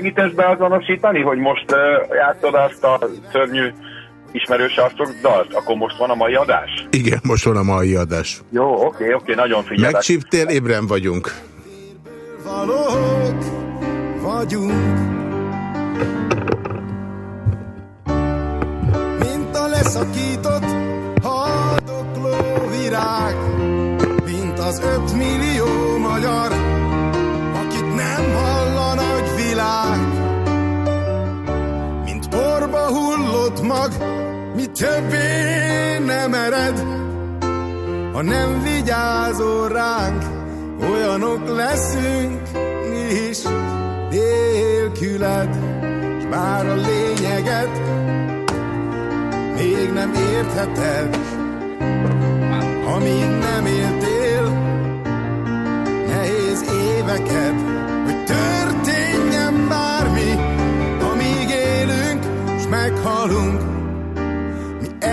Segítesz beazonosítani, hogy most uh, játszod azt a szörnyű ismerős arcok dalt? Akkor most van a mai adás? Igen, most van a mai adás. Jó, oké, oké, nagyon figyelek. Megcsíptél, ébren vagyunk. Valók vagyunk Mint a leszakított haldokló virág Mint az ötmillió többé nem ered. Ha nem vigyázol ránk Olyanok leszünk mi is. Nélküled S bár a lényeget Még nem értheted. Amíg nem éltél Nehéz éveket Hogy történjen bármi. Amíg élünk S meghalunk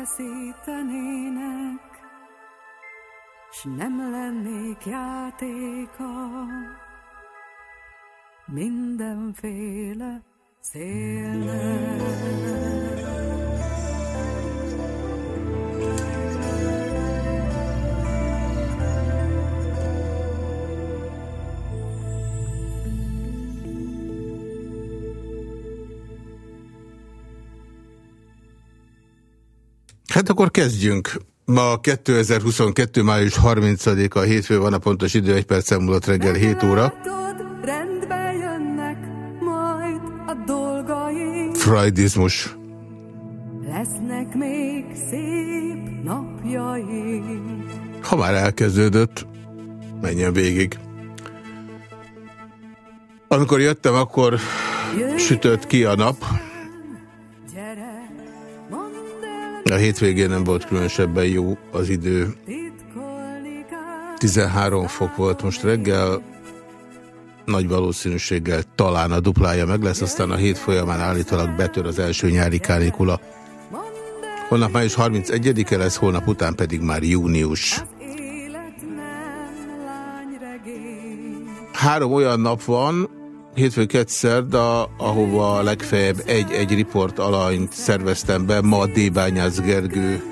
Kifeszítenének, s nem lennék játéka mindenféle szélnek. Hát akkor kezdjünk. Ma 2022. május 30-a hétfő van a pontos idő, egy perc múlott reggel 7 óra. Freudizmus. Lesznek még szép napjai. Ha már elkezdődött, menjen végig. Amikor jöttem, akkor sütött ki a nap. A hétvégén nem volt különösebben jó az idő. 13 fok volt most reggel, nagy valószínűséggel talán a duplája meg lesz, aztán a hét folyamán állítólag betör az első nyári kánikula. Holnap május 31-e lesz, holnap után pedig már június. Három olyan nap van, hétfő szerda, ahova legfeljebb egy-egy riport alanyt szerveztem be. Ma Débányász Gergő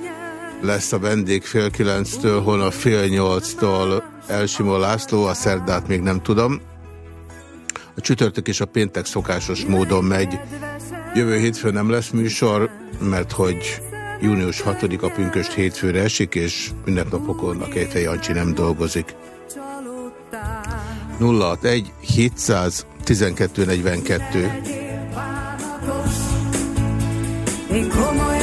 lesz a vendég fél kilenctől, holnap fél nyolctól Elsimó László, a szerdát még nem tudom. A csütörtök és a péntek szokásos módon megy. Jövő hétfő nem lesz műsor, mert hogy június 6-a pünköst hétfőre esik, és ünnepnapokon a Kejfej Jancsi nem dolgozik. 061 700 1242.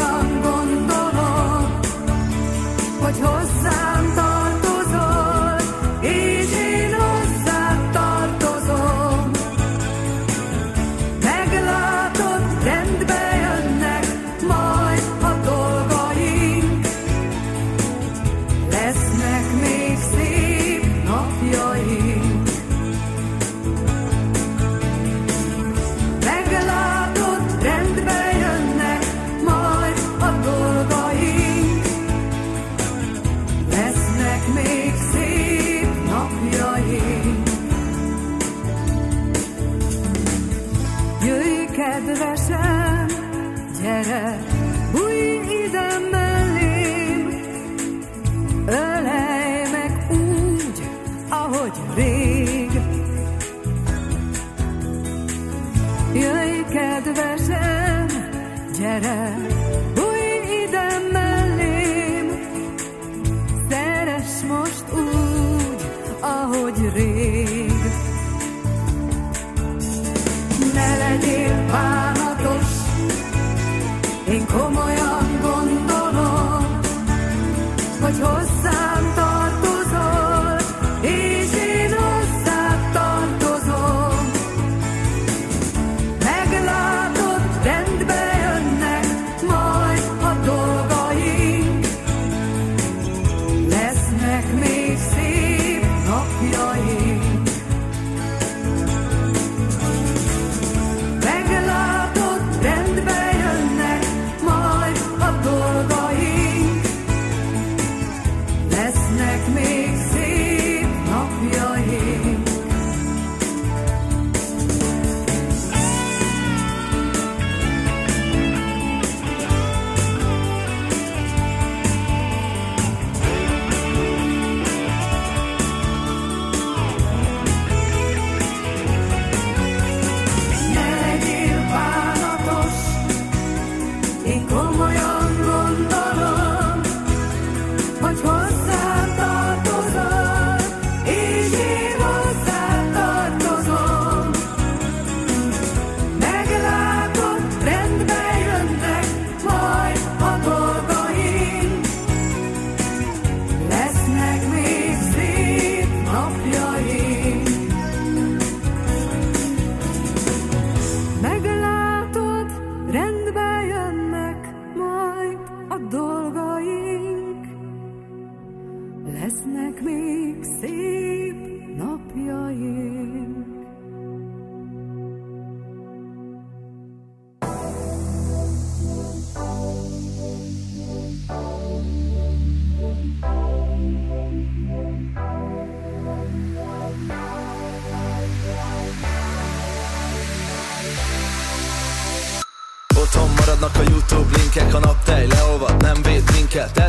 gyere, bújj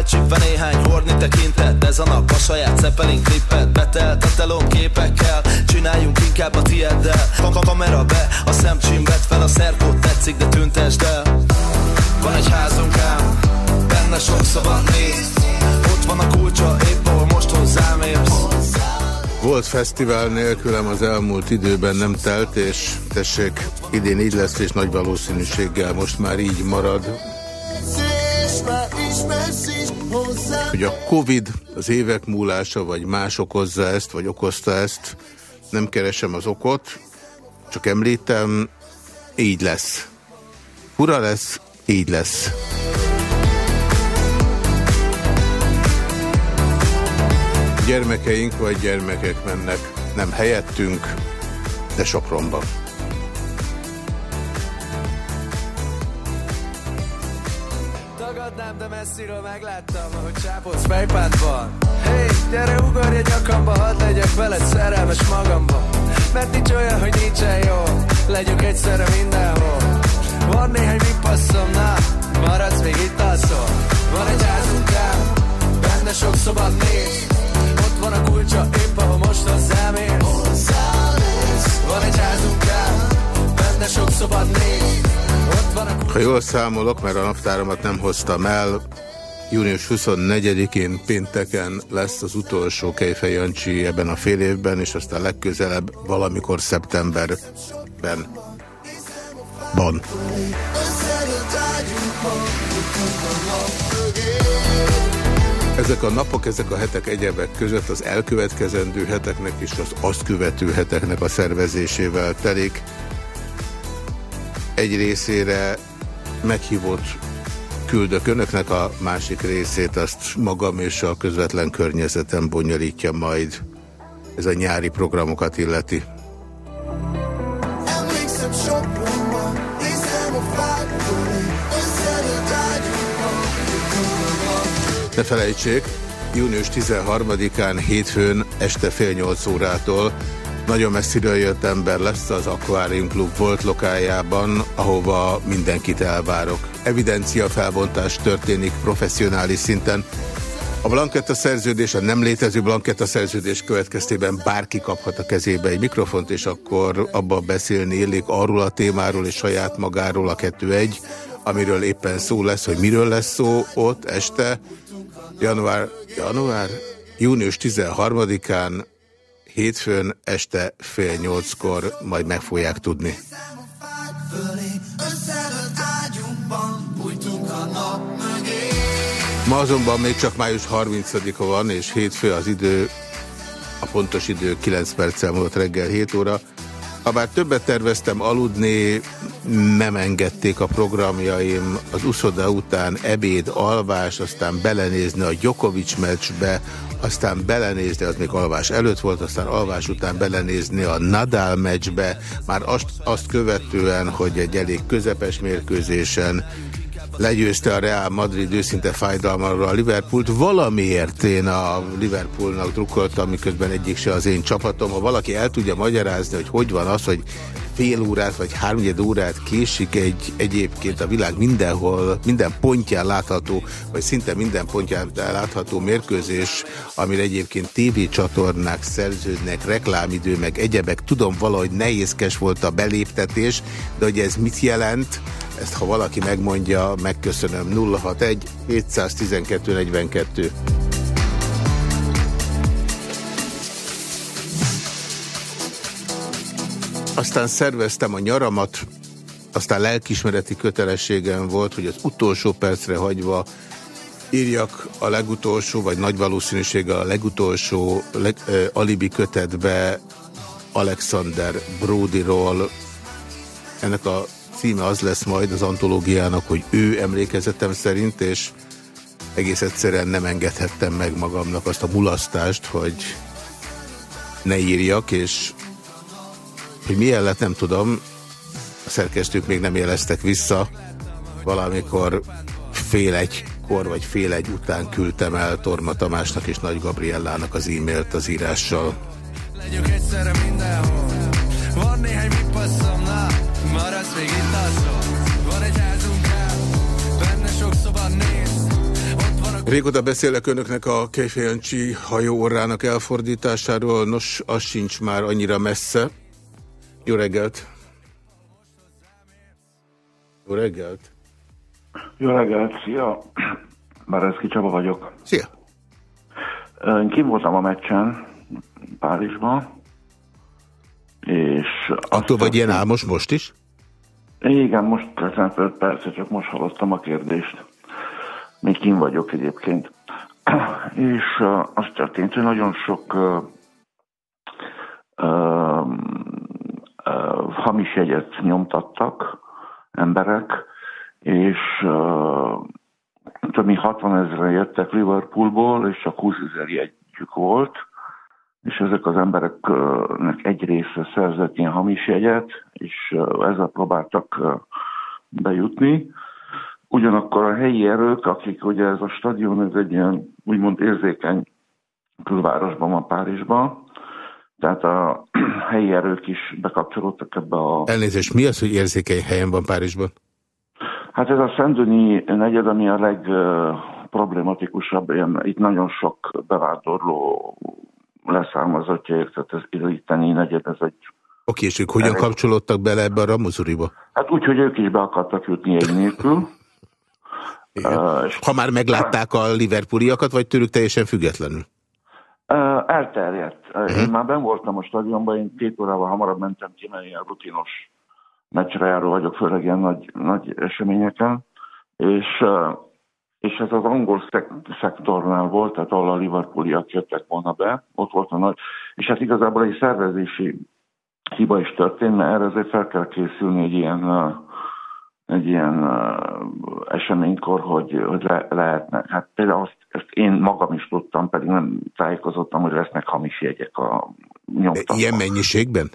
Elcsípve néhány horni tekintet, ez a nap a saját Zeppelin klippet Betelt a telón képekkel, csináljunk inkább a tieddel. A kamera be, a szemcsim vett fel, a szerkót tetszik, de tüntesd el. Van egy házunk ám, benne sok szabad néz. Ott van a kulcsa, épp ahol most hozzám érsz. Volt fesztivál nélkülem az elmúlt időben nem telt, és tessék, idén így lesz, és nagy valószínűséggel most már így marad. Hogy a Covid az évek múlása, vagy más okozza ezt, vagy okozta ezt, nem keresem az okot, csak említem, így lesz. Ura lesz, így lesz. Gyermekeink vagy gyermekek mennek, nem helyettünk, de Sopronban. Messziről megláttam, ahogy csápolsz fejpántban Hey, gyere ugorj a nyakamba, hadd legyek veled szerelmes magamba. Mert nincs olyan, hogy nincsen jó, legyünk egyszerre mindenhol. Van néhány vipasszom, na, maradsz még itt alszol. Van egy házunk ám, benne sok szobat néz. Ott van a kulcsa, épp ahol most hozzám érsz Van egy házunk ám, benne sok szobat néz Ha jól számolok, mert a naptáramat nem hoztam el, június 24-én pénteken lesz az utolsó Kejfej Jancsi ebben a fél évben, és aztán legközelebb valamikor szeptemberben. Ban. Ezek a napok, ezek a hetek egyebek között az elkövetkezendő heteknek és az azt követő heteknek a szervezésével telik. Egy részére meghívott küldök önöknek, a másik részét azt magam és a közvetlen környezetem bonyolítja majd. Ez a nyári programokat illeti. Ne felejtsék, június 13-án hétfőn este fél nyolc órától Nagyon messziről jött ember lesz az Aquarium Club volt lokájában, ahova mindenkit elvárok. Evidencia felbontás történik professzionális szinten. A blanketta szerződés, a nem létező blanketta szerződés következtében bárki kaphat a kezébe egy mikrofont, és akkor abba beszélni illik arról a témáról és saját magáról a kettő egy, amiről éppen szó lesz, hogy miről lesz szó ott este, január, január, június 13-án, hétfőn este fél nyolckor majd meg fogják tudni. Ma azonban még csak május 30-a van, és hétfő az idő, a pontos idő 9 perccel múlott reggel 7 óra. Ha bár többet terveztem aludni, nem engedték a programjaim az uszoda után ebéd, alvás, aztán belenézni a Djokovic meccsbe, aztán belenézni, az még alvás előtt volt, aztán alvás után belenézni a Nadal meccsbe, már azt, azt követően, hogy egy elég közepes mérkőzésen legyőzte a Real Madrid őszinte fájdalmarra a Liverpoolt. Valamiért én a Liverpoolnak drukkoltam, miközben egyik se az én csapatom. Ha valaki el tudja magyarázni, hogy hogy van az, hogy fél órát vagy háromnyed órát késik egy egyébként a világ mindenhol, minden pontján látható, vagy szinte minden pontján látható mérkőzés, amire egyébként tévécsatornák szerződnek, reklámidő, meg egyebek. Tudom valahogy nehézkes volt a beléptetés, de hogy ez mit jelent, ezt ha valaki megmondja, megköszönöm. 061 712 42. Aztán szerveztem a nyaramat, aztán lelkismereti kötelességem volt, hogy az utolsó percre hagyva írjak a legutolsó, vagy nagy valószínűséggel a legutolsó leg, uh, alibi kötetbe Alexander Brodyról. Ennek a címe az lesz majd az antológiának, hogy ő emlékezetem szerint, és egész egyszerűen nem engedhettem meg magamnak azt a mulasztást, hogy ne írjak, és hogy milyen lett, nem tudom. A szerkesztők még nem jeleztek vissza. Valamikor fél egykor vagy fél egy után küldtem el Torma Tamásnak és Nagy Gabriellának az e-mailt az írással. Legyünk egyszerre mindenhol. Van néhány vipasszom, na, maradsz még itt alszol. Van egy házunk benne sok szoba néz. Régóta beszélek önöknek a Kejfejancsi hajóorrának elfordításáról, nos, az sincs már annyira messze. Jó reggelt! Jó reggelt! Jó reggelt, szia! Bereszki Csaba vagyok. Szia! Én kim voltam a meccsen Párizsban, és... Attól vagy ilyen álmos most is? Igen, most persze, csak most hallottam a kérdést. Még kim vagyok egyébként. és uh, azt történt, hogy nagyon sok uh, uh, uh, hamis jegyet nyomtattak emberek, és uh, több mint 60 ezeren jöttek Liverpoolból, és csak 20 ezer jegyük volt, és ezek az embereknek egy része szerzett ilyen hamis jegyet, és ezzel próbáltak bejutni. Ugyanakkor a helyi erők, akik ugye ez a stadion, ez egy ilyen úgymond érzékeny külvárosban van Párizsban, tehát a helyi erők is bekapcsolódtak ebbe a... Elnézést, mi az, hogy érzékeny helyen van Párizsban? Hát ez a Szendőni negyed, ami a legproblematikusabb, itt nagyon sok bevándorló leszármazottja, tehát ez itteni negyed, ez egy... Oké, és ők hogyan egy... kapcsolódtak bele ebbe a Ramuzuriba? Hát úgy, hogy ők is be akartak jutni egy nélkül. Uh, ha már meglátták a Liverpooliakat, vagy tőlük teljesen függetlenül? Uh, elterjedt. Uh -huh. Én már ben voltam a stadionban, én két órával hamarabb mentem ki, mert ilyen rutinos meccsre járó vagyok, főleg ilyen nagy, nagy eseményeken, és, uh, és ez az angol szek szektornál volt, tehát ahol a Liverpooliak jöttek volna be, ott volt a nagy, és hát igazából egy szervezési hiba is történt, mert erre azért fel kell készülni egy ilyen egy ilyen eseménykor, hogy, hogy le, lehetne. Hát például azt, ezt én magam is tudtam, pedig nem tájékozottam, hogy lesznek hamis jegyek a nyomtatban. Ilyen mennyiségben?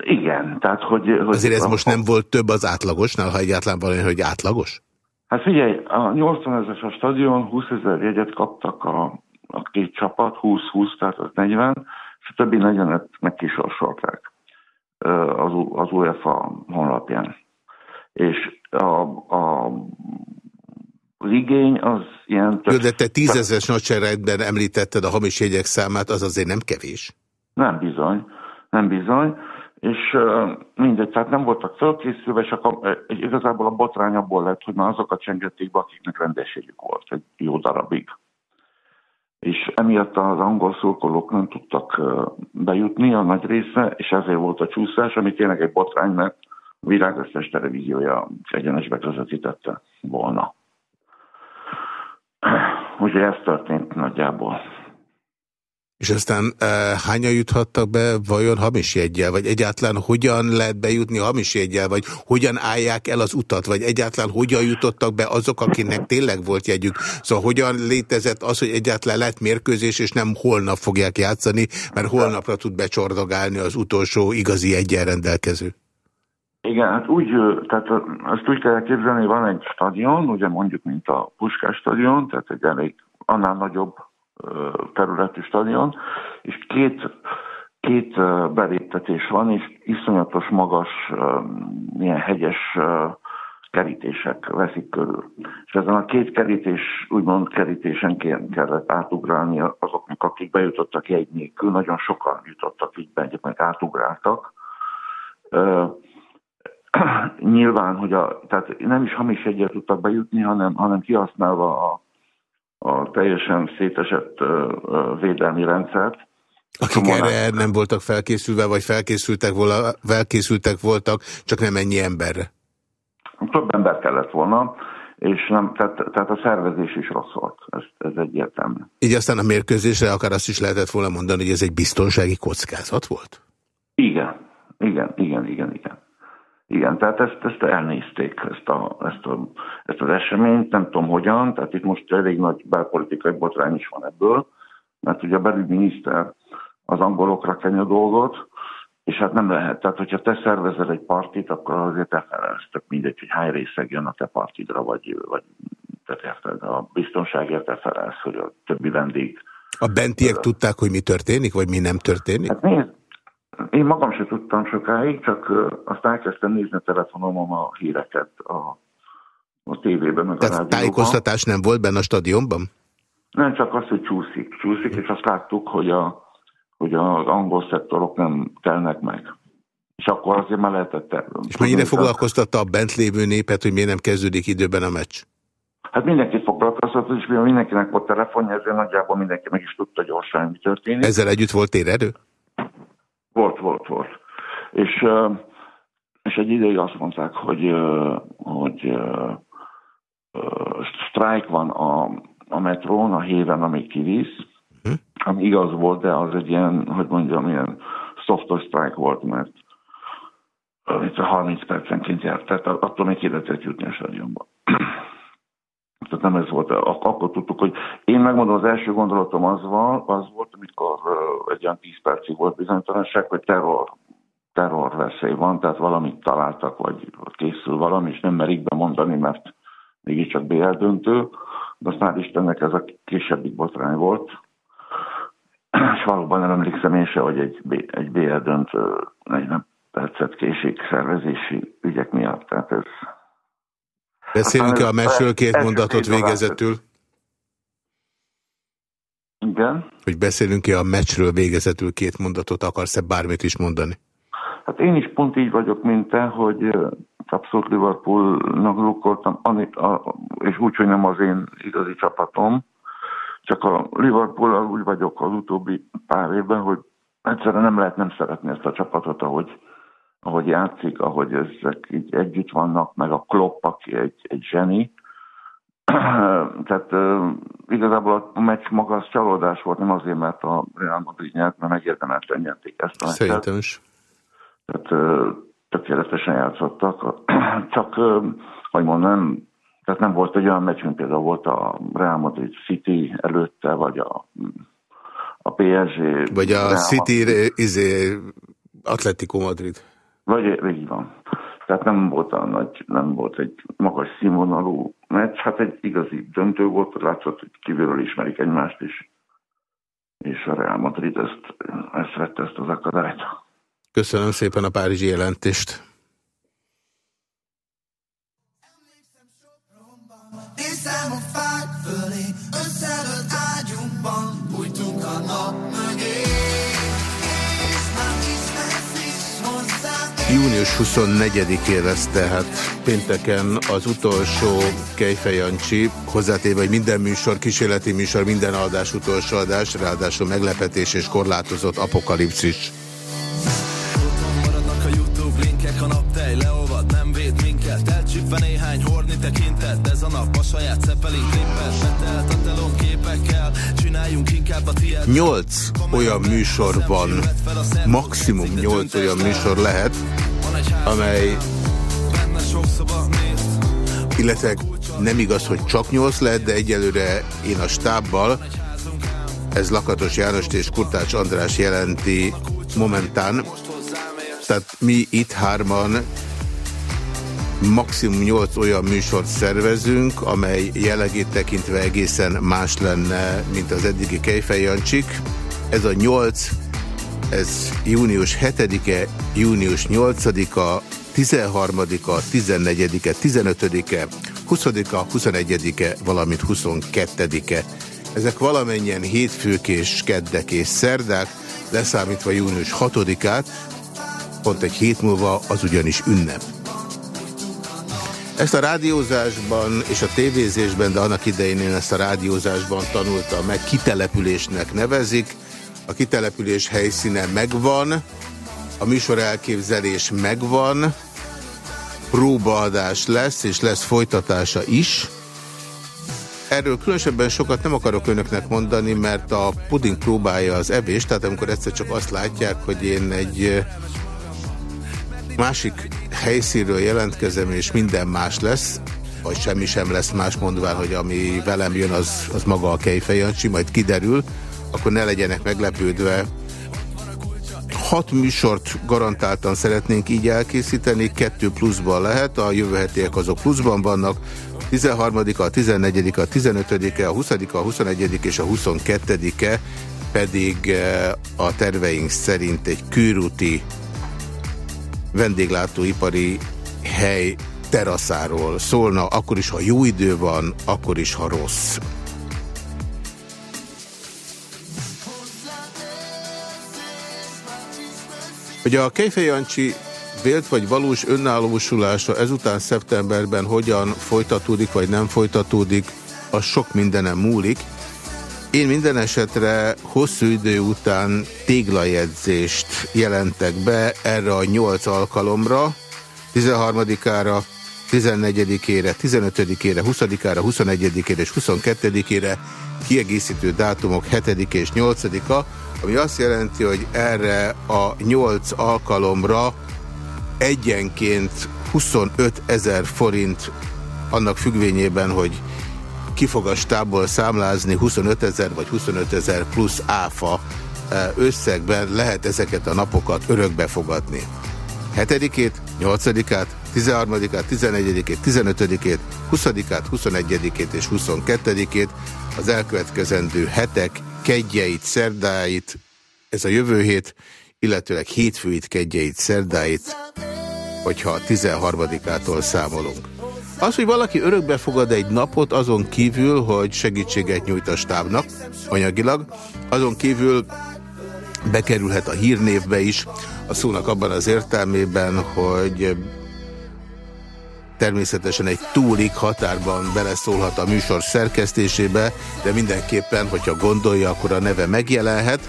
Igen, tehát hogy... hogy Azért ez a, most nem volt több az átlagosnál, ha egyáltalán valami, hogy átlagos? Hát figyelj, a 80 ezeres a stadion, 20 ezer jegyet kaptak a, a két csapat, 20-20, tehát az 40, és a többi 45 meg kisorsolták az, az UEFA honlapján. És a, a, az igény az ilyen... Jó, de te tízezes nagyságrendben említetted a hamis jegyek számát, az azért nem kevés. Nem bizony, nem bizony, és mindegy, tehát nem voltak fölkészülve, és akkor, igazából a botrány abból lett, hogy már azokat csengették be, akiknek rendességük volt egy jó darabig. És emiatt az angol szurkolók nem tudtak bejutni a nagy része, és ezért volt a csúszás, ami tényleg egy botrány, mert a világ összes televíziója egyenesbe közvetítette volna. Ugye ez történt nagyjából. És aztán e, hányan juthattak be vajon hamis jegyel? Vagy egyáltalán hogyan lehet bejutni hamis jegyel? Vagy hogyan állják el az utat? Vagy egyáltalán hogyan jutottak be azok, akinek tényleg volt jegyük? Szóval hogyan létezett az, hogy egyáltalán lett mérkőzés, és nem holnap fogják játszani, mert holnapra tud becsordogálni az utolsó igazi egyen rendelkező? Igen, hát úgy, tehát azt úgy kell képzelni, van egy stadion, ugye mondjuk, mint a Puskás stadion, tehát egy elég annál nagyobb területű stadion, és két, két beléptetés van, és iszonyatos magas, ilyen hegyes kerítések veszik körül. És ezen a két kerítés, úgymond kerítésen kellett átugrálni azoknak, akik bejutottak jegy nélkül, nagyon sokan jutottak így be, meg átugráltak. Nyilván, hogy a, tehát nem is hamis egyet tudtak bejutni, hanem, hanem kihasználva a a teljesen szétesett védelmi rendszert. Akik erre nem voltak felkészülve, vagy felkészültek, volna, felkészültek voltak, csak nem ennyi emberre? Több ember kellett volna, és nem, tehát, tehát a szervezés is rossz volt, ez, ez egyértelmű. Így aztán a mérkőzésre akár azt is lehetett volna mondani, hogy ez egy biztonsági kockázat volt? Igen, igen, igen, igen, igen. Igen, tehát ezt, ezt elnézték, ezt, a, ezt, a, ezt az eseményt, nem tudom hogyan, tehát itt most elég nagy belpolitikai botrány is van ebből, mert ugye a belügyminiszter az angolokra kenj a dolgot, és hát nem lehet. Tehát, hogyha te szervezel egy partit, akkor azért te felelsz. Tök mindegy, hogy hány részeg jön a te partidra, vagy, vagy tehát érted, a biztonságért te felelsz, hogy a többi vendég. A bentiek tudták, hogy mi történik, vagy mi nem történik? Hát nézd, én magam sem tudtam sokáig, csak azt elkezdtem nézni a telefonomon a híreket a, a tévében, meg Tehát a tájékoztatás nem volt benne a stadionban? Nem, csak az, hogy csúszik. Csúszik, és azt láttuk, hogy, a, hogy az angol szektorok nem telnek meg. És akkor azért már lehetett... És mennyire foglalkoztatta a bent lévő népet, hogy miért nem kezdődik időben a meccs? Hát mindenki foglalkoztatott, és mivel mindenkinek volt telefonja, ezért nagyjából mindenki meg is tudta gyorsan, mi történik. Ezzel együtt volt térerő? Volt, volt, volt. És, és egy ideig azt mondták, hogy, hogy sztrájk van a, a metrón, a héven, ami kivisz, hm? ami igaz volt, de az egy ilyen, hogy mondjam, ilyen softos sztrájk volt, mert itt a 30 percenként járt, tehát attól még ki lehetett jutni a stadionba. Tehát nem ez volt, akkor tudtuk, hogy én megmondom, az első gondolatom az, van, az volt, amikor egy olyan 10 percig volt bizonytalanság, hogy terror, terror veszély van, tehát valamit találtak, vagy készül valami, és nem merik bemondani, mert mégiscsak BL döntő, de azt már Istennek ez a kisebbik botrány volt. És valóban nem emlékszem én se, hogy egy, egy BL döntő 40 percet késik szervezési ügyek miatt. Tehát ez Beszélünk-e a mesről két mondatot végezetül? Igen. Hogy beszélünk-e a meccsről végezetül két mondatot, akarsz-e bármit is mondani? Hát én is pont így vagyok, mint te, hogy abszolút Liverpoolnak lukkoltam, és úgy, hogy nem az én igazi csapatom, csak a Liverpool úgy vagyok az utóbbi pár évben, hogy egyszerűen nem lehet nem szeretni ezt a csapatot, ahogy ahogy játszik, ahogy ezek így együtt vannak, meg a Klopp, aki egy, egy zseni. Tehát igazából a meccs maga az csalódás volt, nem azért, mert a Real Madrid nyert, mert megérdemelten nyerték ezt a meccset. Szerintem is. Tehát tökéletesen játszottak. Csak, hogy mondom, tehát nem volt egy olyan meccs, mint például volt a Real Madrid City előtte, vagy a, a PSG. Vagy a Real City izé, Atletico Madrid. Vagy így van. Tehát nem volt a nagy, nem volt egy magas színvonalú meccs, hát egy igazi döntő volt, látszott, hogy kívülről ismerik egymást is. És a Real Madrid ezt ezt vette ezt az akadályt. Köszönöm szépen a Párizsi jelentést. Fák fölé, Június 24-én lesz tehát pénteken az utolsó Kejfej Jancsi, hozzátéve, hogy minden műsor, kísérleti műsor, minden adás utolsó adás, ráadásul meglepetés és korlátozott apokalipszis. Linkek, a naptej leolvad, nem véd minket. Elcsípve néhány horni tekintet Ez a nap a saját Zeppelin klippet Betelt a telón képekkel. Csináljunk inkább a tiéd Nyolc olyan műsor van, maximum nyolc olyan műsor lehet, amely, illetve nem igaz, hogy csak nyolc lehet, de egyelőre én a stábbal, ez Lakatos János és Kurtács András jelenti momentán, tehát mi itt hárman maximum 8 olyan műsort szervezünk, amely jellegét tekintve egészen más lenne, mint az eddigi Kejfej Jancsik. Ez a 8, ez június 7-e, június 8-a, 13-a, 14-e, 15-e, 20-a, 21-e, valamint 22-e. Ezek valamennyien hétfők és keddek és szerdák, leszámítva június 6-át, pont egy hét múlva az ugyanis ünnep. Ezt a rádiózásban és a tévézésben, de annak idején én ezt a rádiózásban tanultam meg, kitelepülésnek nevezik. A kitelepülés helyszíne megvan, a műsor elképzelés megvan, próbaadás lesz, és lesz folytatása is. Erről különösebben sokat nem akarok önöknek mondani, mert a puding próbálja az evést, tehát amikor egyszer csak azt látják, hogy én egy másik helyszínről jelentkezem, és minden más lesz, vagy semmi sem lesz más mondván, hogy ami velem jön, az, az maga a Kejfejancsi, majd kiderül, akkor ne legyenek meglepődve. Hat műsort garantáltan szeretnénk így elkészíteni, kettő pluszban lehet, a jövő hetiek azok pluszban vannak, 13-a, 14 a 15-e, a 20 a 21 és a 22-e pedig eh, a terveink szerint egy kőrúti vendéglátóipari hely teraszáról szólna, akkor is, ha jó idő van, akkor is, ha rossz. Hogy a Kejfej Jancsi vélt vagy valós önállósulása ezután szeptemberben hogyan folytatódik vagy nem folytatódik, az sok mindenem múlik. Én minden esetre hosszú idő után téglajegyzést jelentek be erre a nyolc alkalomra, 13-ára, 14-ére, 15-ére, 20-ára, 21-ére és 22-ére kiegészítő dátumok 7 és 8-a, ami azt jelenti, hogy erre a 8 alkalomra egyenként 25 ezer forint annak függvényében, hogy ki számlázni 25 ezer vagy 25 ezer plusz áfa összegben lehet ezeket a napokat örökbe fogadni. 7-ét, 8-át, 13-át, 14-ét, 15-ét, 20-át, 21-ét és 22-ét, az elkövetkezendő hetek kedjeit, szerdáit, ez a jövő hét, illetőleg hétfőit, kedjeit, szerdáit, hogyha a 13-ától számolunk. Az, hogy valaki örökbe fogad egy napot, azon kívül, hogy segítséget nyújt a stábnak, anyagilag, azon kívül bekerülhet a hírnévbe is, a szónak abban az értelmében, hogy természetesen egy túlig határban beleszólhat a műsor szerkesztésébe, de mindenképpen, hogyha gondolja, akkor a neve megjelenhet.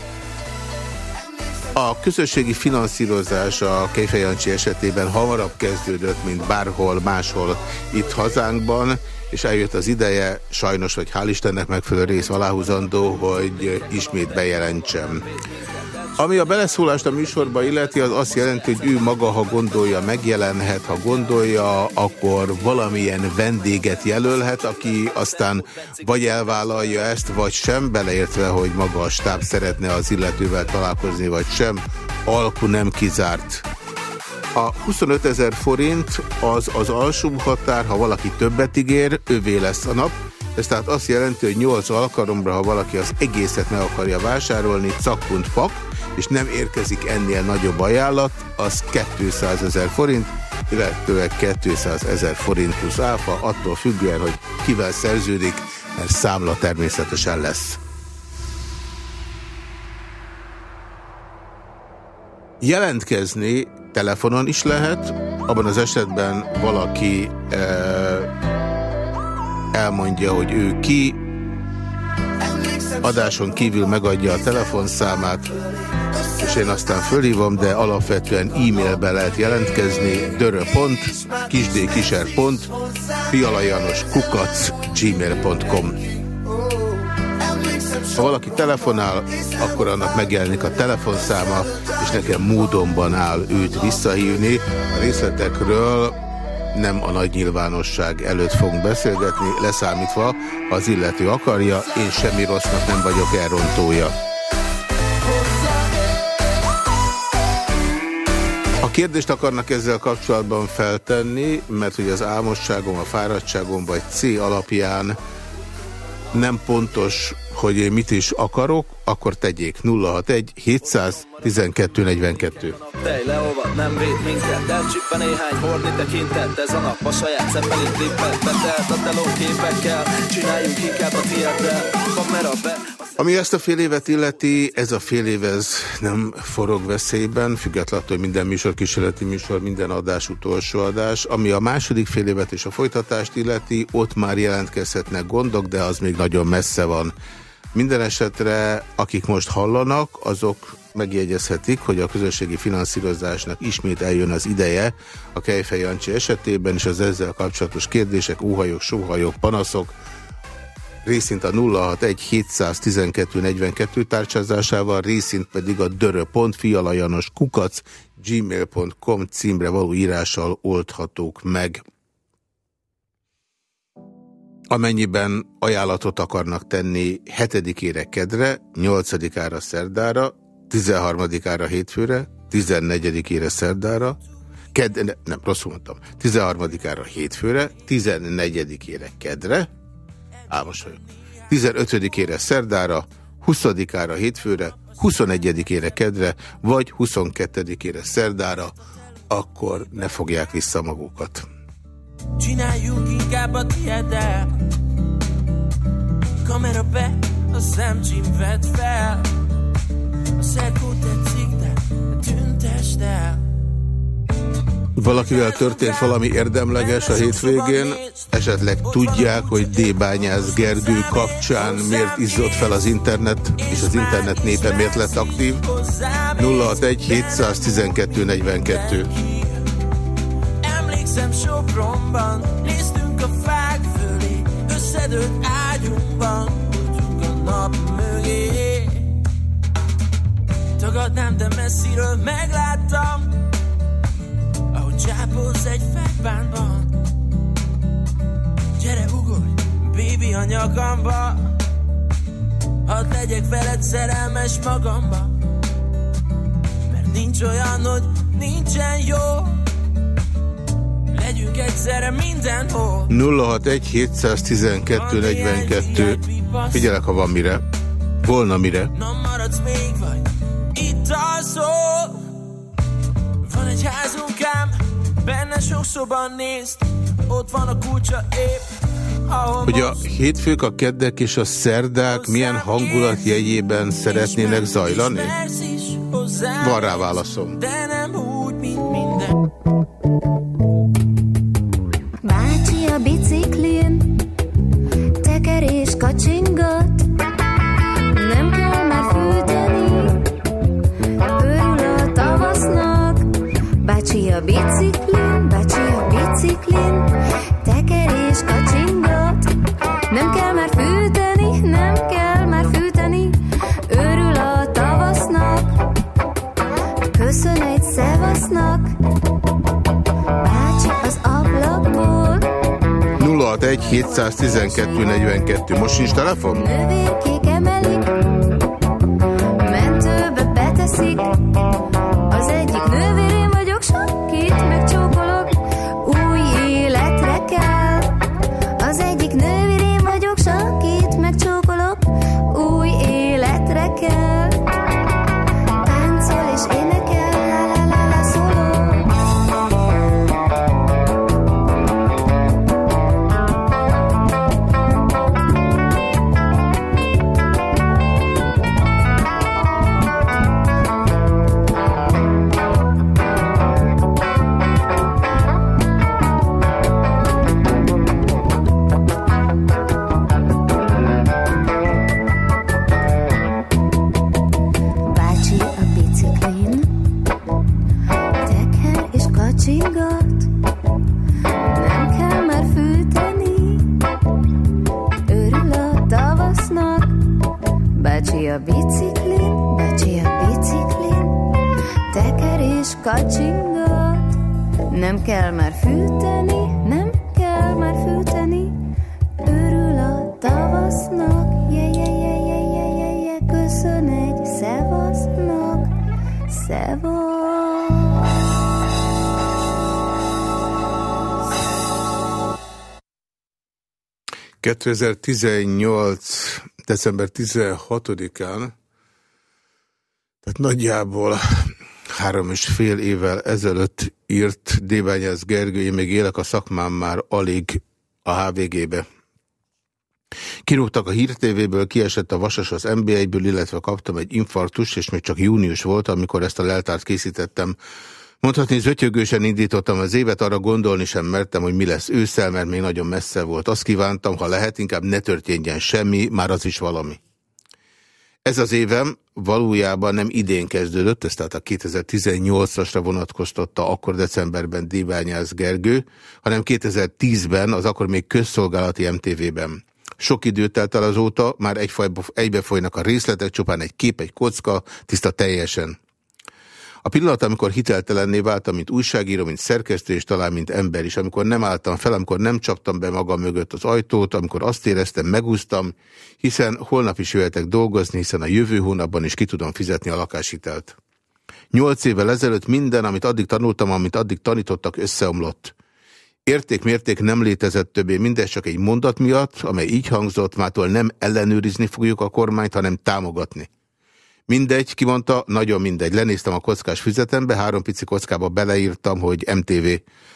A közösségi finanszírozás a Kejfejancsi esetében hamarabb kezdődött, mint bárhol máshol itt hazánkban, és eljött az ideje, sajnos, hogy hál' Istennek megfelelő rész aláhúzandó, hogy ismét bejelentsem. Ami a beleszólást a műsorba illeti, az azt jelenti, hogy ő maga, ha gondolja, megjelenhet, ha gondolja, akkor valamilyen vendéget jelölhet, aki aztán vagy elvállalja ezt, vagy sem, beleértve, hogy maga a stáb szeretne az illetővel találkozni, vagy sem, alku nem kizárt. A 25 ezer forint az az alsó határ, ha valaki többet ígér, ővé lesz a nap, Ez tehát azt jelenti, hogy 8 alkalomra, ha valaki az egészet meg akarja vásárolni, cakkunt pak, és nem érkezik ennél nagyobb ajánlat, az 200 ezer forint, illetőleg 200 ezer forint plusz áfa, attól függően, hogy kivel szerződik, mert számla természetesen lesz. Jelentkezni telefonon is lehet, abban az esetben valaki e, elmondja, hogy ő ki, adáson kívül megadja a telefonszámát, és én aztán fölhívom, de alapvetően e-mailbe lehet jelentkezni, dörö.pont, kisdkiser.pont, fialajanos kukac, gmail.com. Ha valaki telefonál, akkor annak megjelenik a telefonszáma, és nekem módonban áll őt visszahívni. A részletekről nem a nagy nyilvánosság előtt fogunk beszélgetni, leszámítva, ha az illető akarja, én semmi rossznak nem vagyok elrontója. A kérdést akarnak ezzel kapcsolatban feltenni, mert hogy az álmosságom, a fáradtságom vagy C alapján nem pontos, hogy én mit is akarok, akkor tegyék 061 712 42. Tej leolvad, nem véd minket, elcsippe néhány horni tekintet, ez a nap a saját szeppelin tippet, betelt a teló képekkel, csináljunk inkább a tiéddel, kamera be, ami ezt a fél évet illeti, ez a fél év ez nem forog veszélyben, függetlenül, hogy minden műsor kísérleti műsor, minden adás utolsó adás. Ami a második fél évet és a folytatást illeti, ott már jelentkezhetnek gondok, de az még nagyon messze van. Minden esetre, akik most hallanak, azok megjegyezhetik, hogy a közösségi finanszírozásnak ismét eljön az ideje a Kejfej Jancsi esetében, és az ezzel kapcsolatos kérdések, óhajok, sóhajok, panaszok, részint a 061 712 42 tárcsázásával, részint pedig a dörö.fialajanos kukac gmail.com címre való írással oldhatók meg. Amennyiben ajánlatot akarnak tenni 7-ére kedre, 8-ára szerdára, 13-ára hétfőre, 14-ére szerdára, ked, nem, rosszul mondtam, 13-ára hétfőre, 14-ére kedre, álmos vagyok, 15-ére szerdára, 20-ára hétfőre, 21-ére kedre, vagy 22-ére szerdára, akkor ne fogják vissza magukat. Csináljunk inkább a tiéddel Kamera be, a szemcsim vedd fel. A szerkó tetszik, de tüntesd el. Valakivel történt valami érdemleges a hétvégén, esetleg tudják, hogy D. Bányász Gergő kapcsán miért izzott fel az internet, és az internet népe miért lett aktív. 061 712 42 Emlékszem Sopronban, néztünk a fák fölé, összedőlt ágyunkban, voltunk a nap mögé. Tagadnám, de messziről megláttam, ahogy csápolsz egy fekvánban. Gyere, ugorj, baby a nyakamba, hadd legyek veled szerelmes magamba. Mert nincs olyan, hogy nincsen jó, legyünk egyszerre mindenhol. 061 712 42 Figyelek, ha van mire. Volna mire. Na maradsz még vagy, itt alszol. Van egy házunk ám, benne sok szoban nézd, ott van a kulcsa épp, Hogy a hétfők, a keddek és a szerdák milyen hangulat jegyében szeretnének zajlani? Van rá válaszom. De nem úgy, mint minden. A biciklin, bácsi a biciklin, tekerés kacsingat, nem kell már fűteni, nem kell már fűteni, örül a tavasznak. Köszön egy szevasznak, bácsi az ablakból, 061 712 42 Most nincs telefon? növérkék emelik, kacsingat. Nem kell már fűteni, nem kell már fűteni, örül a tavasznak, je, je, je, je, je, je, je, köszön egy szevasznak, szevasz. 2018. december 16-án, tehát nagyjából három és fél évvel ezelőtt írt Déványász Gergő, én még élek a szakmám már alig a HVG-be. Kirúgtak a hírtévéből, kiesett a vasas az MB1-ből, illetve kaptam egy infarktust, és még csak június volt, amikor ezt a leltárt készítettem Mondhatni, zötyögősen indítottam az évet, arra gondolni sem mertem, hogy mi lesz ősszel, mert még nagyon messze volt. Azt kívántam, ha lehet, inkább ne történjen semmi, már az is valami. Ez az évem valójában nem idén kezdődött, ez tehát a 2018-asra vonatkoztatta akkor decemberben Díványász Gergő, hanem 2010-ben, az akkor még közszolgálati MTV-ben. Sok időt telt el azóta, már egybe folynak a részletek, csupán egy kép, egy kocka, tiszta teljesen. A pillanat, amikor hiteltelenné váltam, mint újságíró, mint szerkesztő, és talán mint ember is, amikor nem álltam fel, amikor nem csaptam be magam mögött az ajtót, amikor azt éreztem, megúztam, hiszen holnap is jöhetek dolgozni, hiszen a jövő hónapban is ki tudom fizetni a lakáshitelt. Nyolc évvel ezelőtt minden, amit addig tanultam, amit addig tanítottak, összeomlott. Érték-mérték nem létezett többé, mindez csak egy mondat miatt, amely így hangzott, mától nem ellenőrizni fogjuk a kormányt, hanem támogatni. Mindegy, kimondta, nagyon mindegy. Lenéztem a kockás füzetembe, három pici kockába beleírtam, hogy MTV.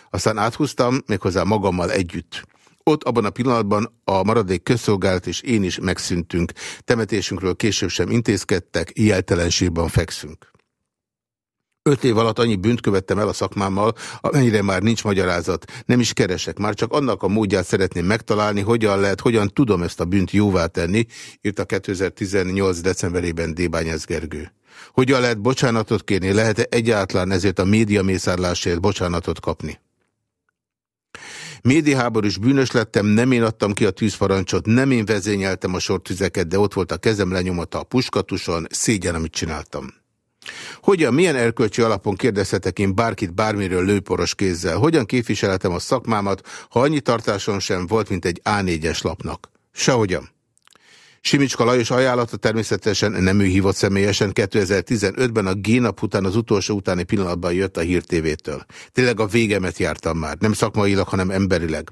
Aztán áthúztam, méghozzá magammal együtt. Ott abban a pillanatban a maradék közszolgálat és én is megszűntünk. Temetésünkről később sem intézkedtek, jeltelenségben fekszünk. Öt év alatt annyi bűnt követtem el a szakmámmal, amennyire már nincs magyarázat. Nem is keresek, már csak annak a módját szeretném megtalálni, hogyan lehet, hogyan tudom ezt a bűnt jóvá tenni, írta 2018. decemberében Débányez Gergő. Hogyan lehet bocsánatot kérni, lehet-e egyáltalán ezért a média mészárlásért bocsánatot kapni? Médiaháborús bűnös lettem, nem én adtam ki a tűzparancsot, nem én vezényeltem a sortüzeket, de ott volt a kezem lenyomata a puskatuson, szégyen, amit csináltam. Hogyan, milyen erkölcsi alapon kérdezhetek én bárkit bármiről lőporos kézzel? Hogyan képviselhetem a szakmámat, ha annyi tartáson sem volt, mint egy A4-es lapnak? Sehogyan. Simicska Lajos ajánlata természetesen nem ő hívott személyesen, 2015-ben a G-nap után az utolsó utáni pillanatban jött a hírtévétől. Tényleg a végemet jártam már, nem szakmailag, hanem emberileg.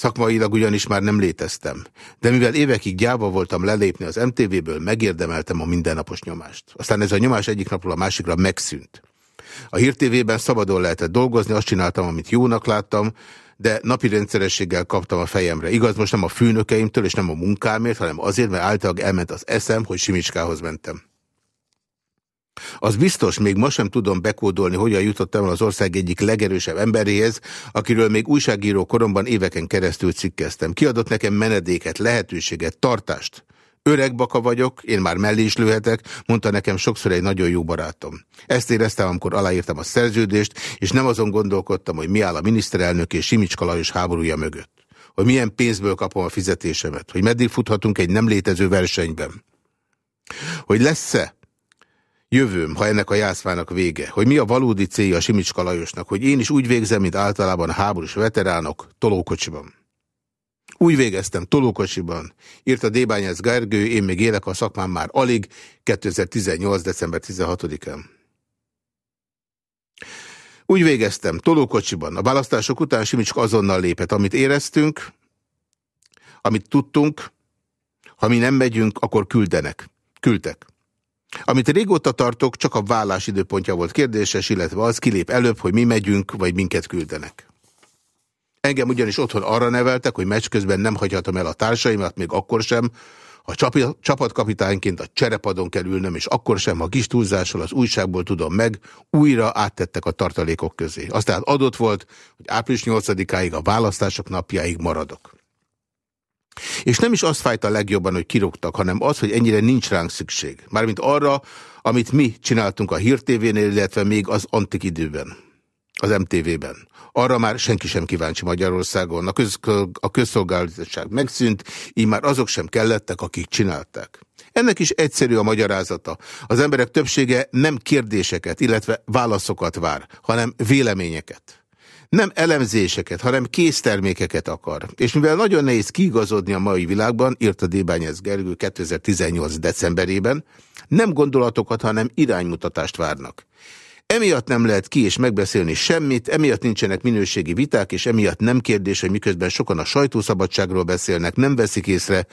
Szakmailag ugyanis már nem léteztem. De mivel évekig gyáva voltam lelépni az MTV-ből, megérdemeltem a mindennapos nyomást. Aztán ez a nyomás egyik napról a másikra megszűnt. A hírtévében szabadon lehetett dolgozni, azt csináltam, amit jónak láttam, de napi rendszerességgel kaptam a fejemre. Igaz, most nem a főnökeimtől és nem a munkámért, hanem azért, mert általában elment az eszem, hogy Simicskához mentem. Az biztos, még ma sem tudom bekódolni, hogyan jutottam az ország egyik legerősebb emberéhez, akiről még újságíró koromban éveken keresztül cikkeztem. Kiadott nekem menedéket, lehetőséget, tartást. Öreg baka vagyok, én már mellé is lőhetek, mondta nekem sokszor egy nagyon jó barátom. Ezt éreztem, amikor aláírtam a szerződést, és nem azon gondolkodtam, hogy mi áll a miniszterelnök és Simicska Lajos háborúja mögött. Hogy milyen pénzből kapom a fizetésemet, hogy meddig futhatunk egy nem létező versenyben. Hogy lesz-e Jövőm, ha ennek a jászvának vége, hogy mi a valódi célja a Simicska Lajosnak, hogy én is úgy végzem, mint általában háborús veteránok, tolókocsiban. Úgy végeztem, tolókocsiban, írta Débányász Gergő, én még élek a szakmám már alig, 2018. december 16-án. Úgy végeztem, tolókocsiban. A választások után Simicska azonnal lépett. Amit éreztünk, amit tudtunk, ha mi nem megyünk, akkor küldenek. Küldtek. Amit régóta tartok, csak a vállás időpontja volt kérdéses, illetve az kilép előbb, hogy mi megyünk, vagy minket küldenek. Engem ugyanis otthon arra neveltek, hogy meccs közben nem hagyhatom el a társaimat, még akkor sem, ha csapatkapitányként a cserepadon kell ülnöm, és akkor sem, ha kis túlzással az újságból tudom meg, újra áttettek a tartalékok közé. Aztán adott volt, hogy április 8-áig a választások napjáig maradok. És nem is azt fájt a legjobban, hogy kirúgtak, hanem az, hogy ennyire nincs ránk szükség. Mármint arra, amit mi csináltunk a Hír TV-nél, illetve még az antik időben, az MTV-ben. Arra már senki sem kíváncsi Magyarországon. A, köz, a közszolgálatoság megszűnt, így már azok sem kellettek, akik csinálták. Ennek is egyszerű a magyarázata. Az emberek többsége nem kérdéseket, illetve válaszokat vár, hanem véleményeket nem elemzéseket, hanem késztermékeket akar. És mivel nagyon nehéz kiigazodni a mai világban, írta Débányez Gergő 2018. decemberében, nem gondolatokat, hanem iránymutatást várnak. Emiatt nem lehet ki és megbeszélni semmit, emiatt nincsenek minőségi viták, és emiatt nem kérdés, hogy miközben sokan a sajtószabadságról beszélnek, nem veszik észre.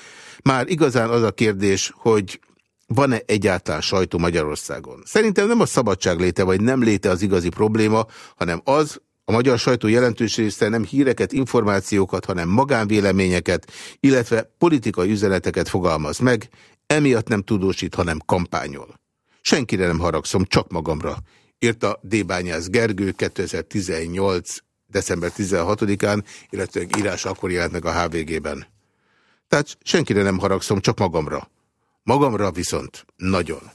Már igazán az a kérdés, hogy van-e egyáltalán sajtó Magyarországon? Szerintem nem a szabadság léte vagy nem léte az igazi probléma, hanem az, a magyar sajtó jelentős része nem híreket, információkat, hanem magánvéleményeket, illetve politikai üzeneteket fogalmaz meg, emiatt nem tudósít, hanem kampányol. Senkire nem haragszom, csak magamra, írta Débányász Gergő 2018. december 16-án, illetve írás akkor jelent meg a HVG-ben. Tehát senkire nem haragszom, csak magamra. Magamra viszont nagyon.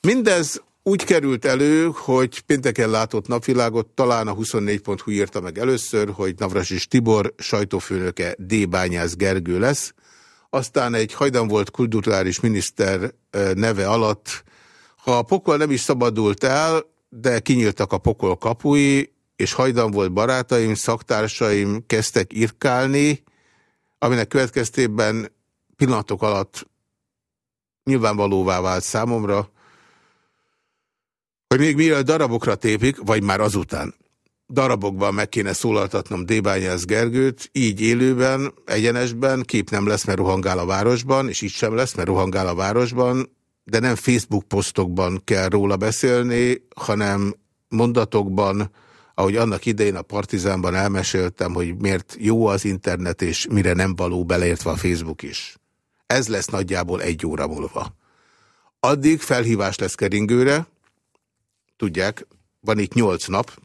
Mindez úgy került elő, hogy pénteken látott napvilágot, talán a 24.hu írta meg először, hogy Navrasis Tibor sajtófőnöke D. Bányász Gergő lesz. Aztán egy hajdan volt kulturális miniszter neve alatt, ha a pokol nem is szabadult el, de kinyíltak a pokol kapui, és hajdan volt barátaim, szaktársaim kezdtek irkálni, aminek következtében pillanatok alatt nyilvánvalóvá vált számomra, hogy még mielőtt darabokra tépik, vagy már azután darabokban meg kéne szólaltatnom Débányász Gergőt, így élőben, egyenesben, kép nem lesz, mert rohangál a városban, és így sem lesz, mert rohangál a városban, de nem Facebook posztokban kell róla beszélni, hanem mondatokban, ahogy annak idején a Partizánban elmeséltem, hogy miért jó az internet, és mire nem való beleértve a Facebook is. Ez lesz nagyjából egy óra múlva. Addig felhívás lesz keringőre, Tudják, van itt nyolc nap,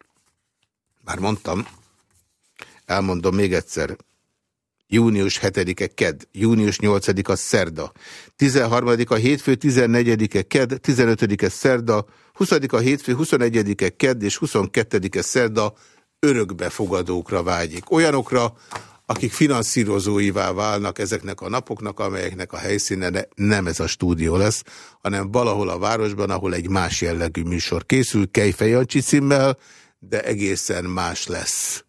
már mondtam, elmondom még egyszer, június 7-e ked, június 8-a szerda, 13-a hétfő, 14-e ked, 15-e szerda, 20-a hétfő, 21-e ked és 22-e szerda örökbefogadókra vágyik. Olyanokra, akik finanszírozóivá válnak ezeknek a napoknak, amelyeknek a helyszíne nem ez a stúdió lesz, hanem valahol a városban, ahol egy más jellegű műsor készül, Kejfej Jancsi címmel, de egészen más lesz.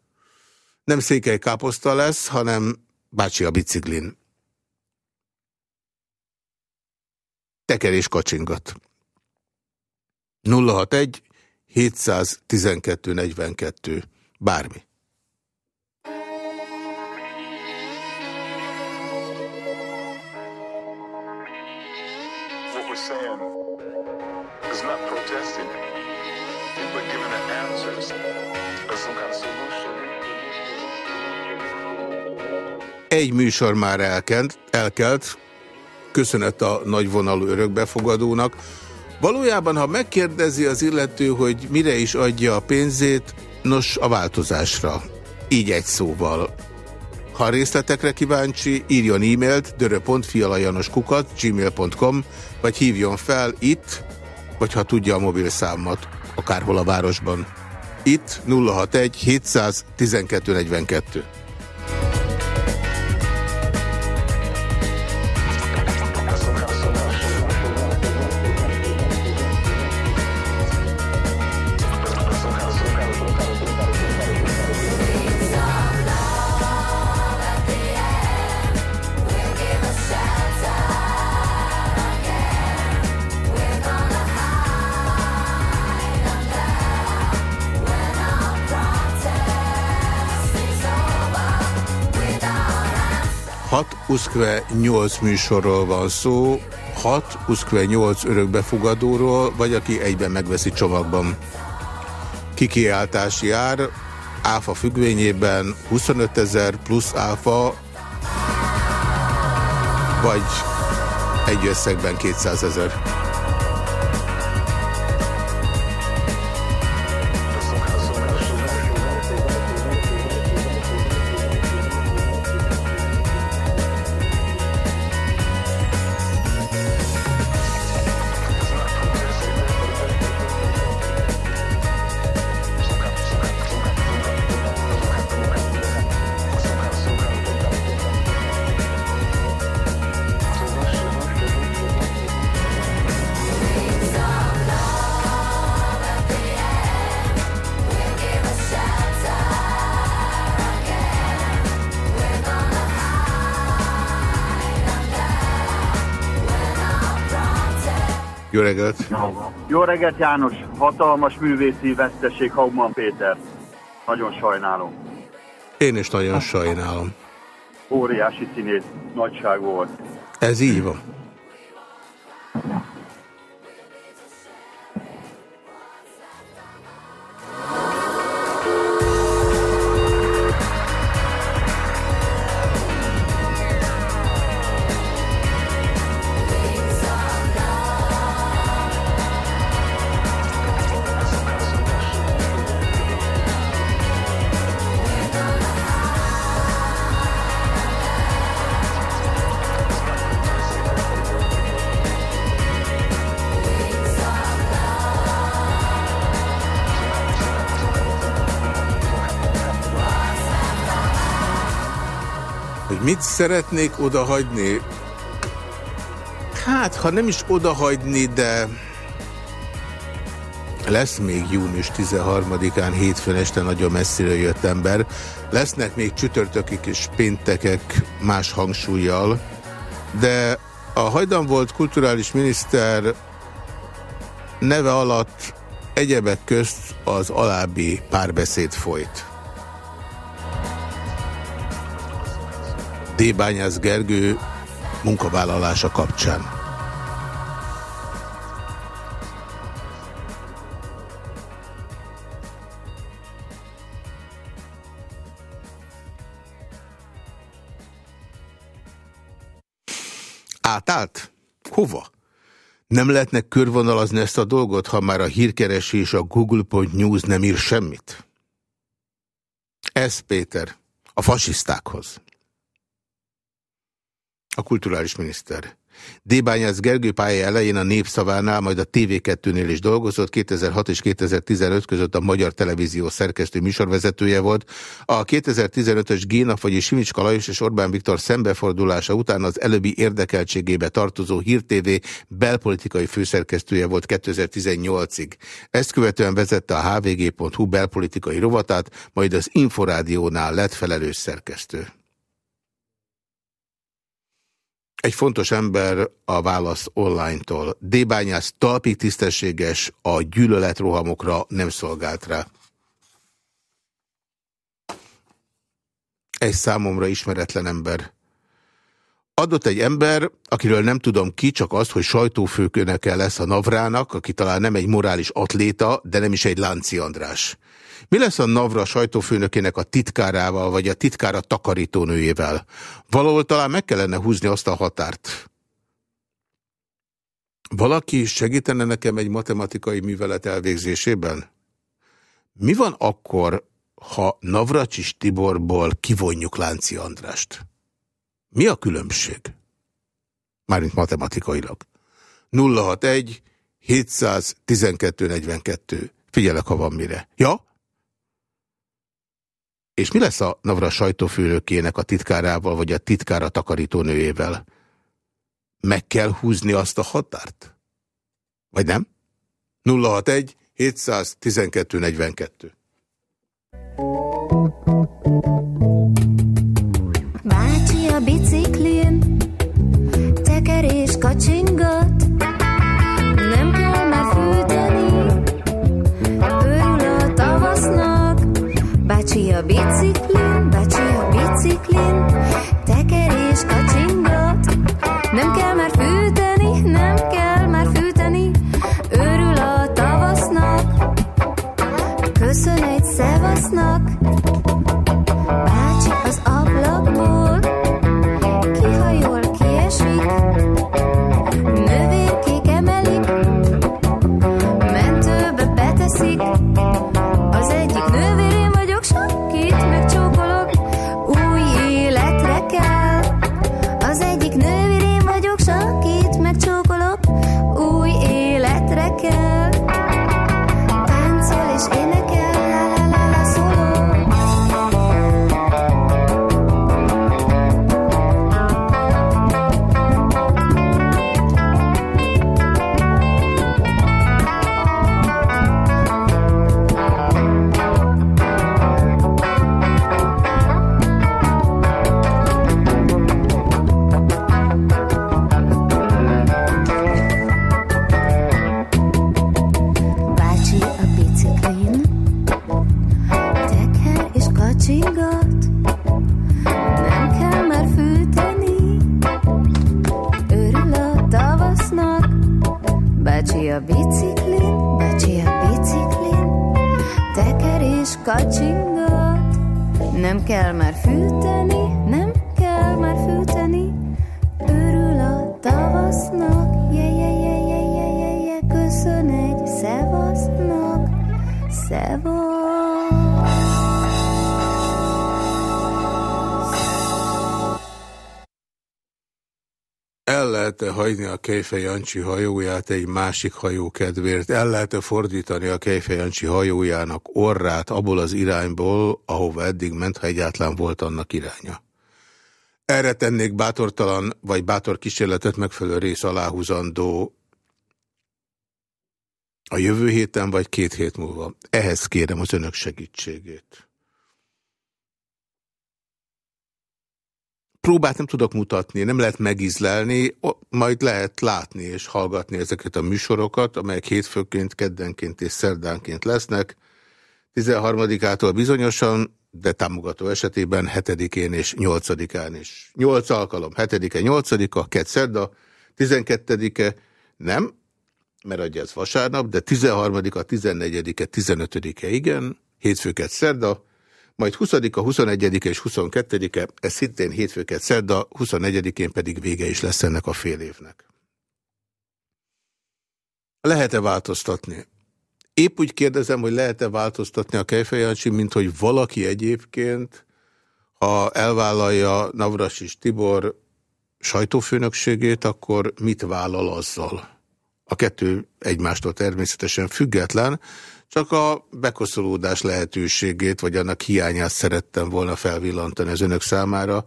Nem székely káposzta lesz, hanem bácsi a biciklin. Tekerés kacsingat. 061 712 42 bármi. Egy műsor már elkent, elkelt, köszönet a nagyvonalú örökbefogadónak. Valójában, ha megkérdezi az illető, hogy mire is adja a pénzét, nos, a változásra. Így egy szóval. Ha részletekre kíváncsi, írjon e-mailt dörö.fialajanoskukat gmail.com, vagy hívjon fel itt, vagy ha tudja a mobil számot, akárhol a városban. Itt 061 712 42. 6 8 műsorról van szó, 6 8 örökbefogadóról, vagy aki egyben megveszi csomagban. Kikiáltási ár áfa függvényében 25 ezer plusz áfa, vagy egy összegben 200 ezer. Jó reggelt! Jó reggelt János, hatalmas művészi veszteség Haugman Péter. Nagyon sajnálom. Én is nagyon sajnálom. Óriási színész, nagyság volt. Ez így van. Mit szeretnék odahagyni? Hát, ha nem is odahagyni, de lesz még június 13-án hétfőn este nagyon messziről jött ember. Lesznek még csütörtökik és péntekek más hangsúlyjal, de a hajdan volt kulturális miniszter neve alatt egyebek közt az alábbi párbeszéd folyt. D. Bányász Gergő munkavállalása kapcsán. Átállt? Hova? Nem lehetne körvonalazni ezt a dolgot, ha már a hírkeresés a Google.news nem ír semmit? Ez, Péter, a fasisztákhoz. A kulturális miniszter. Débányász Gergő pálya elején a Népszavánál, majd a TV2-nél is dolgozott, 2006 és 2015 között a Magyar Televízió szerkesztő műsorvezetője volt. A 2015-ös Génap, vagyis Simicska Lajos és Orbán Viktor szembefordulása után az előbbi érdekeltségébe tartozó Hír belpolitikai főszerkesztője volt 2018-ig. Ezt követően vezette a hvg.hu belpolitikai rovatát, majd az Inforádiónál lett felelős szerkesztő. Egy fontos ember a válasz online-tól. Débányász talpig tisztességes, a gyűlöletrohamokra nem szolgált rá. Egy számomra ismeretlen ember. Adott egy ember, akiről nem tudom ki, csak azt, hogy sajtófőköneke lesz a Navrának, aki talán nem egy morális atléta, de nem is egy Lánci András. Mi lesz a Navra sajtófőnökének a titkárával, vagy a titkára takarítónőjével? Valahol talán meg kellene húzni azt a határt. Valaki segítene nekem egy matematikai művelet elvégzésében? Mi van akkor, ha Navracsis Tiborból kivonjuk Lánci Andrást? Mi a különbség? Mármint matematikailag. 061 712 42. Figyelek, ha van mire. Ja? És mi lesz a Navra sajtófőnökének a titkárával, vagy a titkára takarítónőjével? Meg kell húzni azt a határt? Vagy nem? 061 712 42. a biciklin, hagyni a Kejfej Jancsi hajóját egy másik hajó kedvéért? El lehet-e fordítani a Kejfej Jancsi hajójának orrát abból az irányból, ahova eddig ment, ha egyáltalán volt annak iránya? Erre tennék bátortalan, vagy bátor kísérletet megfelelő rész aláhúzandó a jövő héten, vagy két hét múlva. Ehhez kérem az önök segítségét. Próbát nem tudok mutatni, nem lehet megizlelni, majd lehet látni és hallgatni ezeket a műsorokat, amelyek hétfőként, keddenként és szerdánként lesznek. 13-ától bizonyosan, de támogató esetében 7-én és 8-án is. 8 alkalom, 7-e, 8-a, kett szerda, 12-e nem, mert adja ez vasárnap, de 13-a, 14-e, 15-e igen, hétfőket szerda, majd 20-a, 21 és 22-e, ez szintén hétfőket szerda, 24-én pedig vége is lesz ennek a fél évnek. Lehet-e változtatni? Épp úgy kérdezem, hogy lehet-e változtatni a Kejfejancsi, mint hogy valaki egyébként, ha elvállalja Navras és Tibor sajtófőnökségét, akkor mit vállal azzal? A kettő egymástól természetesen független, csak a bekoszolódás lehetőségét, vagy annak hiányát szerettem volna felvillantani az önök számára.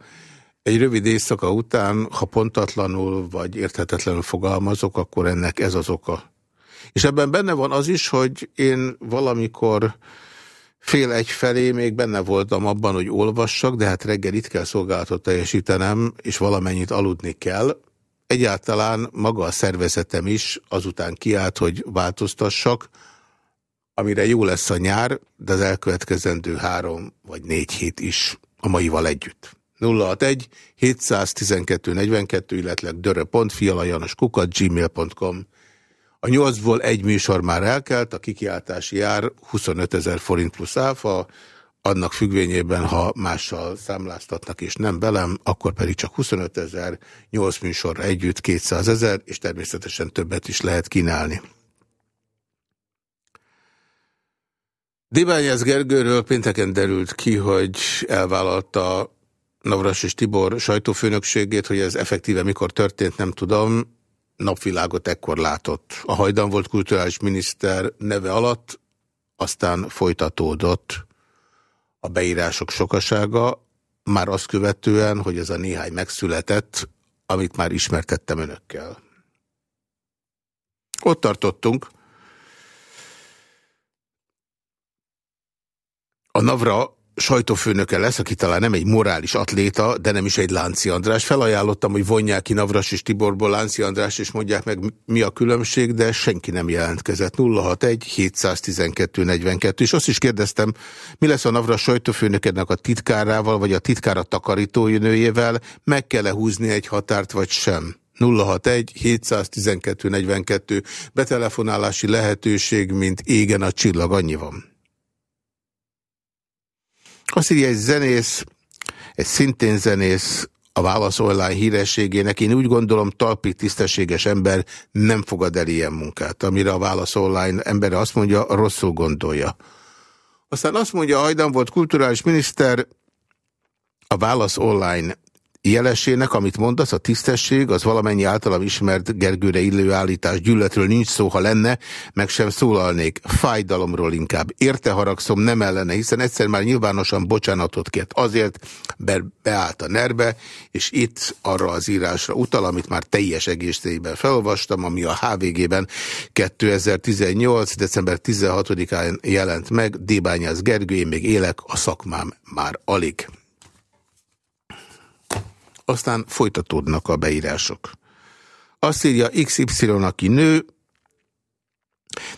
Egy rövid éjszaka után, ha pontatlanul vagy érthetetlenül fogalmazok, akkor ennek ez az oka. És ebben benne van az is, hogy én valamikor fél egy felé még benne voltam abban, hogy olvassak, de hát reggel itt kell szolgálatot teljesítenem, és valamennyit aludni kell. Egyáltalán maga a szervezetem is azután kiállt, hogy változtassak, amire jó lesz a nyár, de az elkövetkezendő három vagy négy hét is a maival együtt. 061 712 42, illetve dörö.fialajanoskukat gmail.com A nyolcból egy műsor már elkelt, a kikiáltási jár 25 ezer forint plusz áfa, annak függvényében, ha mással számláztatnak és nem velem, akkor pedig csak 25 ezer, 8 műsor együtt 200 ezer, és természetesen többet is lehet kínálni. Dibányász Gergőről pénteken derült ki, hogy elvállalta Navras és Tibor sajtófőnökségét, hogy ez effektíve mikor történt, nem tudom. Napvilágot ekkor látott. A hajdan volt kulturális miniszter neve alatt, aztán folytatódott a beírások sokasága, már azt követően, hogy ez a néhány megszületett, amit már ismertettem önökkel. Ott tartottunk, a Navra sajtófőnöke lesz, aki talán nem egy morális atléta, de nem is egy Lánci András. Felajánlottam, hogy vonják ki Navras és Tiborból Lánci András, és mondják meg, mi a különbség, de senki nem jelentkezett. 061 712 42. És azt is kérdeztem, mi lesz a Navras sajtófőnökednek a titkárával, vagy a titkára takarítói nőjével, meg kell-e húzni egy határt, vagy sem? 061 712 42 betelefonálási lehetőség, mint égen a csillag, annyi van. Azt írja egy zenész, egy szintén zenész, a Válasz Online hírességének. Én úgy gondolom, talpig tisztességes ember nem fogad el ilyen munkát, amire a Válasz Online embere azt mondja, rosszul gondolja. Aztán azt mondja, Hajdan volt kulturális miniszter, a Válasz Online jelesének, amit mondasz, a tisztesség, az valamennyi általam ismert Gergőre illő állítás gyűlöletről nincs szó, ha lenne, meg sem szólalnék. Fájdalomról inkább. Érte haragszom, nem ellene, hiszen egyszer már nyilvánosan bocsánatot kért azért, mert beállt a nerbe, és itt arra az írásra utal, amit már teljes egészségben felolvastam, ami a HVG-ben 2018. december 16-án jelent meg, Débányász Gergő, én még élek, a szakmám már alig aztán folytatódnak a beírások. Azt írja XY, aki nő,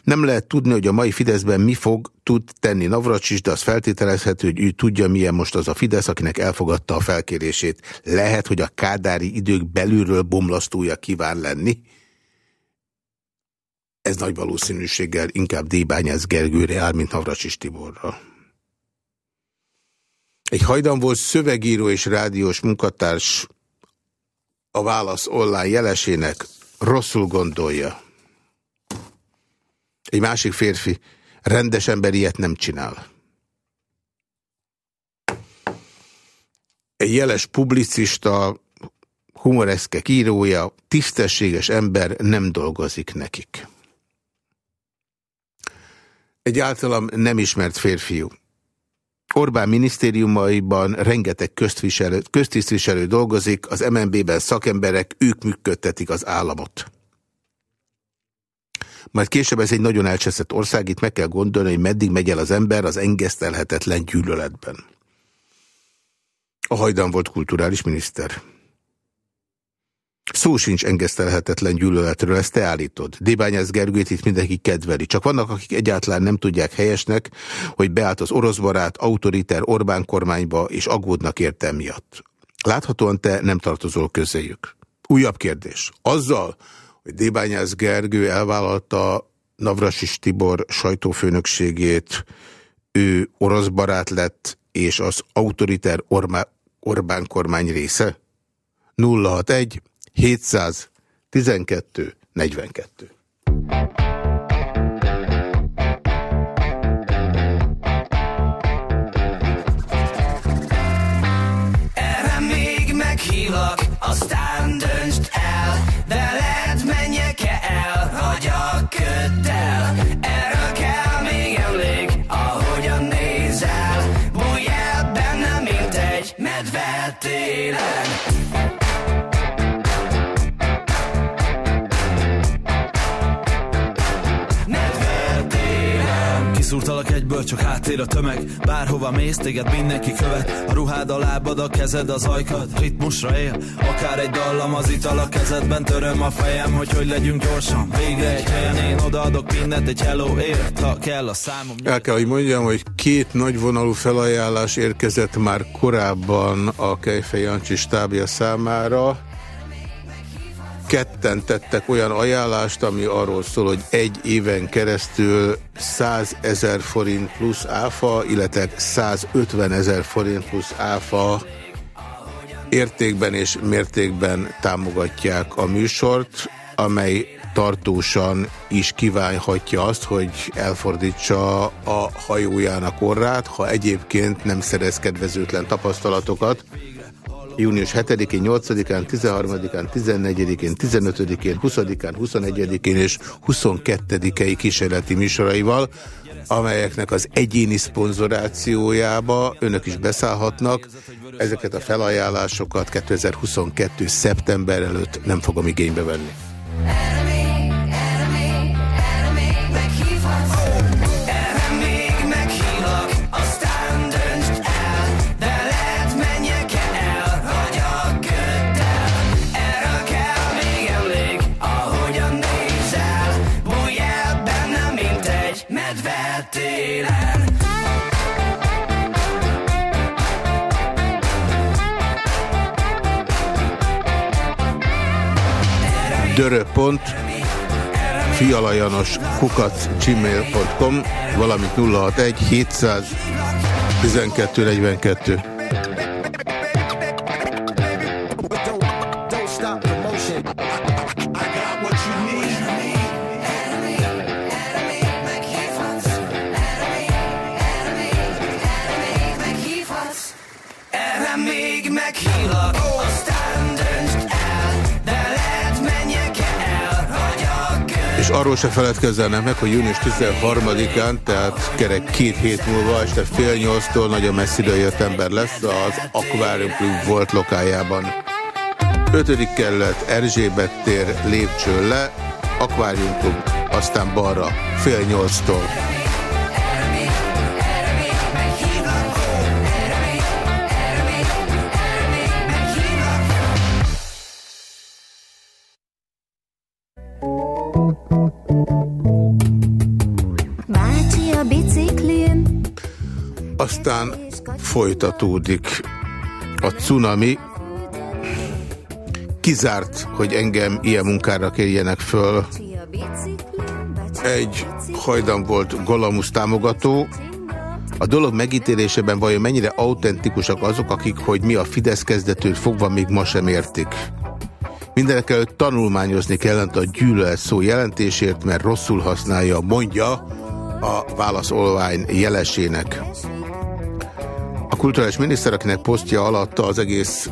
nem lehet tudni, hogy a mai Fideszben mi fog tud tenni Navracsis, de az feltételezhető, hogy ő tudja, milyen most az a Fidesz, akinek elfogadta a felkérését. Lehet, hogy a kádári idők belülről bomlasztója kíván lenni. Ez nagy valószínűséggel inkább Débányász Gergőre áll, mint Navracsis Tiborra. Egy hajdan volt szövegíró és rádiós munkatárs a Válasz online jelesének rosszul gondolja. Egy másik férfi rendes ember ilyet nem csinál. Egy jeles publicista, humoreszkek írója, tisztességes ember nem dolgozik nekik. Egy általam nem ismert férfiú. Orbán minisztériumaiban rengeteg köztisztviselő, köztisztviselő dolgozik, az MNB-ben szakemberek, ők működtetik az államot. Majd később ez egy nagyon elcseszett ország, itt meg kell gondolni, hogy meddig megy el az ember az engesztelhetetlen gyűlöletben. A hajdan volt kulturális miniszter. Szó sincs engesztelhetetlen gyűlöletről, ezt te állítod. Débányász Gergőt itt mindenki kedveli. Csak vannak, akik egyáltalán nem tudják helyesnek, hogy beállt az orosz barát, autoriter Orbán kormányba, és aggódnak érte miatt. Láthatóan te nem tartozol közéjük. Újabb kérdés. Azzal, hogy Débányász Gergő elvállalta Navrasis Tibor sajtófőnökségét, ő orosz barát lett, és az autoriter Orbán kormány része? 061 712 42. Erre még meghívlak, aztán döntsd el, lehet menjek-e el, vagy a köddel. Erről kell még emlék, ahogyan nézel, bújj el bennem, mint egy medve télen. Egyből, csak háttér a tömeg Bárhova mész, téged mindenki követ. A ruhád a lábad, a kezed az ajkad Ritmusra él, akár egy dallam Az ital a kezedben, töröm a fejem Hogy hogy legyünk gyorsan, végre egy helyen Én odaadok mindent, egy hello ért Ha kell a számom. El kell, hogy mondjam, hogy két nagyvonalú felajánlás érkezett már korábban a Kejfej Jancsi stábja számára ketten tettek olyan ajánlást, ami arról szól, hogy egy éven keresztül 100 ezer forint plusz áfa, illetve 150 ezer forint plusz áfa értékben és mértékben támogatják a műsort, amely tartósan is kívánhatja azt, hogy elfordítsa a hajójának orrát, ha egyébként nem szerez kedvezőtlen tapasztalatokat június 7-én, 8-án, 13-án, 14-én, 15-én, 20-án, 21-én és 22-i kísérleti műsoraival, amelyeknek az egyéni szponzorációjába önök is beszállhatnak. Ezeket a felajánlásokat 2022. szeptember előtt nem fogom igénybe venni. dörö.pont fialajanos kukac gmail.com valamint 061 700 12 42 arról se feledkezzenek meg, hogy június 13-án, tehát kerek két hét múlva, este fél nyolctól nagyon messziről jött ember lesz az Aquarium Club volt lokájában. 5. kerület, Erzsébet tér, lépcső le, Aquarium Club, aztán balra, fél nyolctól. Aztán folytatódik a cunami. Kizárt, hogy engem ilyen munkára kérjenek föl. Egy hajdan volt Galamusz támogató, A dolog megítélésében vajon mennyire autentikusak azok, akik, hogy mi a Fidesz kezdetől fogva még ma sem értik. Mindenek előtt tanulmányozni kellene a gyűlölet szó jelentésért, mert rosszul használja, mondja a válaszolvány jelesének. A kulturális miniszter, akinek posztja alatt az egész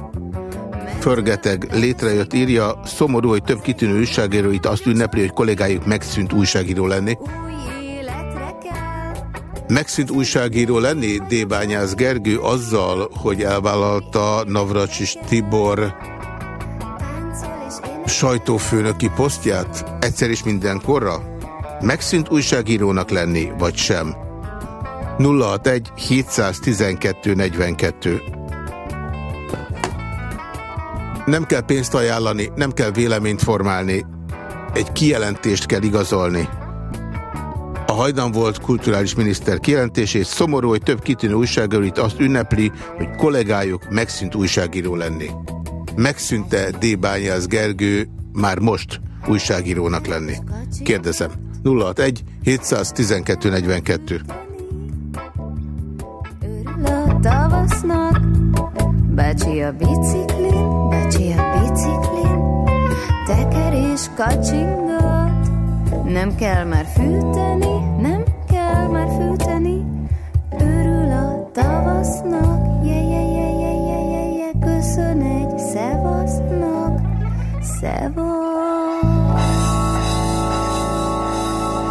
förgeteg létrejött, írja, szomorú, hogy több kitűnő újságíró itt azt ünnepli, hogy kollégájuk megszűnt újságíró lenni. Megszűnt újságíró lenni Débányász Gergő azzal, hogy elvállalta Navracsis Tibor sajtófőnöki posztját egyszer is mindenkorra? Megszűnt újságírónak lenni, vagy sem? 061 712 42 Nem kell pénzt ajánlani, nem kell véleményt formálni. Egy kijelentést kell igazolni. A hajdan volt kulturális miniszter kijelentését szomorú, hogy több kitűnő újságíró itt azt ünnepli, hogy kollégájuk megszűnt újságíró lenni. Megszűnte D. Bányász Gergő már most újságírónak lenni? Kérdezem. 061 712 42 a tavasznak, bácsi a biciklin, bácsi a biciklin, teker és kacsingat, nem kell már fűteni, nem kell már fűteni, örül a tavasznak, je, je, je, je, je, je, je, köszön egy szevasznak, szevasz.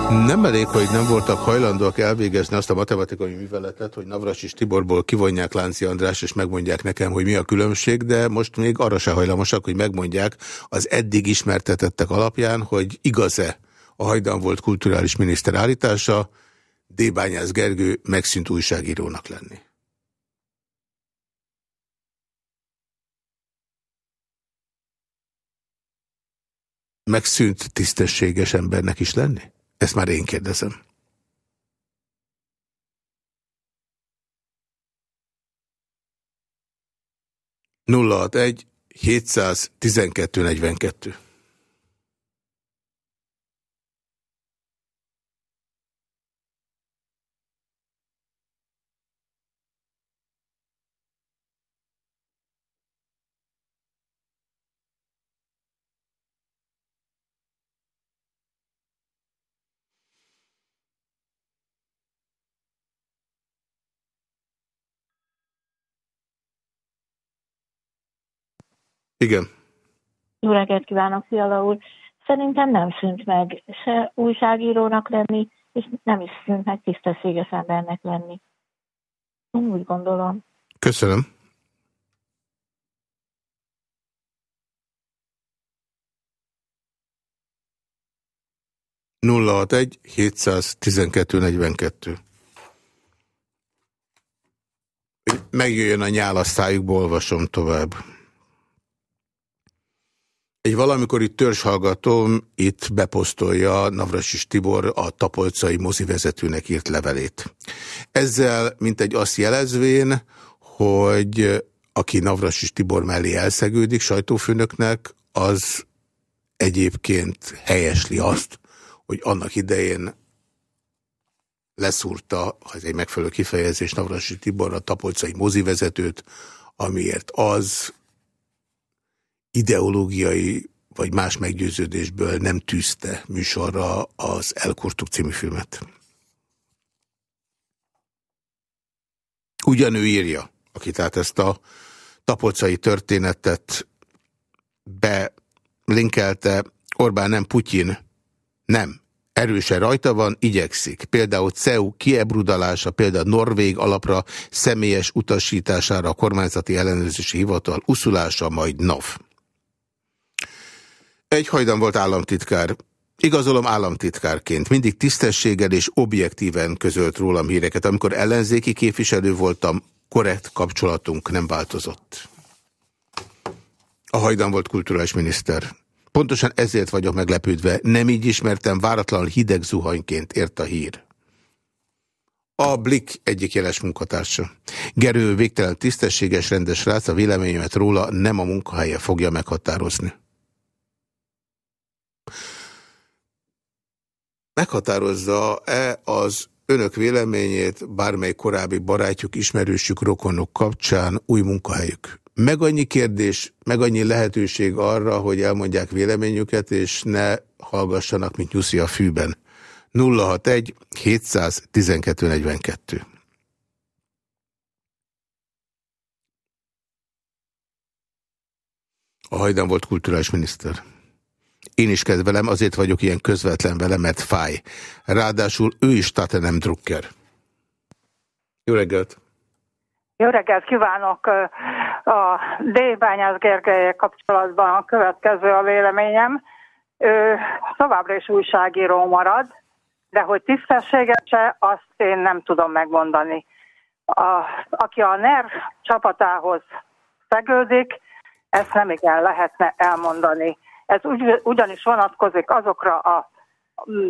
Nem elég, hogy nem voltak hajlandóak elvégezni azt a matematikai műveletet, hogy Navrasis Tiborból kivonják Lánci András, és megmondják nekem, hogy mi a különbség, de most még arra se hajlamosak, hogy megmondják az eddig ismertetettek alapján, hogy igaz-e a hajdan volt kulturális miniszter állítása, D. Gergő megszűnt újságírónak lenni. Megszűnt tisztességes embernek is lenni? Ezt már én kérdezem. Nulla egy 712 42. Igen. Jó reggelt kívánok, Fiala úr! Szerintem nem szűnt meg se újságírónak lenni, és nem is szűnt meg tisztességes embernek lenni. Én úgy gondolom. Köszönöm. Nulla egy 712 42. Megjöjjön a nyálasztájukból, olvasom tovább. Egy valamikori törzshallgatóm itt beposztolja Navrasis Tibor a tapolcai mozi vezetőnek írt levelét. Ezzel, mint egy azt jelezvén, hogy aki Navrasis Tibor mellé elszegődik sajtófőnöknek, az egyébként helyesli azt, hogy annak idején leszúrta, ha ez egy megfelelő kifejezés, Navrasis Tibor a tapolcai mozivezetőt, amiért az ideológiai vagy más meggyőződésből nem tűzte műsorra az Elkurtuk című filmet. Ugyanő írja, aki tehát ezt a tapolcai történetet belinkelte, Orbán nem Putyin, nem, erősen rajta van, igyekszik. Például CEU kiebrudalása, például Norvég alapra személyes utasítására a kormányzati ellenőrzési hivatal uszulása, majd NAV. Egy hajdan volt államtitkár. Igazolom államtitkárként. Mindig tisztességgel és objektíven közölt rólam híreket. Amikor ellenzéki képviselő voltam, korrekt kapcsolatunk nem változott. A hajdan volt kulturális miniszter. Pontosan ezért vagyok meglepődve. Nem így ismertem, váratlan hideg zuhanyként ért a hír. A Blik egyik jeles munkatársa. Gerő végtelen tisztességes, rendes rác, a véleményemet róla nem a munkahelye fogja meghatározni. Meghatározza-e az önök véleményét bármely korábbi barátjuk, ismerősük, rokonok kapcsán új munkahelyük. Meg annyi kérdés, meg annyi lehetőség arra, hogy elmondják véleményüket, és ne hallgassanak, mint nyuszi a fűben. 061 712 42. A hajdan volt kulturális miniszter. Én is kedvelem, azért vagyok ilyen közvetlen vele, mert fáj. Ráadásul ő is Tatenem Drucker. Jó reggelt! Jó reggelt kívánok! A D-bányász Gergelyek kapcsolatban a következő a véleményem. Ő továbbra is újságíró marad, de hogy tisztességes-e, azt én nem tudom megmondani. A, aki a NER csapatához szegődik, ezt nem igen lehetne elmondani. Ez ugy, ugyanis vonatkozik azokra a mm,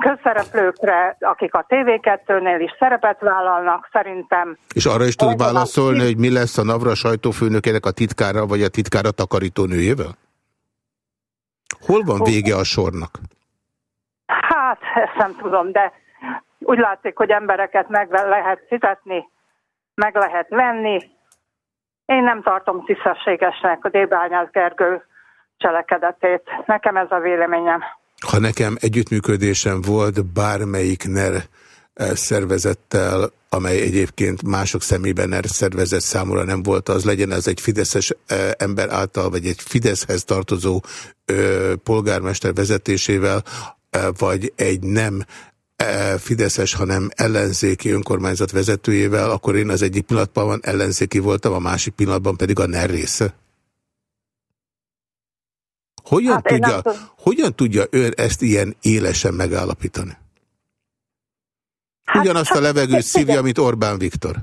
közszereplőkre, akik a TV2-nél is szerepet vállalnak, szerintem. És arra is tud válaszolni, hogy mi lesz a Navra sajtófőnökének a titkára, vagy a titkára takarító nőjével? Hol van vége a sornak? Hát, ezt nem tudom, de úgy látszik, hogy embereket meg lehet fizetni, meg lehet venni. Én nem tartom tisztességesnek a Débányász Gergő cselekedetét. Nekem ez a véleményem. Ha nekem együttműködésem volt bármelyik NER eh, szervezettel, amely egyébként mások szemében NER szervezet számúra nem volt az, legyen ez egy fideszes eh, ember által, vagy egy Fideszhez tartozó ö, polgármester vezetésével, eh, vagy egy nem Fideszes, hanem ellenzéki önkormányzat vezetőjével, akkor én az egyik pillanatban ellenzéki voltam, a másik pillanatban pedig a NER része. Hogyan, hát tudja, hogyan tudja ön ezt ilyen élesen megállapítani? Hát, Ugyanazt a levegőt szívja, mint Orbán Viktor.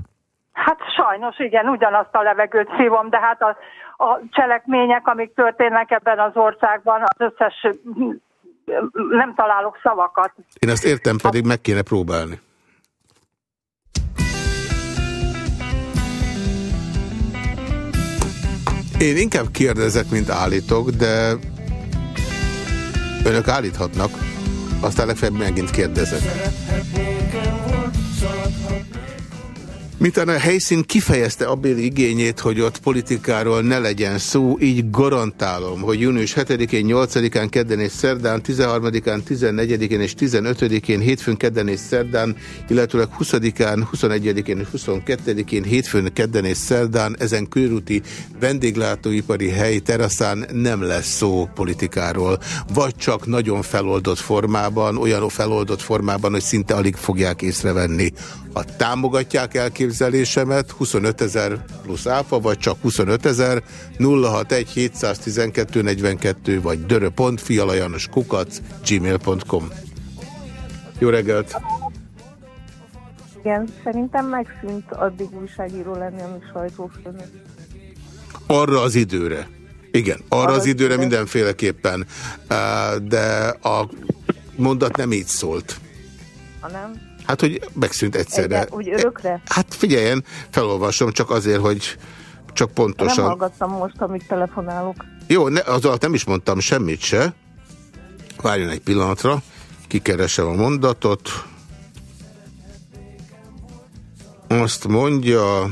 Hát sajnos igen, ugyanazt a levegőt szívom, de hát a, a cselekmények, amik történnek ebben az országban, az összes nem találok szavakat. Én ezt értem, pedig meg kéne próbálni. Én inkább kérdezek, mint állítok, de Önök állíthatnak, aztán legfeljebb megint kérdezek. Miután a helyszín kifejezte abbéli igényét, hogy ott politikáról ne legyen szó, így garantálom, hogy június 7-én, 8-án, kedden és szerdán, 13-án, 14-én és 15-én, hétfőn, kedden és szerdán, illetőleg 20-án, 21-én és 22-én, hétfőn, kedden és szerdán ezen körúti vendéglátóipari hely teraszán nem lesz szó politikáról, vagy csak nagyon feloldott formában, olyan feloldott formában, hogy szinte alig fogják észrevenni. Ha támogatják elképzelésemet, 25 ezer plusz áfa, vagy csak 25 ezer, 061 712 42, vagy dörö.fialajanos kukac, gmail.com. Jó reggelt! Igen, szerintem megszűnt addig újságíró lenni, ami sajtófőnök. Arra az időre. Igen, arra, arra az időre, időre mindenféleképpen. De a mondat nem így szólt. Hanem? Hát, hogy megszűnt egyszerre. Egyre, úgy örökre? Hát figyeljen, felolvasom csak azért, hogy csak pontosan. Nem hallgattam most, amíg telefonálok. Jó, ne, az alatt nem is mondtam semmit se. Várjon egy pillanatra, kikeresem a mondatot. Azt mondja...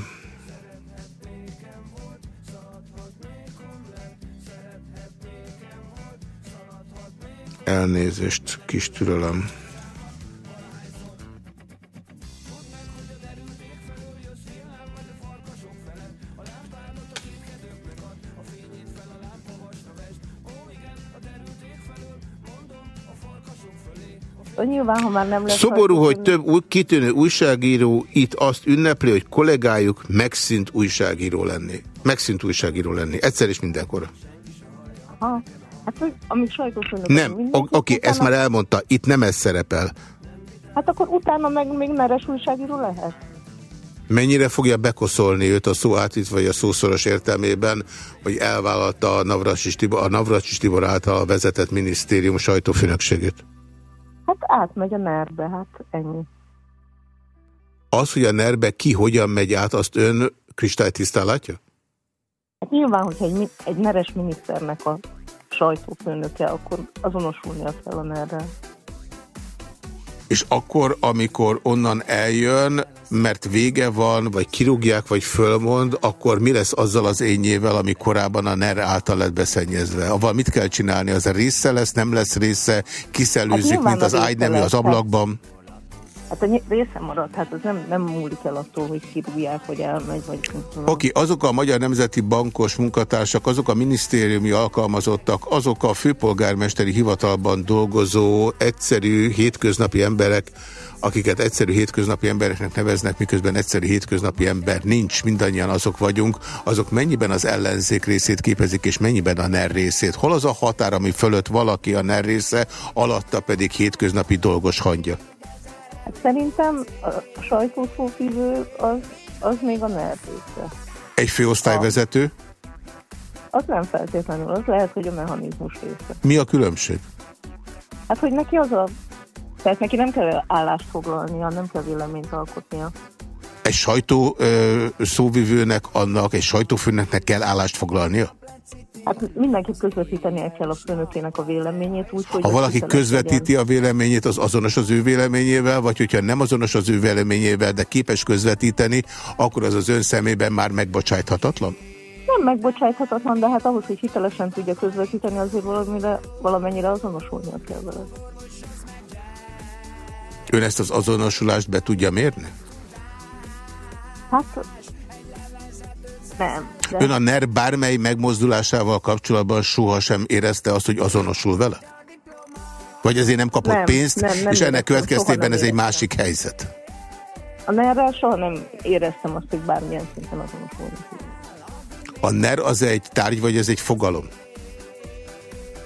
Elnézést, kis türelem. Nyilván, ha már nem lesz Szoború, hogy több új, kitűnő újságíró itt azt ünnepli, hogy kollégájuk megszűnt újságíró lenni. Megszűnt újságíró lenni. Egyszer is mindenkor. Ha, hát, hogy amíg sajtófőnök... Nem, oké, okay, ezt már elmondta, itt nem ez szerepel. Hát akkor utána meg még meres újságíró lehet? Mennyire fogja bekoszolni őt a szó átít, vagy a szószoros értelmében, hogy elvállalta a Navracsis Tibor, a Navracsis Tibor által vezetett minisztérium sajtófőnökségét? Hát átmegy a nerbe, hát ennyi. Az, hogy a nerbe ki hogyan megy át, azt ön kristálytisztán látja? Hát nyilván, hogyha egy, egy neres miniszternek a sajtófőnöke, akkor azonosulnia kell a nerrel. És akkor, amikor onnan eljön, mert vége van, vagy kirúgják, vagy fölmond, akkor mi lesz azzal az ényével, ami korábban a NER által lett beszennyezve? Avval mit kell csinálni? Az a része lesz, nem lesz része? Kiszelőzik, Hát mint az ágynemű az ablakban? Hát a része marad, hát az nem, nem múlik el attól, hogy kirúgják, vagy elmegy, vagy. Oké, okay, azok a Magyar Nemzeti Bankos munkatársak, azok a minisztériumi alkalmazottak, azok a főpolgármesteri hivatalban dolgozó egyszerű hétköznapi emberek, akiket egyszerű hétköznapi embereknek neveznek, miközben egyszerű hétköznapi ember nincs, mindannyian azok vagyunk, azok mennyiben az ellenzék részét képezik, és mennyiben a NER részét? Hol az a határ, ami fölött valaki a NER része, alatta pedig hétköznapi dolgos hangja? Szerintem a sajtószóvívő az, az még a része. Egy főosztályvezető? Az nem feltétlenül, az lehet, hogy a mechanizmus része. Mi a különbség? Hát, hogy neki az a... Tehát neki nem kell állást foglalnia, nem kell véleményt alkotnia. Egy sajtó ö, szóvivőnek, annak egy sajtófőnöknek kell állást foglalnia? Hát mindenképp közvetítenie kell a főnökének a véleményét, úgyhogy... Ha az valaki közvetíti a véleményét, az azonos az ő véleményével, vagy hogyha nem azonos az ő véleményével, de képes közvetíteni, akkor az az ön szemében már megbocsájthatatlan? Nem megbocsájthatatlan, de hát ahhoz, hogy hitelesen tudja közvetíteni, azért valamire, valamennyire azonosulnia kell veled. Ön ezt az azonosulást be tudja mérni? Hát nem. De Ön a NER bármely megmozdulásával kapcsolatban sohasem érezte azt, hogy azonosul vele? Vagy ezért nem kapott Nem, pénzt, nem, nem és ennek következtében ez egy másik helyzet? a ner soha nem éreztem azt, hogy bármilyen szinten azonosulni. A NER az egy tárgy, vagy ez egy fogalom?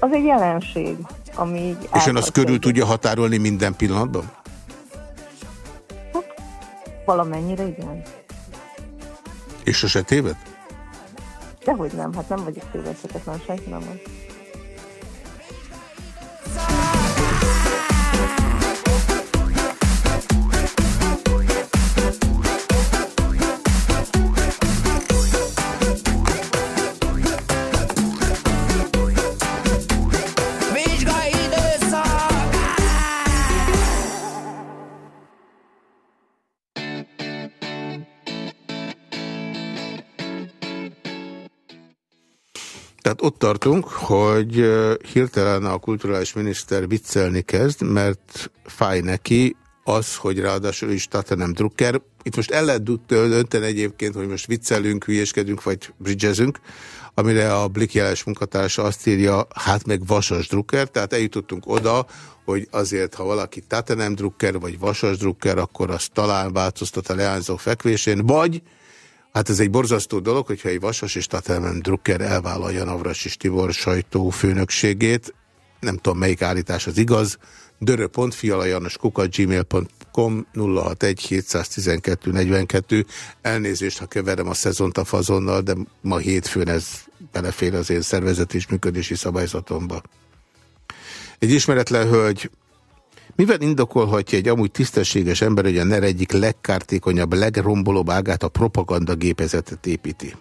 Az egy jelenség, ami így És ön azt körül tudja határolni minden pillanatban? Valamennyire igen. És sose téved? Dehogy nem, hát nem vagyok tévedhetetlen, senki nem van. Tehát ott tartunk, hogy hirtelen a kulturális miniszter viccelni kezd, mert fáj neki az, hogy ráadásul is Tatanem Drucker. Itt most el lehet dönteni egyébként, hogy most viccelünk, hülyeskedünk, vagy bridgezünk, amire a Blik jeles munkatársa azt írja, hát meg vasas Drucker, tehát eljutottunk oda, hogy azért, ha valaki Tatanem Drucker, vagy vasas Drucker, akkor az talán változtat a leányzó fekvésén, vagy Hát ez egy borzasztó dolog, hogyha egy Vasas és Tatelmen Drucker elvállalja Navras Tibor sajtó főnökségét. Nem tudom, melyik állítás az igaz. dörö.fialajanoskuka.gmail.com 061 712 42 Elnézést, ha keverem a szezont a fazonnal, de ma hétfőn ez belefér az én szervezet és működési szabályzatomba. Egy ismeretlen hölgy mivel indokolhatja egy amúgy tisztességes ember, hogy a NER egyik legkártékonyabb, legrombolóbb ágát a propaganda gépezetet építi?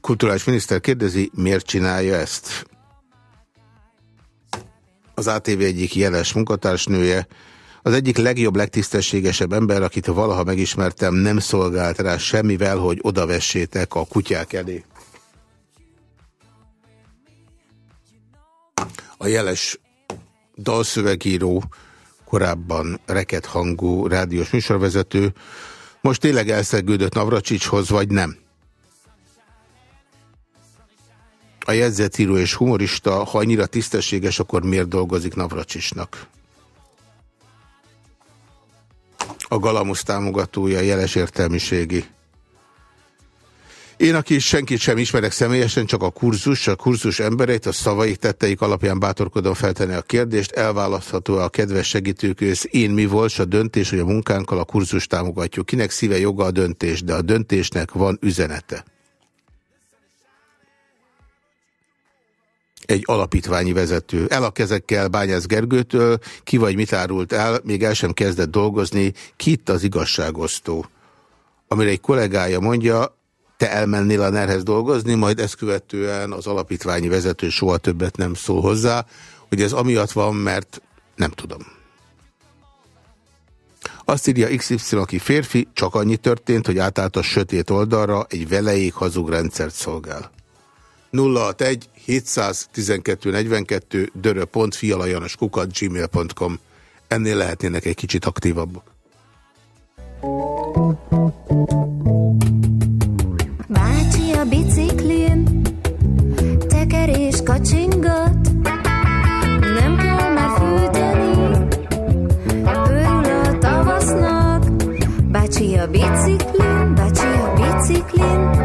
Kulturális miniszter kérdezi, miért csinálja ezt? Az ATV egyik jeles munkatársnője, az egyik legjobb, legtisztességesebb ember, akit valaha megismertem, nem szolgált rá semmivel, hogy odavessétek a kutyák elé. A jeles dalszövegíró, korábban reket hangú rádiós műsorvezető, most tényleg elszegődött Navracsicshoz, vagy nem? A jegyzetíró és humorista, ha annyira tisztességes, akkor miért dolgozik Navracsicsnak? A Galamusz támogatója, jeles értelmiségi. Én, aki senkit sem ismerek személyesen, csak a kurzus, a kurzus embereit, a szavaik, tetteik alapján bátorkodom feltenni a kérdést, elválasztható a kedves segítőköz, én mi volt a döntés, hogy a munkánkkal a kurzus támogatjuk. Kinek szíve joga a döntés, de a döntésnek van üzenete. Egy alapítványi vezető. El a kezekkel Bányász Gergőtől, ki vagy mit árult el, még el sem kezdett dolgozni, ki itt az igazságosztó. Amire egy kollégája mondja, te elmennél a NER-hez dolgozni, majd ezt követően az alapítványi vezető soha többet nem szól hozzá. hogy ez amiatt van, mert nem tudom. Azt írja XY, aki férfi, csak annyi történt, hogy átállt a sötét oldalra, egy veleig hazug rendszert szolgál. 061 712 42 dörö.fialajanos kukat gmail.com Ennél lehetnének egy kicsit aktívabbak. biciklin, bačija biciklin.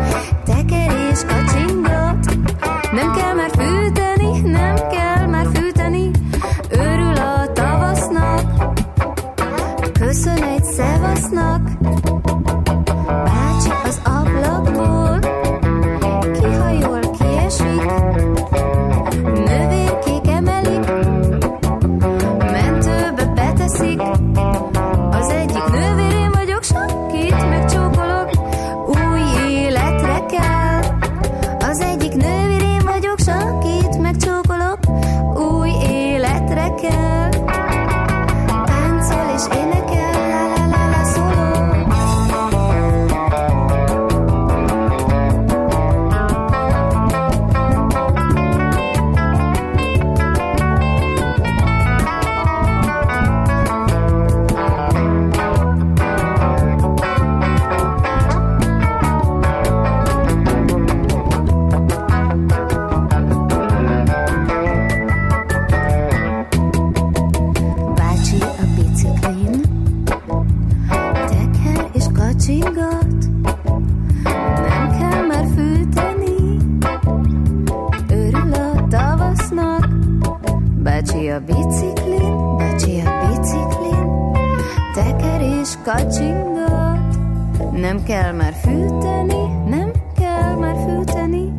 Kacsingat Nem kell már fűteni Nem kell már fűteni.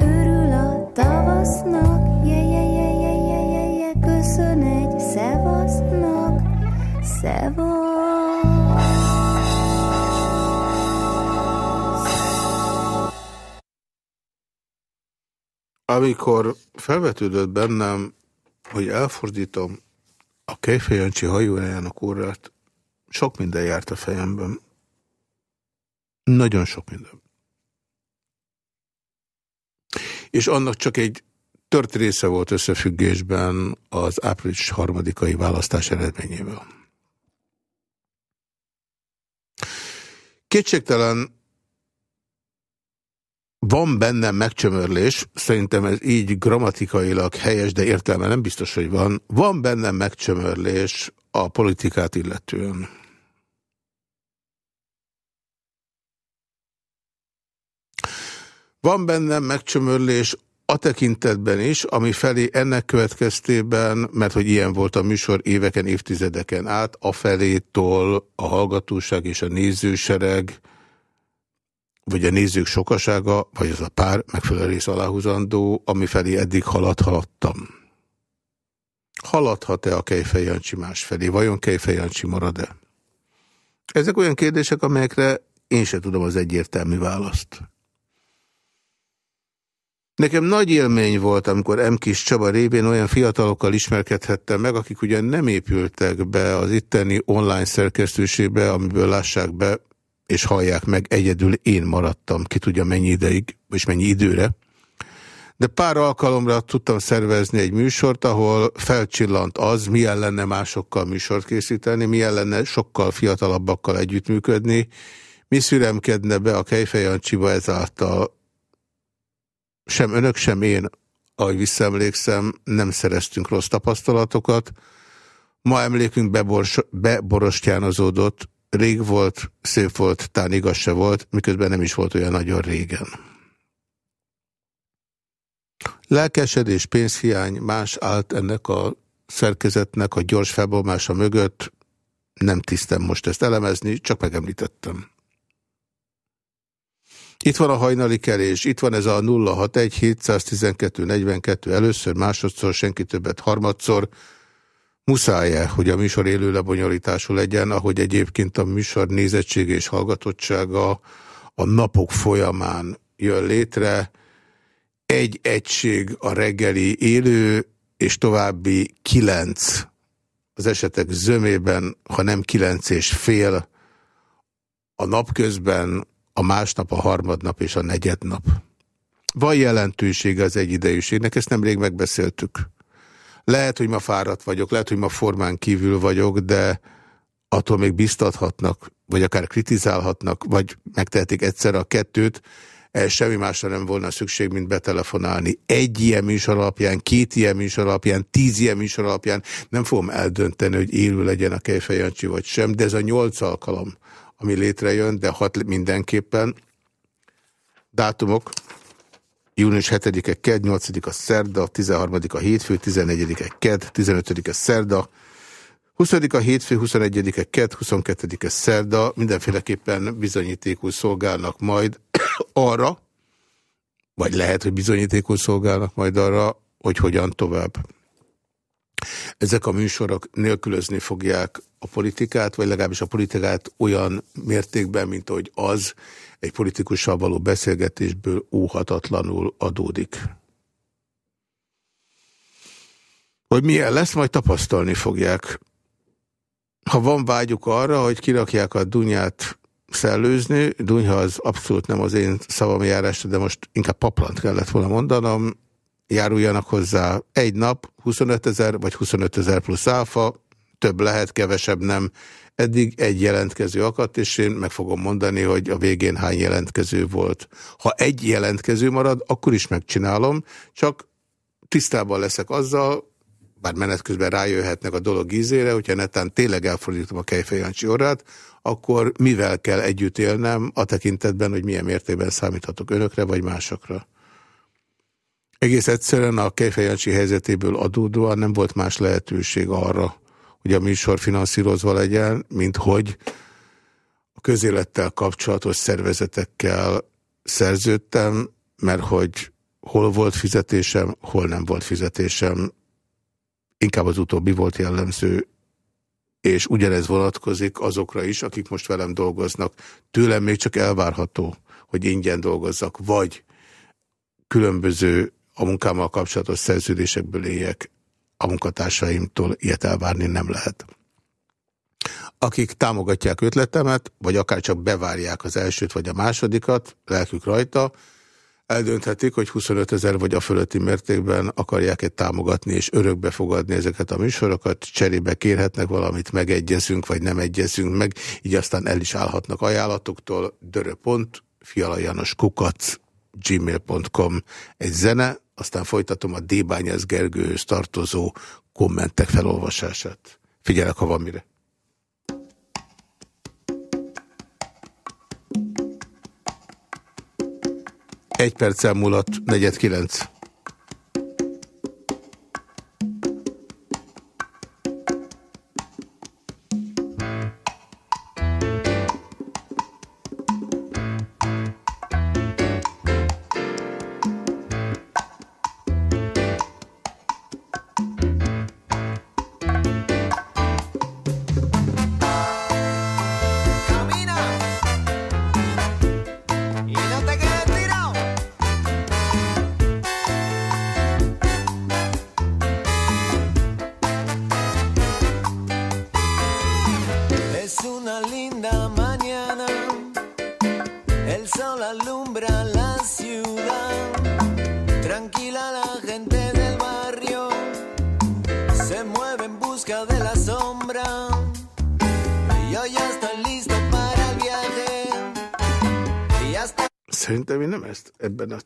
Örül a tavasznak. Je, je, je, je, je, je, je Köszön egy szevasznak. Szevasz. Amikor felvetődött bennem, hogy elfordítom a Kejfej Jancsi hajójának órát, sok minden járt a fejemben. Nagyon sok minden. És annak csak egy tört része volt összefüggésben az április harmadikai választás eredményével. Kétségtelen van bennem megcsömörlés, szerintem ez így grammatikailag helyes, de értelme nem biztos, hogy van. Van bennem megcsömörlés a politikát illetően. Van bennem megcsömörlés a tekintetben is, ami felé ennek következtében, mert hogy ilyen volt a műsor éveken, évtizedeken át, a felétól a hallgatóság és a nézősereg, vagy a nézők sokasága, vagy az a pár megfelelő rész aláhúzandó, ami felé eddig halad, haladtam. Haladhat-e a Kejfej Jancsi más felé? Vajon Kejfej Jancsi marad-e? Ezek olyan kérdések, amelyekre én sem tudom az egyértelmű választ. Nekem nagy élmény volt, amikor M. Kis Csaba révén olyan fiatalokkal ismerkedhettem meg, akik ugyan nem épültek be az itteni online szerkesztőségbe, amiből lássák be, és hallják meg, egyedül én maradtam, ki tudja mennyi ideig, és mennyi időre. De pár alkalomra tudtam szervezni egy műsort, ahol felcsillant az, milyen lenne másokkal műsort készíteni, milyen lenne sokkal fiatalabbakkal együttműködni, mi szüremkedne be a Kejfej Jancsiba ezáltal. Sem önök, sem én, ahogy visszaemlékszem, nem szereztünk rossz tapasztalatokat. Ma emlékünk bebors, beborostyánozódott, rég volt, szép volt, tán igaz se volt, miközben nem is volt olyan nagyon régen. Lelkesedés, pénzhiány, más állt ennek a szerkezetnek a gyors felbomlása mögött, nem tisztem most ezt elemezni, csak megemlítettem. Itt van a hajnali kerés, itt van ez a 061 712 42 először, másodszor, senki többet harmadszor. Muszáj-e, hogy a műsor élő lebonyolítású legyen, ahogy egyébként a műsor nézettsége és hallgatottsága a napok folyamán jön létre. Egy egység a reggeli élő és további kilenc az esetek zömében, ha nem kilenc és fél, a napközben, a másnap, a harmadnap és a negyednap. Van jelentősége az egyidejűségnek, ezt nemrég megbeszéltük. Lehet, hogy ma fáradt vagyok, lehet, hogy ma formán kívül vagyok, de attól még biztathatnak, vagy akár kritizálhatnak, vagy megtehetik egyszer a kettőt, ehhez semmi másra nem volna szükség, mint betelefonálni. Egy ilyen műsor alapján, két ilyen műsor alapján, tíz ilyen műsor alapján nem fogom eldönteni, hogy élő legyen a Kejfej Jancsi vagy sem, de ez a nyolc alkalom, ami létrejön, de hat mindenképpen. Dátumok. Június 7-e ked, 8-a szerda, 13-a hétfő, 14-e ked, 15-e szerda, 20-a hétfő, 21-e ked, 22-e szerda, mindenféleképpen bizonyítékul szolgálnak majd arra, vagy lehet, hogy bizonyítékul szolgálnak majd arra, hogy hogyan tovább. Ezek a műsorok nélkülözni fogják a politikát, vagy legalábbis a politikát olyan mértékben, mint hogy az egy politikussal való beszélgetésből óhatatlanul adódik. Hogy milyen lesz, majd tapasztalni fogják. Ha van vágyuk arra, hogy kirakják a dunyát szellőzni, dunyha az abszolút nem az én szavam járásra, de most inkább paplant kellett volna mondanom, járuljanak hozzá egy nap, 25 ezer vagy 25 ezer plusz áfa, több lehet, kevesebb nem. Eddig egy jelentkező akadt, és én meg fogom mondani, hogy a végén hány jelentkező volt. Ha egy jelentkező marad, akkor is megcsinálom, csak tisztában leszek azzal, bár menet közben rájöhetnek a dolog ízére, hogyha netán tényleg elfordítom a Kejfej Jancsi orrát, akkor mivel kell együtt élnem a tekintetben, hogy milyen mértékben számíthatok önökre vagy másokra. Egész egyszerűen a Kejfej Jancsi helyzetéből adódóan nem volt más lehetőség arra, hogy a műsor finanszírozva legyen, mint hogy a közélettel kapcsolatos szervezetekkel szerződtem, mert hogy hol volt fizetésem, hol nem volt fizetésem. Inkább az utóbbi volt jellemző, és ugyanez vonatkozik azokra is, akik most velem dolgoznak. Tőlem még csak elvárható, hogy ingyen dolgozzak, vagy különböző a munkámmal kapcsolatos szerződésekből éljek a munkatársaimtól ilyet elvárni nem lehet. Akik támogatják ötletemet, vagy akár csak bevárják az elsőt vagy a másodikat, lelkük rajta, eldönthetik, hogy 25 ezer vagy a fölötti mértékben akarják-e támogatni és örökbe fogadni ezeket a műsorokat, cserébe kérhetnek valamit, megegyezünk vagy nem egyezünk meg, így aztán el is állhatnak ajánlatoktól, dörö.pont, fialajanos kukac, gmail.com egy zene, aztán folytatom a D. Gergőhöz tartozó kommentek felolvasását. Figyelek, ha van mire. Egy perccel múlott, negyed kilenc.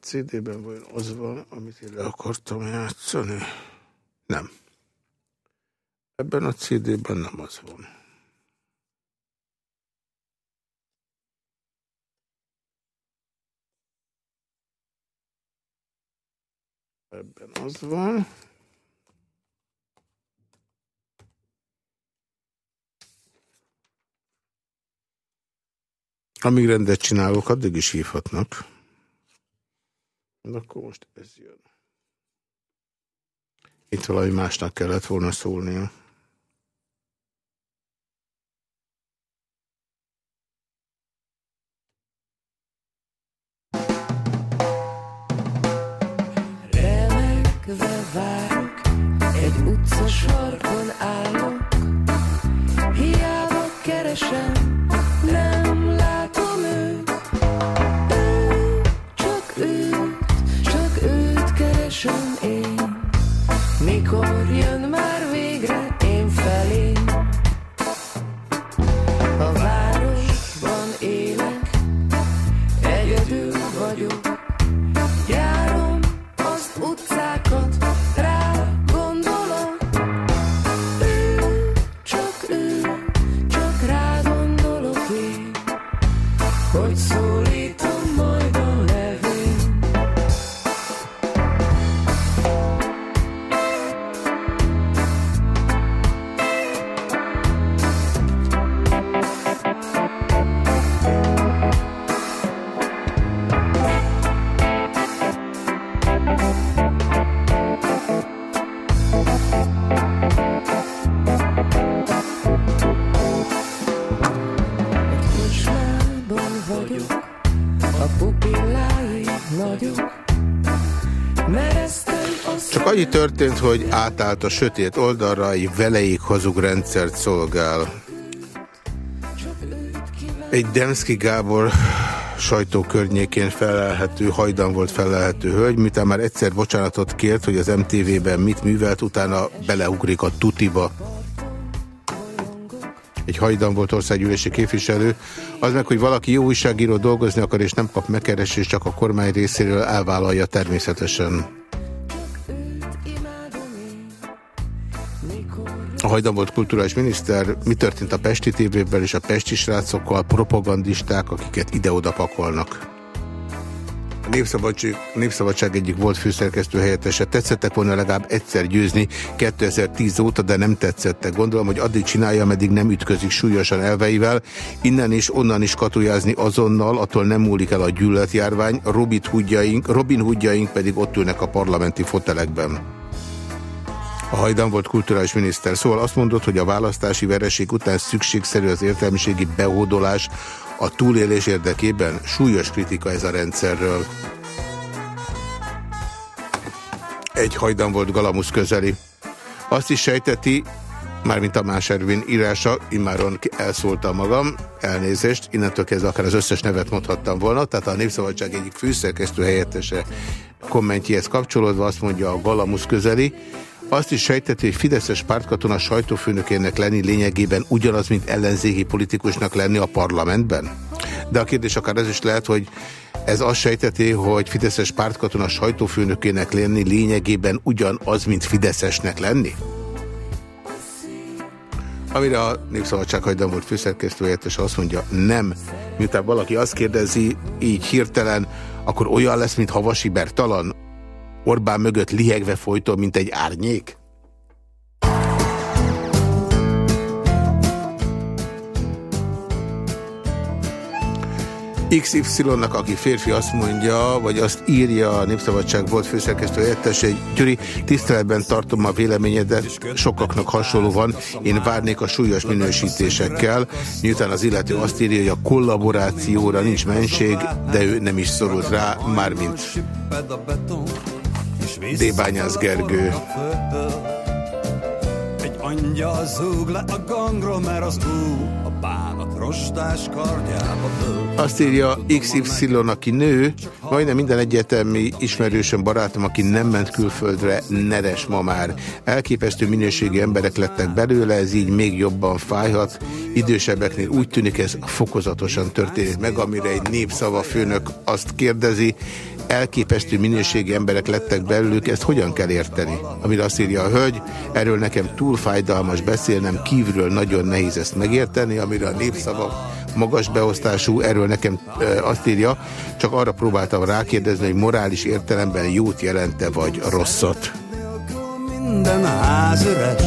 CD-ben vajon az van, amit én le akartam játszani? Nem. Ebben a CD-ben nem az van. Ebben az van. Amíg rendet csinálok, addig is hívhatnak. De akkor most ez jön. Itt valami másnak kellett volna szólnia. Remekve várok utca sarkon Csak annyi történt, hogy átállt a sötét oldalra, egy veleig hazug rendszert szolgál. Egy Demszki Gábor sajtó környékén felelhető, hajdan volt felelhető hölgy, miután már egyszer bocsánatot kért, hogy az MTV-ben mit művelt, utána beleugrik a tutiba. Egy hajdan volt országgyűlési képviselő, az meg, hogy valaki jó újságíró dolgozni akar, és nem kap megkeresést, csak a kormány részéről elvállalja természetesen. A hajdan volt kulturális miniszter, mi történt a Pesti tévében és a Pesti srácokkal, propagandisták, akiket ide-oda pakolnak. A Népszabadság, Népszabadság egyik volt főszerkesztő helyettese. Tetszettek volna legalább egyszer győzni 2010 óta, de nem tetszettek. Gondolom, hogy addig csinálja, ameddig nem ütközik súlyosan elveivel. Innen is, onnan is katujázni azonnal, attól nem múlik el a gyűlöletjárvány. Robin Hoodjaink, Robin Hoodjaink pedig ott ülnek a parlamenti fotelekben. A hajdan volt kulturális miniszter, szóval azt mondott, hogy a választási vereség után szükségszerű az értelmiségi behódolás a túlélés érdekében. Súlyos kritika ez a rendszerről. Egy hajdan volt Galamusz közeli. Azt is sejteti, mármint Tamás Ervin írása, immáron elszólta magam, elnézést, innentől kezdve akár az összes nevet mondhattam volna, tehát a Népszabadság egyik főszerkesztő helyettese kommentjéhez kapcsolódva azt mondja a Galamusz közeli, azt is sejteti, hogy Fideszes pártkatona sajtófőnökének lenni lényegében ugyanaz, mint ellenzéki politikusnak lenni a parlamentben? De a kérdés akár ez is lehet, hogy ez azt sejteti, hogy Fideszes pártkatona sajtófőnökének lenni lényegében ugyanaz, mint Fideszesnek lenni? Amire a Népszabadság hajdan volt főszerkesztő és azt mondja, nem. Miután valaki azt kérdezi, így hirtelen, akkor olyan lesz, mint Havasi Bertalan? Orbán mögött lihegve folytó, mint egy árnyék? XY-nak, aki férfi azt mondja, vagy azt írja a Népszabadság volt főszerkesztő helyettes, hogy Gyuri, tiszteletben tartom a véleményedet, sokaknak hasonló van, én várnék a súlyos minősítésekkel, miután az illető azt írja, hogy a kollaborációra nincs menség, de ő nem is szorult rá, mármint Débányász Gergő. Egy angyal zúg le a gangról, mert az ú, a bánat rostás kardjába dől. Azt írja XY, aki nő, majdnem minden egyetemi ismerősöm barátom, aki nem ment külföldre, neres ma már. Elképesztő minőségi emberek lettek belőle, ez így még jobban fájhat. Idősebbeknél úgy tűnik, ez fokozatosan történik meg, amire egy népszava főnök azt kérdezi, elképesztő minőségi emberek lettek belőlük, ezt hogyan kell érteni? Amire azt írja a hölgy, erről nekem túl fájdalmas beszélnem, kívülről nagyon nehéz ezt megérteni, amire a népszava magas beosztású, erről nekem e, azt írja, csak arra próbáltam rákérdezni, hogy morális értelemben jót jelente vagy rosszat. Minden ház üres,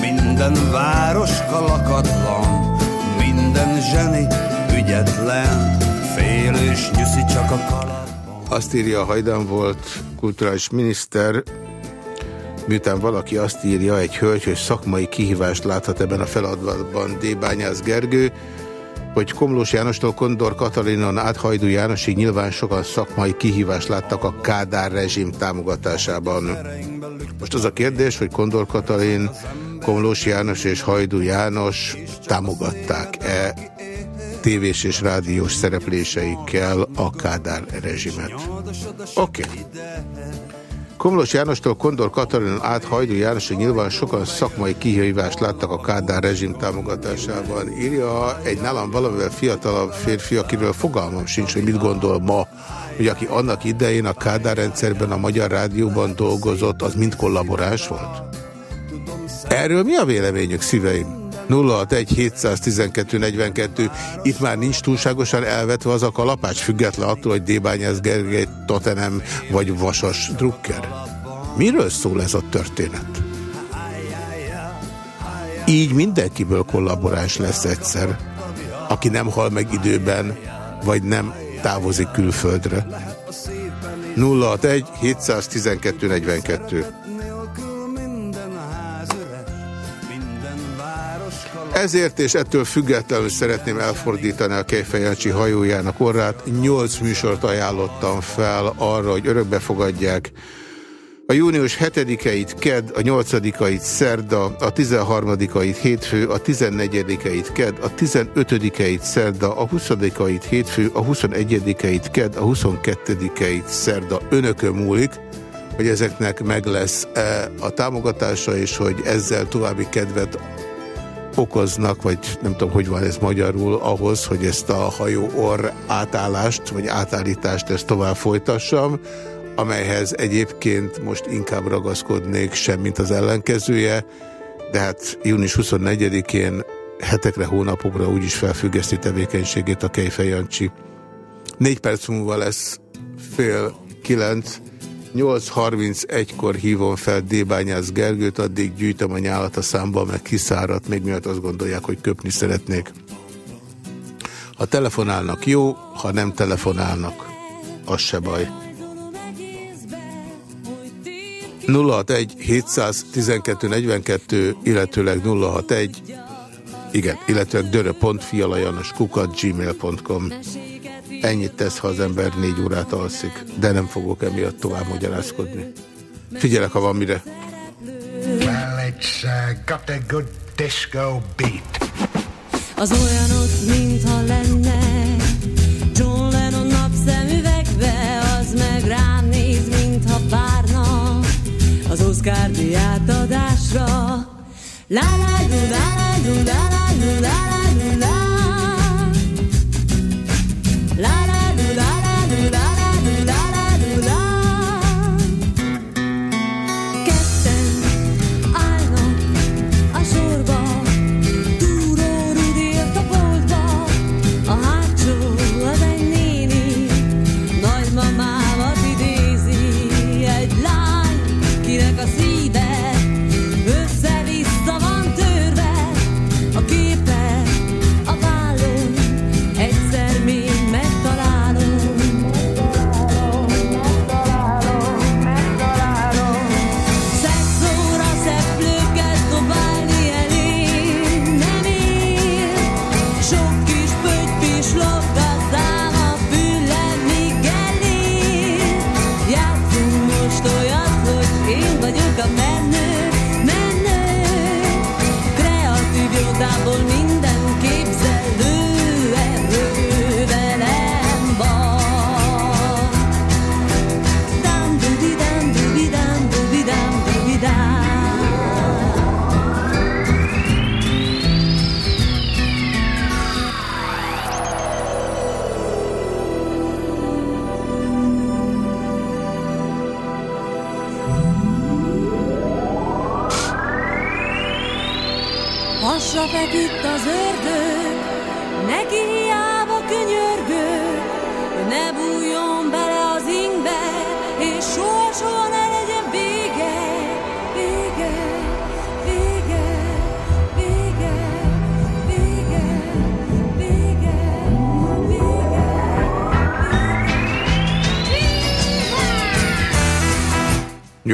minden város kalakatlan, minden zseni ügyetlen, félős nyuszi csak a kalat. Azt írja hajdan volt kulturális miniszter, miután valaki azt írja, egy hölgy, hogy szakmai kihívást láthat ebben a feladatban D. Bányász Gergő, hogy Komlós Jánostól Kondor Katalinon át Hajdú Jánosig nyilván sokan szakmai kihívást láttak a Kádár rezsim támogatásában. Most az a kérdés, hogy Kondor Katalin, Komlós János és Hajdú János támogatták-e tévés és rádiós szerepléseikkel a Kádár rezsimet. Oké. Okay. Komlós Jánostól Kondor Katalinon át Hajdú Jánosig nyilván sokan szakmai kihívást láttak a Kádár rezsim támogatásában. Írja egy nálam valamivel fiatalabb férfi, akiről fogalmam sincs, hogy mit gondol ma, hogy aki annak idején a Kádár rendszerben a Magyar Rádióban dolgozott, az mind kollaboráns volt? Erről mi a véleményük, szíveim? 061 712 42. Itt már nincs túlságosan elvetve az a kalapács, független attól, hogy Débányász Gergely, Totenem vagy Vasas Drucker. Miről szól ez a történet? Így mindenkiből kollaboráns lesz egyszer, aki nem hal meg időben, vagy nem távozik külföldre. 061 712 42 Ezért és ettől függetlenül szeretném elfordítani a Kejfejancsi hajójának orrát. Nyolc műsort ajánlottam fel arra, hogy örökbe fogadják. A június 7-eit ked, a 8-ait szerda, a 13-ait hétfő, a 14-eit ked, a 15-eit szerda, a 20-ait hétfő, a 21-eit ked, a 22-eit szerda. Önökön múlik, hogy ezeknek meg lesz -e a támogatása, és hogy ezzel további kedvet okoznak, vagy nem tudom, hogy van ez magyarul, ahhoz, hogy ezt a hajó orr átállást, vagy átállítást ezt tovább folytassam, amelyhez egyébként most inkább ragaszkodnék sem, mint az ellenkezője, de hát június 24-én hetekre, hónapokra úgyis felfüggeszti tevékenységét a Kejfej Jancsi. Négy perc múlva lesz fél kilenc, 8.31-kor hívom fel Débányász Gergőt, addig gyűjtöm a nyálat a számba, meg kiszáradt, még miatt azt gondolják, hogy köpni szeretnék. Ha telefonálnak, jó, ha nem telefonálnak, az se baj. 061 712 42, illetőleg 061, igen, illetőleg dörö.fialajanos kukat gmail.com. Ennyit tesz, ha az ember négy órát alszik, de nem fogok emiatt tovább magyarázkodni. Figyelek, ha van mire. Well, it's uh, got a good disco beat. Az olyanok, mintha lenne John Lennon napszemüvegbe Az meg rám néz, mintha várna Az Oscar díját adásra La la du, la la la la la la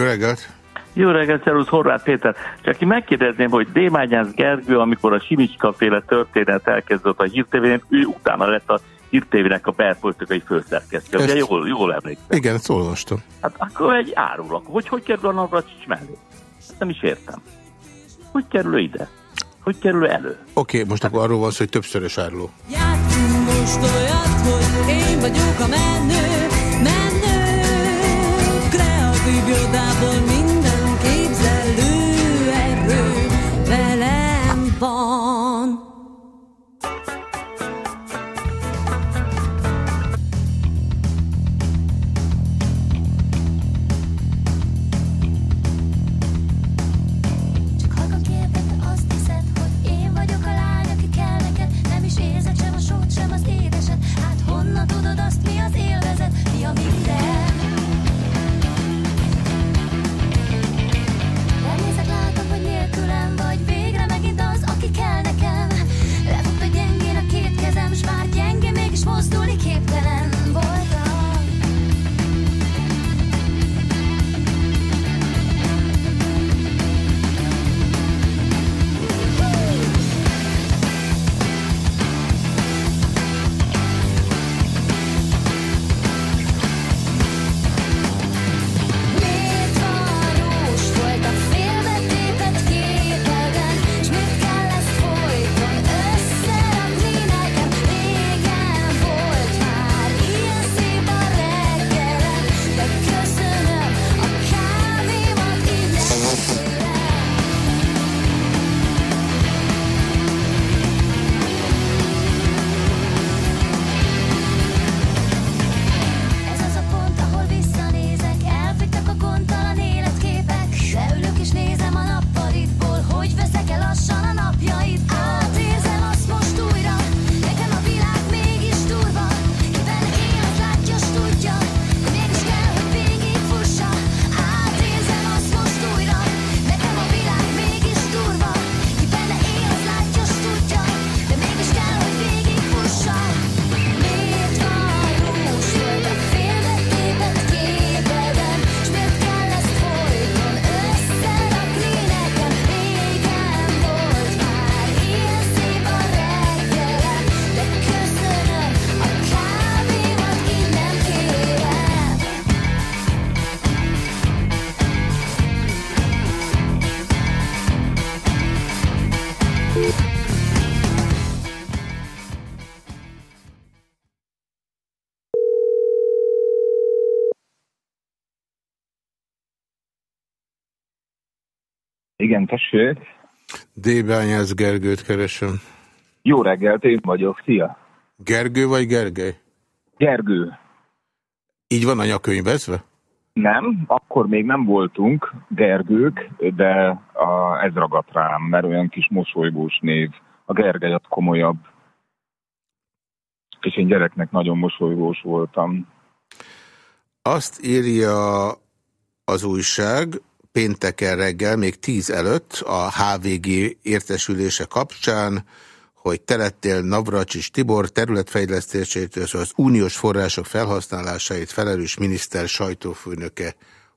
reggelt! Jó reggelt, szervusz, Horváth Péter. Csak én megkérdezném, hogy Démányász Gergő, amikor a Simicska féle történet elkezdődött a hírtévén, ő utána lett a hírtévének a belpolitikai főszerkesztő. Ugye Ezt- jól, jól emlékszem. Igen, ezt olvastam. Hát akkor egy árulak. Hogy hogy kerül a Navracsics mellé? Ezt nem is értem. Hogy kerül ő ide? Hogy kerül ő elő? Oké, most akkor arról van szó, hogy többszörös áruló. Játszunk most olyat, hogy én vagyok a menő. anfíbio da bonita. Gyenge, mégis Igen, tessék. D-bányász Gergőt keresem. Jó reggelt, én vagyok. Szia. Gergő vagy Gergely? Gergő. Így van a nyakönyvezve? Nem, akkor még nem voltunk Gergők, de a, ez ragadt rám, mert olyan kis mosolygós név. A Gergely az komolyabb. És én gyereknek nagyon mosolygós voltam. Azt írja az újság pénteken reggel, még 10 előtt a HVG értesülése kapcsán, hogy te lettél Navracsis Tibor területfejlesztésétől az uniós források felhasználásait felelős miniszter sajtófőnöke.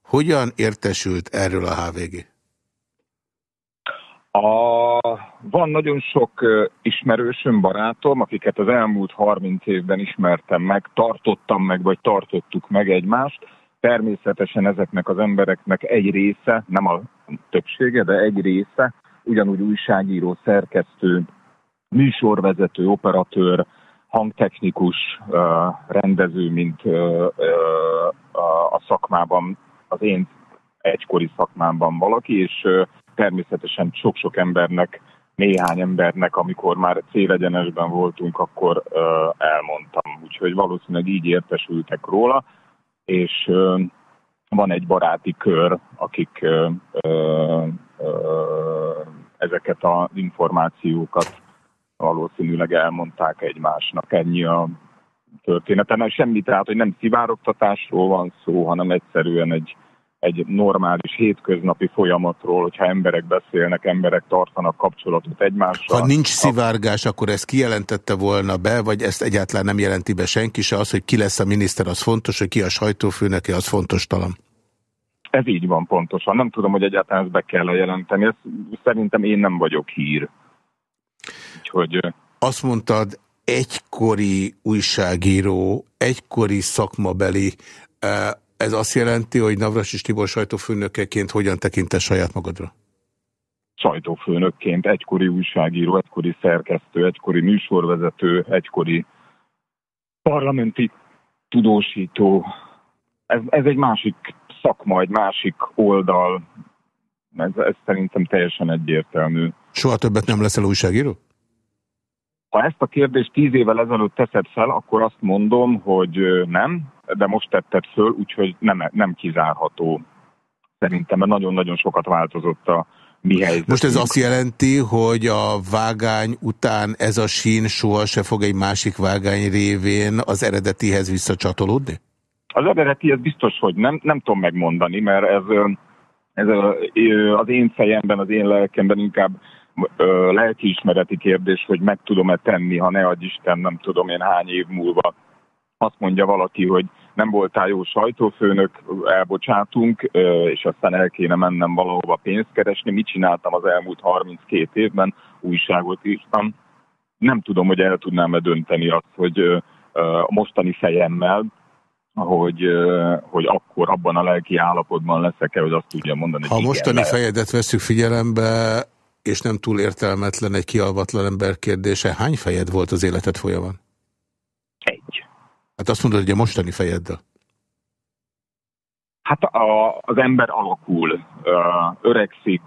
Hogyan értesült erről a HVG? A, van nagyon sok ismerősöm, barátom, akiket az elmúlt 30 évben ismertem meg, tartottam meg, vagy tartottuk meg egymást. Természetesen ezeknek az embereknek egy része, nem a többsége, de egy része, ugyanúgy újságíró, szerkesztő, műsorvezető, operatőr, hangtechnikus, rendező, mint a- szakmában, az én egykori szakmámban valaki, és természetesen sok-sok embernek, néhány embernek, amikor már célegyenesben voltunk, akkor elmondtam. Úgyhogy valószínűleg így értesültek róla, és van egy baráti kör, akik ezeket az információkat valószínűleg elmondták egymásnak. Ennyi a történeten. Semmi, tehát, hogy nem szivárogtatásról van szó, hanem egyszerűen egy, egy normális hétköznapi folyamatról, hogyha emberek beszélnek, emberek tartanak kapcsolatot egymással. Ha nincs szivárgás, akkor ezt kijelentette volna be, vagy ezt egyáltalán nem jelenti be senki se? Az, hogy ki lesz a miniszter, az fontos, hogy ki a sajtófőnöke, az fontos talán. Ez így van pontosan. Nem tudom, hogy egyáltalán ezt be kell jelenteni. Ez, szerintem én nem vagyok hír. Úgyhogy... Azt mondtad, egykori újságíró, egykori szakmabeli, ez azt jelenti, hogy Navrasis Tibor sajtófőnökeként hogyan tekintesz saját magadra? sajtófőnökként, egykori újságíró, egykori szerkesztő, egykori műsorvezető, egykori parlamenti tudósító. Ez, ez egy másik szakma, egy másik oldal. Ez, ez szerintem teljesen egyértelmű. Soha többet nem leszel újságíró? Ha ezt a kérdést tíz évvel ezelőtt teszed fel, akkor azt mondom, hogy nem, de most tetted föl, úgyhogy nem, nem kizárható. Szerintem mert nagyon-nagyon sokat változott a mi helyzetünk. Most ez azt jelenti, hogy a vágány után ez a sín soha se fog egy másik vágány révén az eredetihez visszacsatolódni? Az eredeti, ez biztos, hogy nem, nem tudom megmondani, mert ez, ez az én fejemben, az én lelkemben inkább ö, lelkiismereti kérdés, hogy meg tudom-e tenni, ha ne adj Isten, nem tudom én hány év múlva. Azt mondja valaki, hogy nem voltál jó sajtófőnök, elbocsátunk, és aztán el kéne mennem valahova pénzt keresni. Mit csináltam az elmúlt 32 évben? Újságot írtam. Nem tudom, hogy el tudnám-e dönteni azt, hogy a mostani fejemmel, hogy, hogy akkor abban a lelki állapotban leszek-e, hogy azt tudja mondani. Ha a hogy mostani igen, lehet. fejedet veszük figyelembe, és nem túl értelmetlen egy kialvatlan ember kérdése, hány fejed volt az életed folyamán? Egy. Hát azt mondod, hogy a mostani fejeddel. Hát a, az ember alakul, öregszik,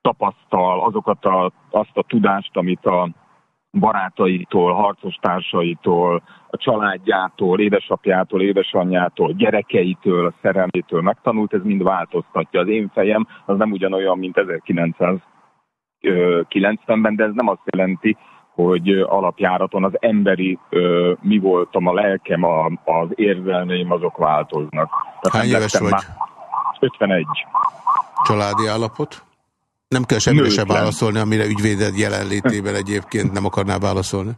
tapasztal azokat a, azt a tudást, amit a barátaitól, harcostársaitól, a családjától, édesapjától, édesanyjától, gyerekeitől, a szerelmétől megtanult, ez mind változtatja. Az én fejem az nem ugyanolyan, mint 1990-ben, de ez nem azt jelenti, hogy alapjáraton az emberi ö, mi voltam, a lelkem, a, az érzelmeim, azok változnak. Tehát Hány éves vagy? már- 51. Családi állapot? Nem kell semmire se válaszolni, amire ügyvéded jelenlétében egyébként nem akarná válaszolni.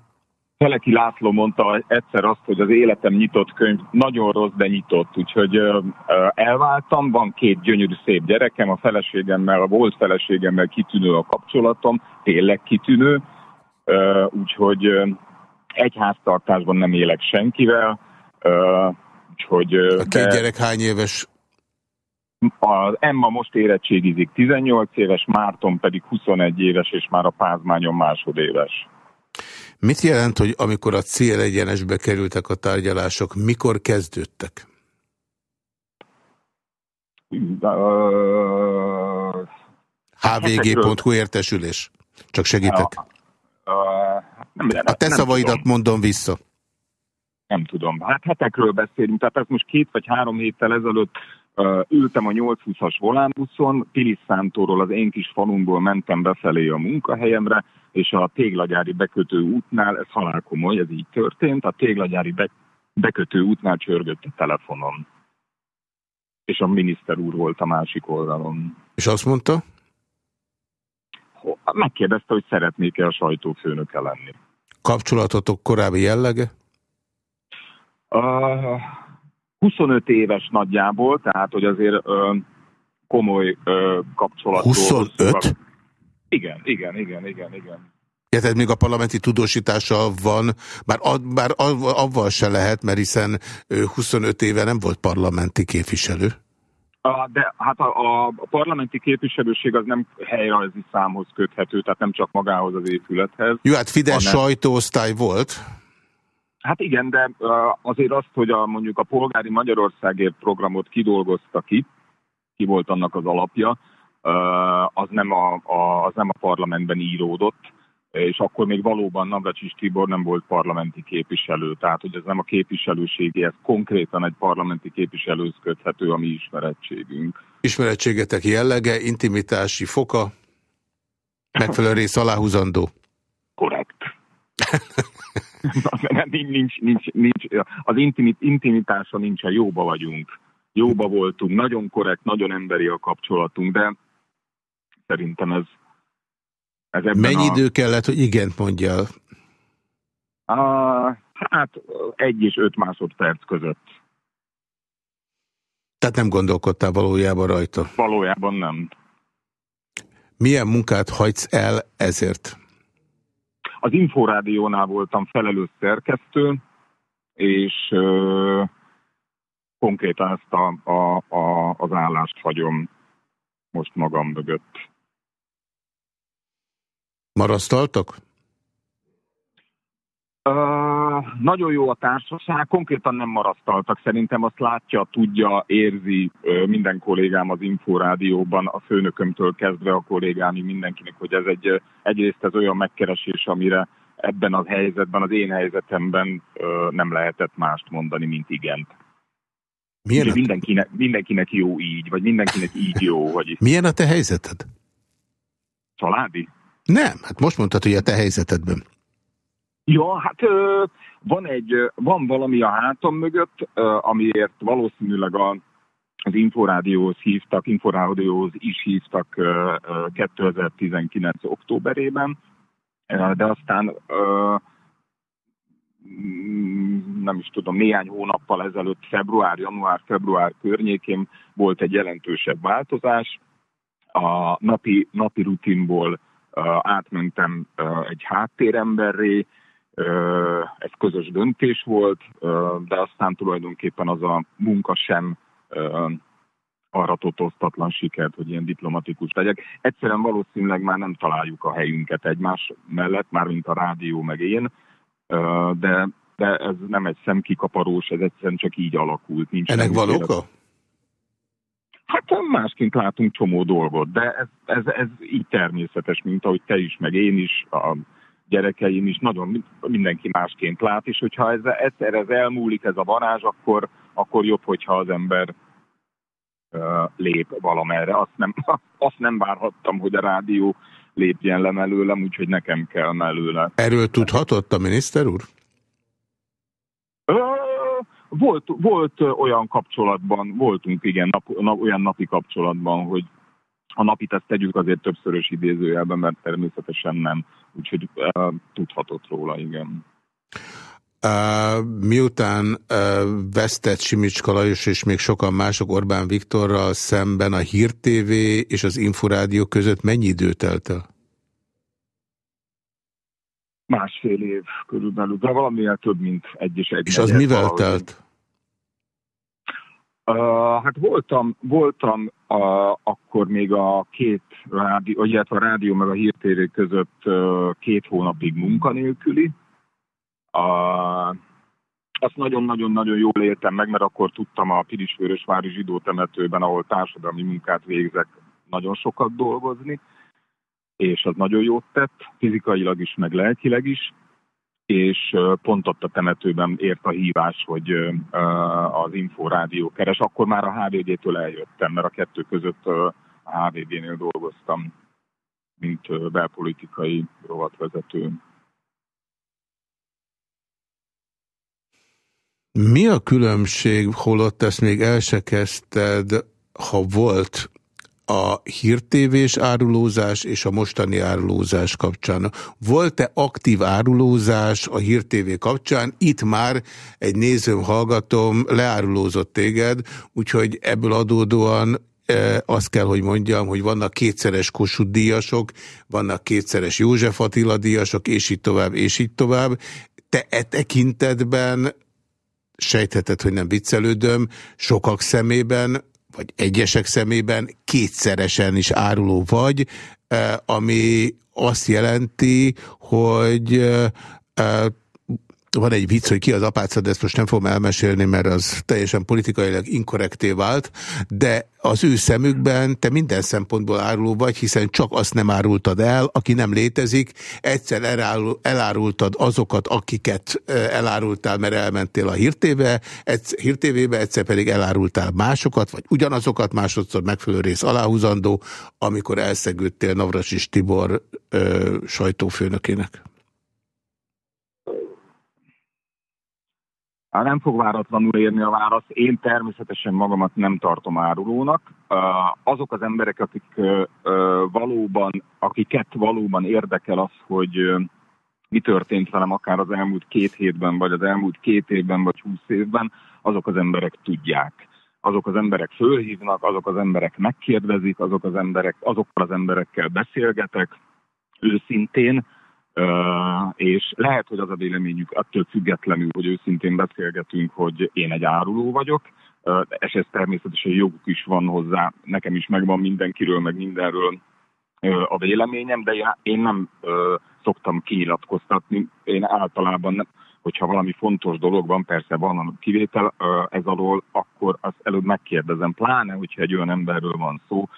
Feleki László mondta egyszer azt, hogy az életem nyitott könyv, nagyon rossz, de nyitott, úgyhogy ö, ö, elváltam, van két gyönyörű szép gyerekem, a feleségemmel, a volt feleségemmel kitűnő a kapcsolatom, tényleg kitűnő, ö, úgyhogy egy háztartásban nem élek senkivel, úgyhogy... A két gyerek hány éves? Az Emma most érettségizik 18 éves, Márton pedig 21 éves, és már a pázmányon másodéves. Mit jelent, hogy amikor a célegyenesbe kerültek a tárgyalások, mikor kezdődtek? Hvg.hu értesülés. Csak segítek. Ö, nem, nem, A te nem szavaidat tudom. mondom vissza. Nem tudom. Hát hetekről beszélünk, tehát ez most két vagy három héttel ezelőtt ültem a 820-as volánbuszon, Pilisszántóról az én kis falunkból mentem befelé a munkahelyemre, és a téglagyári bekötő útnál, ez halálkomoly, ez így történt, a téglagyári be, bekötő útnál csörgött a telefonom. És a miniszter úr volt a másik oldalon. És azt mondta? Megkérdezte, hogy szeretnék-e a sajtófőnöke lenni. Kapcsolatotok korábbi jellege? Uh, 25 éves nagyjából, tehát hogy azért uh, komoly uh, kapcsolat. 25? Igen, igen, igen, igen, igen. Érted, még a parlamenti tudósítással van, bár, ad, bár av- avval se lehet, mert hiszen ő 25 éve nem volt parlamenti képviselő. Uh, de hát a, a, a parlamenti képviselőség az nem helyrajzi számhoz köthető, tehát nem csak magához az épülethez. Jó, hát Fidesz hanem- sajtóosztály volt. Hát igen, de azért azt, hogy a, mondjuk a polgári Magyarországért programot kidolgozta ki, ki volt annak az alapja, az, nem a, a, az nem a parlamentben íródott, és akkor még valóban Navracsis Tibor nem volt parlamenti képviselő, tehát hogy ez nem a képviselőségéhez konkrétan egy parlamenti képviselőhöz köthető a mi ismerettségünk. Ismerettségetek jellege, intimitási foka, megfelelő rész aláhúzandó. Korrekt. nincs, nincs, nincs, nincs, az intimit, intimitása nincsen, jóba vagyunk. Jóba voltunk, nagyon korrekt, nagyon emberi a kapcsolatunk, de szerintem ez, ez ebben Mennyi a, idő kellett, hogy igent mondjál? a, hát egy és öt másodperc között. Tehát nem gondolkodtál valójában rajta? Valójában nem. Milyen munkát hagysz el ezért? Az Inforádiónál voltam felelős szerkesztő, és ö, konkrétan ezt a, a, a, az állást hagyom most magam mögött. Marasztaltak? Uh, nagyon jó a társaság, konkrétan nem marasztaltak. Szerintem azt látja, tudja, érzi uh, minden kollégám az Inforádióban, a főnökömtől kezdve a kollégámi mindenkinek, hogy ez egy, uh, egyrészt ez olyan megkeresés, amire ebben a helyzetben, az én helyzetemben nem lehetett mást mondani, mint igent. Milyen a... mindenkinek, mindenkinek jó így, vagy mindenkinek így jó. Vagy... Milyen a te helyzeted? Családi? Nem, hát most mondtad, hogy a te helyzetedben. Ja, hát van egy, van valami a hátam mögött, amiért valószínűleg a, az Inforádióhoz hívtak, Inforádióhoz is hívtak ö, ö, 2019. októberében, de aztán mm, nem is tudom, néhány hónappal ezelőtt, február, január, február környékén volt egy jelentősebb változás. A napi, napi rutinból átmentem egy háttéremberré, ez közös döntés volt, de aztán tulajdonképpen az a munka sem arra totoztatlan sikert, hogy ilyen diplomatikus legyek. Egyszerűen valószínűleg már nem találjuk a helyünket egymás mellett, már mint a rádió meg én, de, de ez nem egy szemkikaparós, ez egyszerűen csak így alakult. Nincs Ennek van oka? Hát másként látunk csomó dolgot, de ez, ez, ez így természetes, mint ahogy te is, meg én is, a gyerekeim is nagyon mindenki másként lát, és hogyha ez, egyszer ez elmúlik, ez a varázs, akkor, akkor jobb, hogyha az ember uh, lép valamerre. Azt nem, azt nem várhattam, hogy a rádió lépjen le mellőlem, úgyhogy nekem kell mellőle. Erről tudhatott a miniszter úr? Volt, volt olyan kapcsolatban, voltunk igen, nap, nap, olyan napi kapcsolatban, hogy a napit ezt tegyük azért többszörös idézőjelben, mert természetesen nem. Úgyhogy uh, tudhatott róla, igen. Uh, miután uh, vesztett Simicska Lajos és még sokan mások Orbán Viktorral szemben a Hír TV és az Inforádió között mennyi idő telt el? Másfél év körülbelül, de valamivel több, mint egy és egy. És az mivel valahogy. telt? Uh, hát voltam, voltam uh, akkor még a két rádió, illetve a rádió meg a hírtéré között uh, két hónapig munkanélküli. Uh, azt nagyon-nagyon-nagyon jól éltem meg, mert akkor tudtam a Pirisvörösvári zsidó temetőben, ahol társadalmi munkát végzek, nagyon sokat dolgozni, és az nagyon jót tett, fizikailag is, meg lelkileg is és pont ott a temetőben ért a hívás, hogy az Inforádió keres. Akkor már a HVG-től eljöttem, mert a kettő között a HVG-nél dolgoztam, mint belpolitikai rovatvezető. Mi a különbség, holott ezt még el se kezdted, ha volt a hírtévés árulózás és a mostani árulózás kapcsán. Volt-e aktív árulózás a hírtévé kapcsán? Itt már egy nézőm, hallgatom leárulózott téged, úgyhogy ebből adódóan e, azt kell, hogy mondjam, hogy vannak kétszeres Kossuth díjasok, vannak kétszeres József Attila díjasok, és így tovább, és így tovább. Te e tekintetben sejtheted, hogy nem viccelődöm, sokak szemében vagy egyesek szemében kétszeresen is áruló vagy, eh, ami azt jelenti, hogy eh, eh, van egy vicc, hogy ki az apáca, de ezt most nem fogom elmesélni, mert az teljesen politikailag inkorrekté vált, de az ő szemükben te minden szempontból áruló vagy, hiszen csak azt nem árultad el, aki nem létezik, egyszer elárul, elárultad azokat, akiket elárultál, mert elmentél a hírtéve, egyszer, hírtévébe, egyszer pedig elárultál másokat, vagy ugyanazokat, másodszor megfelelő rész aláhúzandó, amikor elszegődtél Navrasis Tibor ö, sajtófőnökének. Nem fog váratlanul érni a válasz. Én természetesen magamat nem tartom árulónak. Azok az emberek, akik valóban, akiket valóban érdekel az, hogy mi történt velem akár az elmúlt két hétben, vagy az elmúlt két évben, vagy húsz évben, azok az emberek tudják. azok az emberek fölhívnak, azok az emberek megkérdezik, azok az emberek, azokkal az emberekkel beszélgetek őszintén, és lehet, hogy az a véleményük attól függetlenül, hogy őszintén beszélgetünk, hogy én egy áruló vagyok, és ez természetesen joguk is van hozzá, nekem is megvan mindenkiről, meg mindenről a véleményem, de én nem szoktam kinyilatkoztatni. Én általában, nem, hogyha valami fontos dolog van, persze van a kivétel ez alól, akkor azt előbb megkérdezem, pláne, hogyha egy olyan emberről van szó,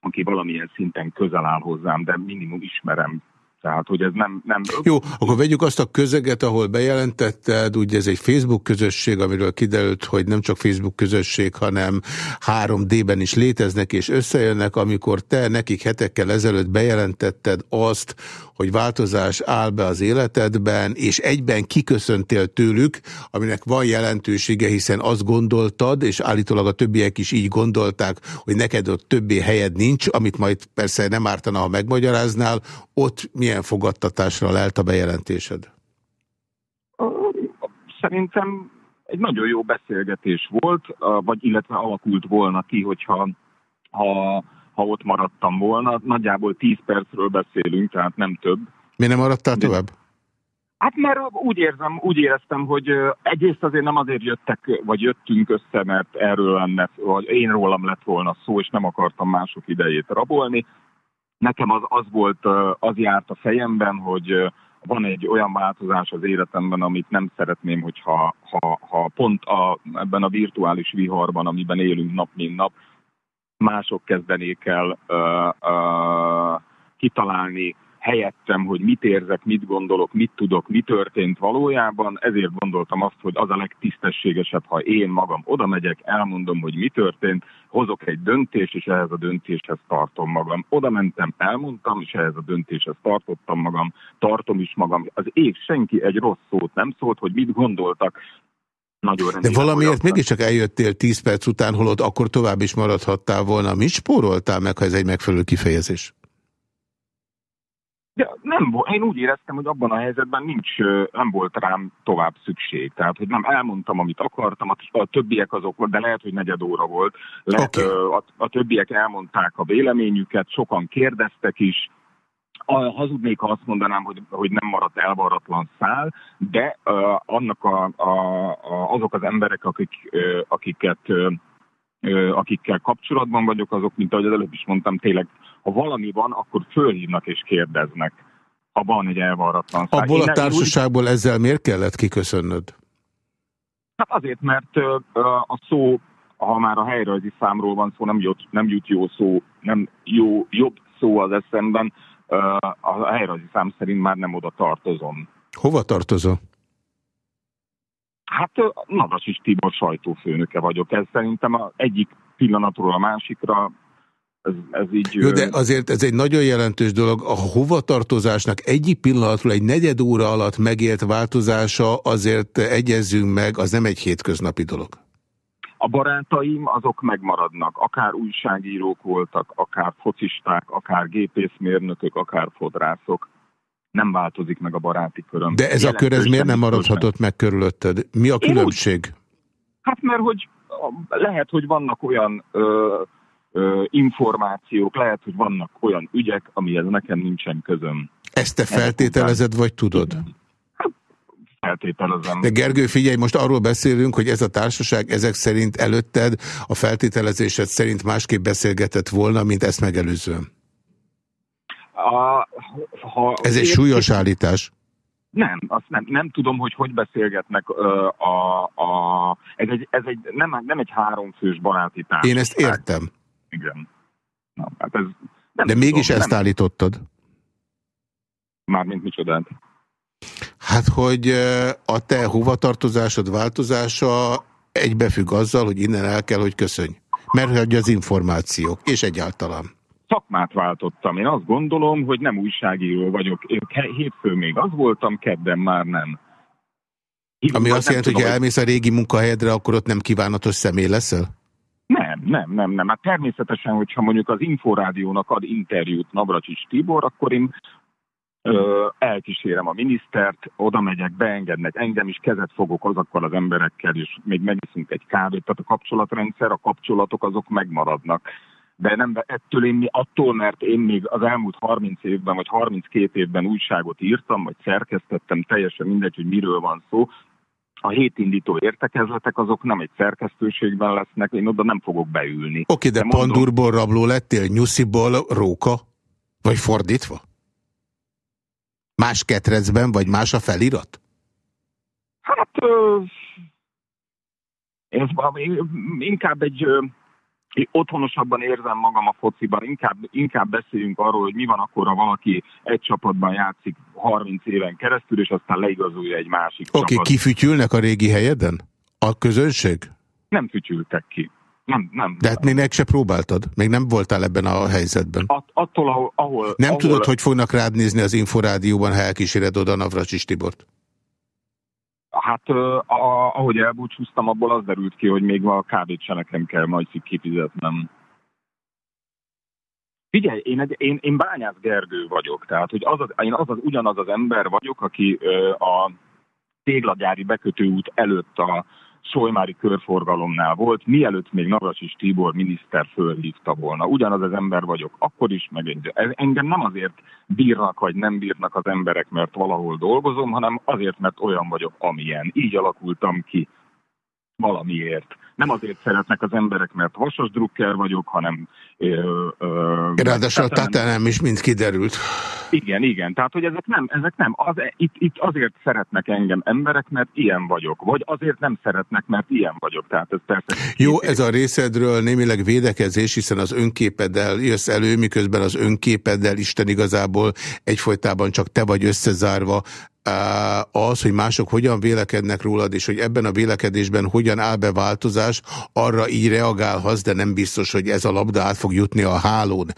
aki valamilyen szinten közel áll hozzám, de minimum ismerem tehát, hogy ez nem... nem... Jó, akkor vegyük azt a közeget, ahol bejelentetted, ugye ez egy Facebook közösség, amiről kiderült, hogy nem csak Facebook közösség, hanem 3D-ben is léteznek és összejönnek, amikor te nekik hetekkel ezelőtt bejelentetted azt, hogy változás áll be az életedben, és egyben kiköszöntél tőlük, aminek van jelentősége, hiszen azt gondoltad, és állítólag a többiek is így gondolták, hogy neked ott többé helyed nincs, amit majd persze nem ártana, ha megmagyaráznál, ott milyen fogadtatásra lelt a bejelentésed? Szerintem egy nagyon jó beszélgetés volt, vagy illetve alakult volna ki, hogyha ha ha ott maradtam volna. Nagyjából 10 percről beszélünk, tehát nem több. Mi nem maradtál De... tovább? Hát mert úgy érzem, úgy éreztem, hogy egyrészt azért nem azért jöttek, vagy jöttünk össze, mert erről lenne, vagy én rólam lett volna szó, és nem akartam mások idejét rabolni. Nekem az, az volt, az járt a fejemben, hogy van egy olyan változás az életemben, amit nem szeretném, hogyha ha, ha pont a, ebben a virtuális viharban, amiben élünk nap mint nap, mások kezdenék el uh, uh, kitalálni helyettem, hogy mit érzek, mit gondolok, mit tudok, mi történt valójában. Ezért gondoltam azt, hogy az a legtisztességesebb, ha én magam oda megyek, elmondom, hogy mi történt, hozok egy döntést, és ehhez a döntéshez tartom magam. Oda mentem, elmondtam, és ehhez a döntéshez tartottam magam, tartom is magam. Az ég senki egy rossz szót nem szólt, hogy mit gondoltak, nagyon De valamiért mégiscsak eljöttél 10 perc után, holott akkor tovább is maradhattál volna. Mit spóroltál meg, ha ez egy megfelelő kifejezés? De nem, én úgy éreztem, hogy abban a helyzetben nincs, nem volt rám tovább szükség. Tehát, hogy nem elmondtam, amit akartam, a, a többiek azok, de lehet, hogy negyed óra volt. Lehet, okay. a, a többiek elmondták a véleményüket, sokan kérdeztek is, hazudnék, ha azt mondanám, hogy, hogy nem maradt elvarratlan szál, de uh, annak a, a, a, azok az emberek, akik, uh, akiket uh, akikkel kapcsolatban vagyok, azok, mint ahogy az előbb is mondtam, tényleg, ha valami van, akkor fölhívnak és kérdeznek, ha van egy elvarratlan szál. Abból a társaságból úgy... ezzel miért kellett kiköszönnöd? Hát azért, mert a szó, ha már a helyrajzi számról van szó, nem jut, nem jut jó szó, nem jó, jobb szó az eszemben, a helyrajzi szám szerint már nem oda tartozom. Hova tartozol? Hát Navrasis Tibor sajtófőnöke vagyok. Ez szerintem a egyik pillanatról a másikra ez, ez így... Jó, de azért ez egy nagyon jelentős dolog. A hovatartozásnak egyik pillanatról egy negyed óra alatt megélt változása azért egyezzünk meg, az nem egy hétköznapi dolog. A barátaim azok megmaradnak, akár újságírók voltak, akár focisták, akár gépészmérnökök, akár fodrászok. Nem változik meg a baráti köröm. De ez a kör, ez miért nem maradhatott meg körülötted? Mi a különbség? Úgy, hát mert hogy lehet, hogy vannak olyan ö, ö, információk, lehet, hogy vannak olyan ügyek, amihez nekem nincsen közöm. Ezt te feltételezed, vagy tudod? Igen feltételezem. De Gergő, figyelj, most arról beszélünk, hogy ez a társaság ezek szerint előtted a feltételezésed szerint másképp beszélgetett volna, mint ezt megelőzően. A, ha ez egy súlyos állítás. Nem, azt nem, nem tudom, hogy hogy beszélgetnek a, a, a ez egy, ez egy nem, nem egy háromfős baráti társaság. Én ezt értem. Igen. Na, hát ez nem De tudom, mégis ezt nem. állítottad. Mármint micsodát. Hát, hogy a te hovatartozásod változása egybefügg azzal, hogy innen el kell, hogy köszönj. Mert hogy az információk, és egyáltalán. Szakmát váltottam. Én azt gondolom, hogy nem újságíró vagyok. Én hétfő még az voltam, kedden már nem. Hívjuk, Ami azt jelenti, hogy elmész a régi munkahelyedre, akkor ott nem kívánatos személy leszel? Nem, nem, nem. Hát természetesen, hogyha mondjuk az Inforádiónak ad interjút Navracsis Tibor, akkor én ö, elkísérem a minisztert, oda megyek, beengednek engem is, kezet fogok azokkal az emberekkel, és még megiszunk egy kávét. Tehát a kapcsolatrendszer, a kapcsolatok azok megmaradnak. De nem, de ettől én, attól, mert én még az elmúlt 30 évben, vagy 32 évben újságot írtam, vagy szerkesztettem, teljesen mindegy, hogy miről van szó, a hétindító értekezletek azok nem egy szerkesztőségben lesznek, én oda nem fogok beülni. Oké, de, de mondom- pandurból rabló lettél, nyusziból róka? Vagy fordítva? Más ketrecben, vagy más a felirat? Hát ö, valami- inkább egy ö, én otthonosabban érzem magam a fociban, inkább, inkább beszéljünk arról, hogy mi van akkor, ha valaki egy csapatban játszik 30 éven keresztül, és aztán leigazolja egy másik Oké, kifütyülnek a régi helyeden? A közönség? Nem fütyültek ki. Nem, nem. De hát még meg se próbáltad? Még nem voltál ebben a helyzetben? At, attól, ahol... ahol Nem ahol, tudod, hogy fognak rád nézni az Inforádióban, ha elkíséred oda Navracsis Tibort? Hát a, ahogy elbúcsúztam, abból az derült ki, hogy még a kávét se nekem kell majd kifizetnem. Figyelj, én, én, én Bányász Gergő vagyok, tehát hogy az az, én az az, ugyanaz az ember vagyok, aki ö, a téglagyári bekötőút előtt a Solymári körforgalomnál volt, mielőtt még Navracsis Tibor miniszter fölhívta volna. Ugyanaz az ember vagyok, akkor is, meg engem nem azért bírnak, vagy nem bírnak az emberek, mert valahol dolgozom, hanem azért, mert olyan vagyok, amilyen. Így alakultam ki valamiért. Nem azért szeretnek az emberek, mert vasas drukker vagyok, hanem... Ö, ö, Ráadásul a tehát nem- tatánál is mind kiderült. igen, igen. Tehát, hogy ezek nem, ezek nem. Az, itt, itt azért szeretnek engem emberek, mert ilyen vagyok. Vagy azért nem szeretnek, mert ilyen vagyok. Tehát ez persze... Jó, ez a részedről némileg védekezés, hiszen az önképeddel jössz elő, miközben az önképeddel Isten igazából egyfolytában csak te vagy összezárva. Az, hogy mások hogyan vélekednek rólad, és hogy ebben a vélekedésben hogyan áll be változás, arra így reagálhatsz, de nem biztos, hogy ez a labda át fog jutni a hálón.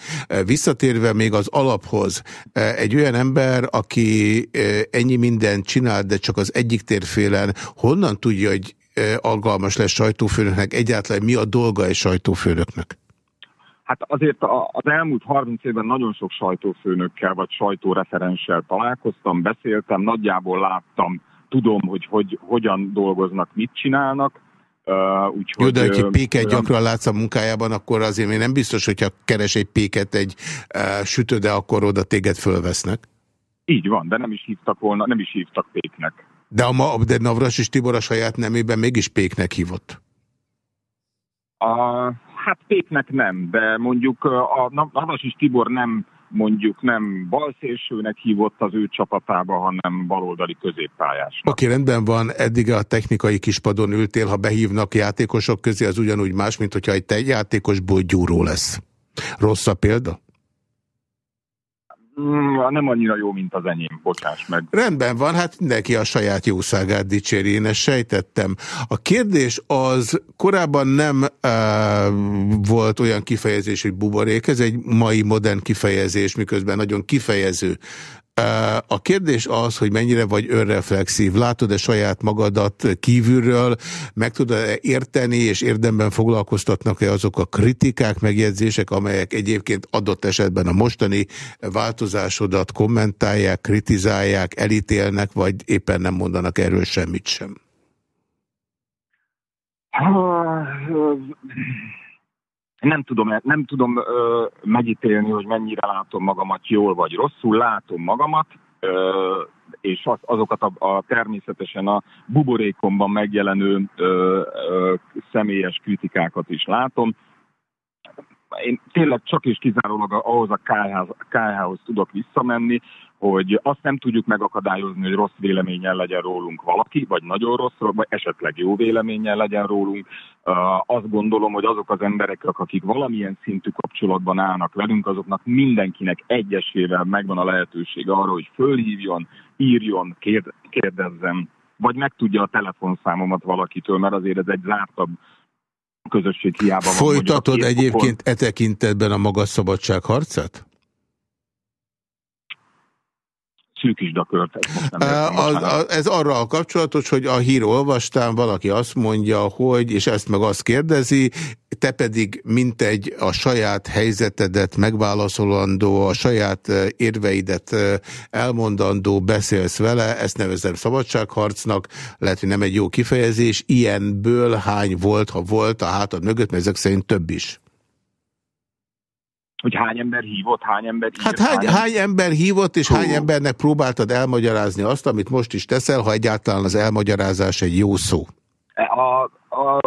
Visszatérve még az alaphoz, egy olyan ember, aki ennyi mindent csinál, de csak az egyik térfélen, honnan tudja, hogy alkalmas lesz sajtófőnöknek, egyáltalán mi a dolga egy sajtófőnöknek? Hát azért az elmúlt 30 évben nagyon sok sajtófőnökkel vagy sajtóreferenssel találkoztam, beszéltem, nagyjából láttam, tudom, hogy, hogy hogyan dolgoznak, mit csinálnak. Uh, úgyhogy, Jó, de hogyha péket olyan- gyakran látsz a munkájában, akkor azért még nem biztos, hogyha keres egy péket egy uh, sütőde, akkor oda téged fölvesznek. Így van, de nem is hívtak volna, nem is hívtak péknek. De, a, ma- de Navras és Tibor a saját nemében mégis péknek hívott. A, hát péknek nem, de mondjuk a Na- Navrasis Tibor nem mondjuk nem balszélsőnek hívott az ő csapatába, hanem baloldali középpályás. Oké, rendben van, eddig a technikai kispadon ültél, ha behívnak játékosok közé, az ugyanúgy más, mint hogyha egy te játékosból gyúró lesz. Rossz a példa? Mm, nem annyira jó, mint az enyém, bocsáss meg. Rendben van, hát mindenki a saját jószágát dicséri, én ezt sejtettem. A kérdés az korábban nem uh, volt olyan kifejezés, hogy buborék, ez egy mai modern kifejezés, miközben nagyon kifejező. A kérdés az, hogy mennyire vagy önreflexív. Látod-e saját magadat kívülről, meg tudod-e érteni, és érdemben foglalkoztatnak-e azok a kritikák, megjegyzések, amelyek egyébként adott esetben a mostani változásodat kommentálják, kritizálják, elítélnek, vagy éppen nem mondanak erről semmit sem? Nem tudom, nem tudom ö, megítélni, hogy mennyire látom magamat jól vagy rosszul. Látom magamat, ö, és az, azokat a, a természetesen a buborékomban megjelenő ö, ö, személyes kritikákat is látom. Én tényleg csak és kizárólag ahhoz a KH KH-hoz tudok visszamenni, hogy azt nem tudjuk megakadályozni, hogy rossz véleménnyel legyen rólunk valaki, vagy nagyon rossz, vagy esetleg jó véleménnyel legyen rólunk. Azt gondolom, hogy azok az emberek, akik valamilyen szintű kapcsolatban állnak velünk, azoknak mindenkinek egyesével megvan a lehetőség arra, hogy fölhívjon, írjon, kérd- kérdezzem, vagy megtudja a telefonszámomat valakitől, mert azért ez egy zártabb közösség hiába van. Folytatod egyébként e tekintetben a magas szabadság harcát? Szűkisdakört. ez arra a kapcsolatos, hogy a hír olvastán valaki azt mondja, hogy, és ezt meg azt kérdezi, te pedig mintegy a saját helyzetedet megválaszolandó, a saját érveidet elmondandó beszélsz vele, ezt nevezem szabadságharcnak, lehet, hogy nem egy jó kifejezés, ilyenből hány volt, ha volt a hátad mögött, mert ezek szerint több is. Hogy hány ember hívott, hány ember írt, Hát hány, hány ember hívott, és hány embernek próbáltad elmagyarázni azt, amit most is teszel, ha egyáltalán az elmagyarázás egy jó szó? A, a,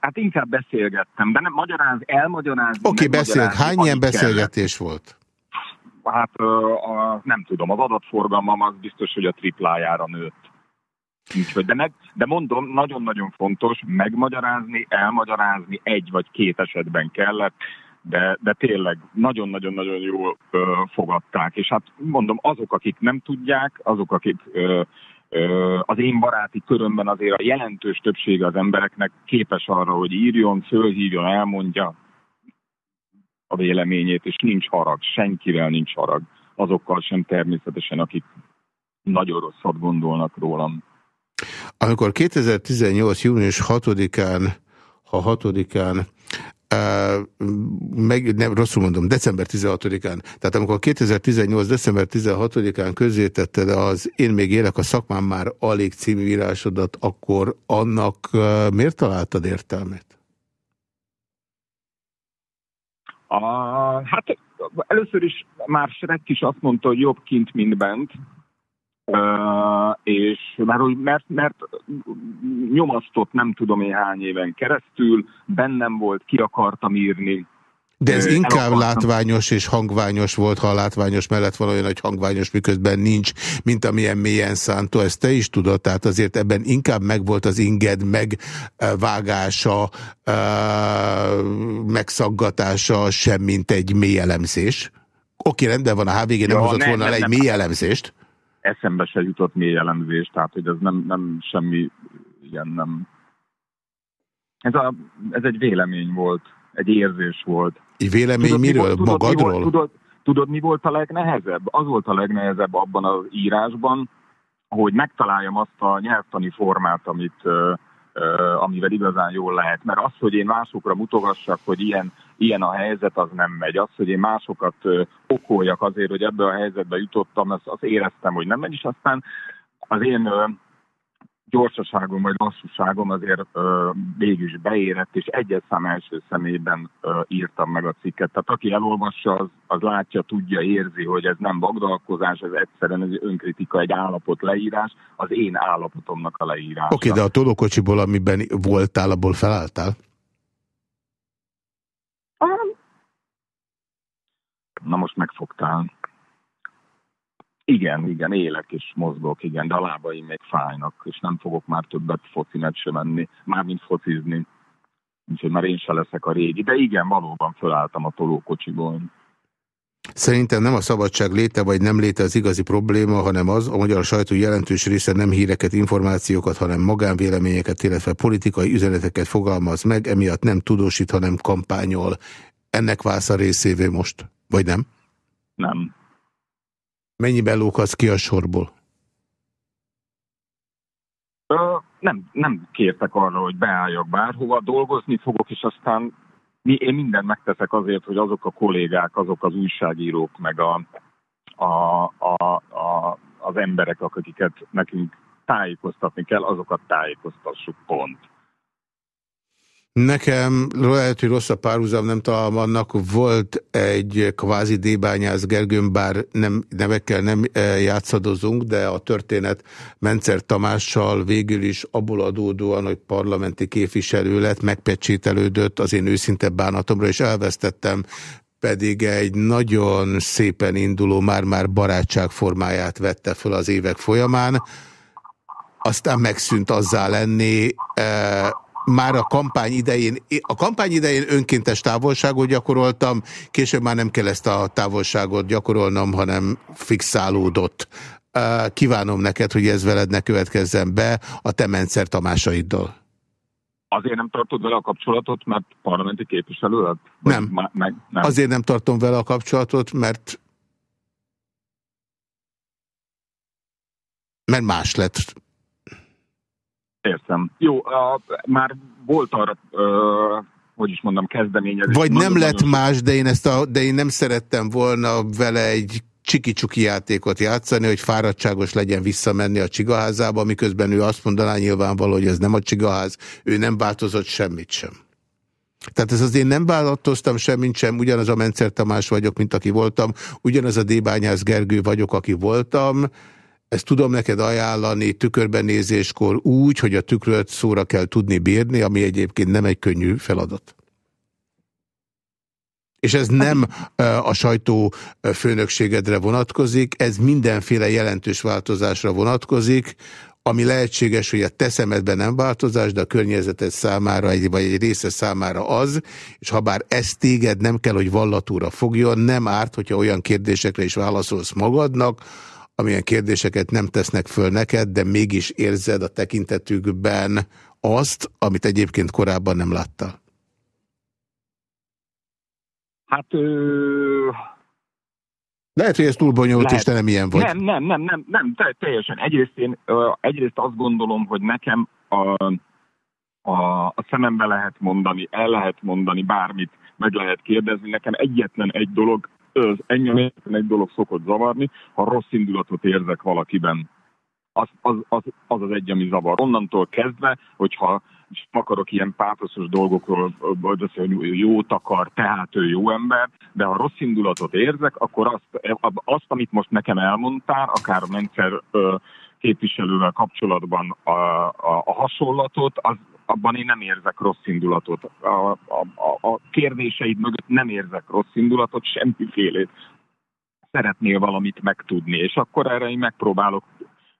hát inkább beszélgettem, de nem magyaráz, elmagyarázni. Oké, okay, beszél. megmagyarázni, Hány ilyen beszélgetés volt? kellett. Hát ö, a, nem tudom, az adatforgalmam az biztos, hogy a triplájára nőtt. Úgyhogy, de, meg, de mondom, nagyon-nagyon fontos megmagyarázni, elmagyarázni egy vagy két esetben kellett, de, de tényleg nagyon-nagyon-nagyon jól ö, fogadták. És hát mondom, azok, akik nem tudják, azok, akik ö, ö, az én baráti körömben azért a jelentős többsége az embereknek képes arra, hogy írjon, fölhívjon, elmondja a véleményét, és nincs harag, senkivel nincs harag. Azokkal sem természetesen, akik nagyon rosszat gondolnak rólam. Amikor 2018. június 6-án, ha 6-án Uh, meg, nem, rosszul mondom, december 16-án. Tehát amikor 2018. december 16-án közzétetted az Én még élek a szakmám már alig című írásodat, akkor annak miért találtad értelmét? A, hát először is már Shrek is azt mondta, hogy jobb kint, mint bent. Uh, és mert, hogy- mert, mert nyomasztott nem tudom én hány éven keresztül, bennem volt, ki akartam írni. De ez inkább akartam- látványos és hangványos volt, ha a látványos mellett van olyan, hogy hangványos, miközben nincs, mint amilyen mélyen szántó, ezt te is tudod, tehát azért ebben inkább megvolt az inged megvágása, megszaggatása, sem mint egy mély elemzés. Oké, rendben van, a HVG nem Ja, hozott nem, volna nem, le egy nem. mély elemzést. Eszembe se jutott mély elemzés, tehát hogy ez nem, nem semmi, ilyen nem. Ez, a, ez egy vélemény volt, egy érzés volt. Egy vélemény Tudod, mi miről? volt- tudod, mi Magadról? volt- Tudod, tudod, mi volt a legnehezebb? Az volt a legnehezebb abban az írásban, hogy megtaláljam azt a nyelvtani formát, amit, ö, ö, amivel igazán jól lehet. Mert az, hogy én másokra mutogassak, hogy ilyen, ilyen a helyzet, az nem megy. Az, hogy én másokat okoljak azért, hogy ebbe a helyzetbe jutottam, azt, azt éreztem, hogy nem megy, és aztán az én gyorsaságom vagy lassúságom azért ö, végig beérett, és egyes szám első szemében ö, írtam meg a cikket. Tehát aki elolvassa, az, az látja, tudja, érzi, hogy ez nem vagdalkozás, ez egyszerűen egy önkritika, egy állapot leírás, az én állapotomnak a leírása. Oké, de a tolókocsiból, amiben voltál, abból felálltál? Na most megfogtál. Igen, igen, élek és mozgok, igen, de a lábaim még fájnak, és nem fogok már többet focinet sem menni, mármint focizni. Úgyhogy már én se leszek a régi. De igen, valóban fölálltam a tolókocsiból. Szerintem nem a szabadság léte vagy nem léte az igazi probléma, hanem az, a magyar sajtó jelentős része nem híreket, információkat, hanem magánvéleményeket, illetve politikai üzeneteket fogalmaz meg, emiatt nem tudósít, hanem kampányol. Ennek válsz a részévé most, vagy nem? Nem. Mennyiben lókadsz ki a sorból? Ö, nem, nem kértek arra, hogy beálljak bárhova, dolgozni fogok, és aztán mi, én mindent megteszek azért, hogy azok a kollégák, azok az újságírók, meg a, a, a, a, az emberek, akiket nekünk tájékoztatni kell, azokat tájékoztassuk pont. Nekem lehet, hogy rossz a párhuzam, nem találom annak, volt egy kvázi débányász Gergőm, bár nem, nevekkel nem eh, játszadozunk, de a történet Mencer Tamással végül is abból adódóan, hogy parlamenti képviselő lett, megpecsételődött az én őszinte bánatomra, és elvesztettem pedig egy nagyon szépen induló, már-már barátság formáját vette föl az évek folyamán, aztán megszűnt azzá lenni, eh, már a kampány idején, a kampány idején önkéntes távolságot gyakoroltam, később már nem kell ezt a távolságot gyakorolnom, hanem fixálódott. Kívánom neked, hogy ez veled ne következzen be a te Mencer Tamásaiddal. Azért nem tartod vele a kapcsolatot, mert parlamenti képviselő lett? Nem. Meg, nem. Azért nem tartom vele a kapcsolatot, mert mert más lett. Értem. Jó, a, már volt arra ö, hogy is mondom, kezdeményezés. Vagy nem lett más, de én, ezt a, de én nem szerettem volna vele egy csiki-csuki játékot játszani, hogy fáradtságos legyen visszamenni a csigaházába, miközben ő azt mondaná nyilvánvaló, hogy ez nem a csigaház, ő nem változott semmit sem. Tehát ez az én nem változtam semmit sem, ugyanaz a Mencer Tamás vagyok, mint aki voltam, ugyanaz a Débányász Gergő vagyok, aki voltam, ezt tudom neked ajánlani tükörbenézéskor úgy, hogy a tükröt szóra kell tudni bírni, ami egyébként nem egy könnyű feladat. És ez nem a sajtó főnökségedre vonatkozik, ez mindenféle jelentős változásra vonatkozik, ami lehetséges, hogy a te szemedben nem változás, de a környezeted számára, egy, vagy egy része számára az, és ha bár ez téged nem kell, hogy vallatúra fogjon, nem árt, hogyha olyan kérdésekre is válaszolsz magadnak, amilyen kérdéseket nem tesznek föl neked, de mégis érzed a tekintetükben azt, amit egyébként korábban nem láttál. Hát ö, Lehet, hogy ez túl bonyolult, és te nem ilyen vagy. Nem, nem, nem, nem, nem te, teljesen. Egyrészt én ö, egyrészt azt gondolom, hogy nekem a, a, a szemembe lehet mondani, el lehet mondani, bármit meg lehet kérdezni. Nekem egyetlen egy dolog, engem egy dolog szokott zavarni, ha rossz indulatot érzek valakiben. Az az, az, az, az egy, ami zavar. Onnantól kezdve, hogyha és akarok ilyen pátoszos dolgokról beszélni, hogy jót akar, tehát ő jó ember, de ha rossz indulatot érzek, akkor azt, azt amit most nekem elmondtál, akár a ö, képviselővel kapcsolatban a, a, a hasonlatot, az, abban én nem érzek rossz indulatot. A, a, a, a kérdéseid mögött nem érzek rossz indulatot, semmifélét. Szeretnél valamit megtudni, és akkor erre én megpróbálok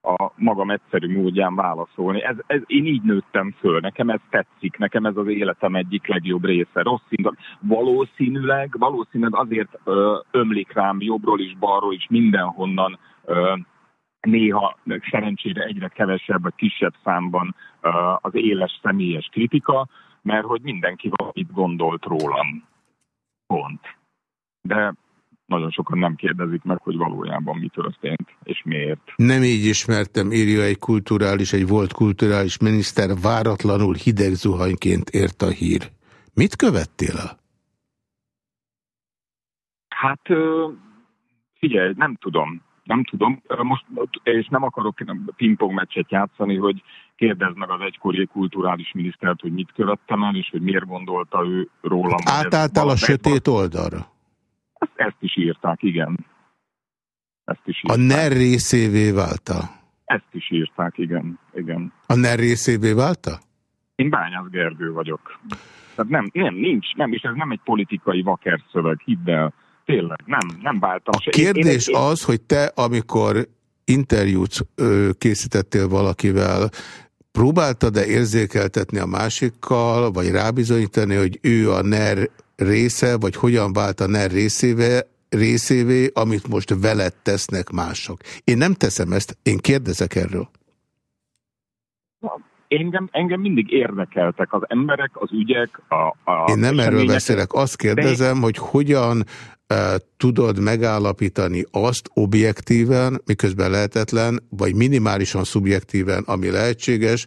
a magam egyszerű módján válaszolni. Ez, ez, én így nőttem föl, nekem ez tetszik, nekem ez az életem egyik legjobb része. Rossz indulat. Valószínűleg, valószínűleg azért ö, ömlik rám jobbról is, balról is, mindenhonnan ö, néha szerencsére egyre kevesebb vagy kisebb számban az éles személyes kritika, mert hogy mindenki valamit gondolt rólam. Pont. De nagyon sokan nem kérdezik meg, hogy valójában mi történt, és miért. Nem így ismertem, írja egy kulturális, egy volt kulturális miniszter, váratlanul hideg zuhanyként ért a hír. Mit követtél el? Hát figyelj, nem tudom. Nem tudom, most, és nem akarok pingpong meccset játszani, hogy kérdezd meg az egykori kulturális minisztert, hogy mit követtem el, és hogy miért gondolta ő rólam. Átálltál a sötét oldalra? Ezt, ezt is írták, igen. Ezt is A NER részévé váltál? Ezt is írták, igen. igen. A NER részévé váltál? Én Bányász Gergő vagyok. Tehát nem, nem, nincs, nem, és ez nem egy politikai vakerszöveg, hidd el. Tényleg, nem, nem váltam. A kérdés az, hogy te, amikor interjút ö, készítettél valakivel, próbáltad-e érzékeltetni a másikkal, vagy rábizonyítani, hogy ő a NER része, vagy hogyan vált a NER részévé, részévé, amit most veled tesznek mások. Én nem teszem ezt, én kérdezek erről. Engem, engem mindig érdekeltek az emberek, az ügyek, a, a Én nem erről beszélek, azt kérdezem, hogy hogyan tudod megállapítani azt objektíven, miközben lehetetlen, vagy minimálisan szubjektíven, ami lehetséges,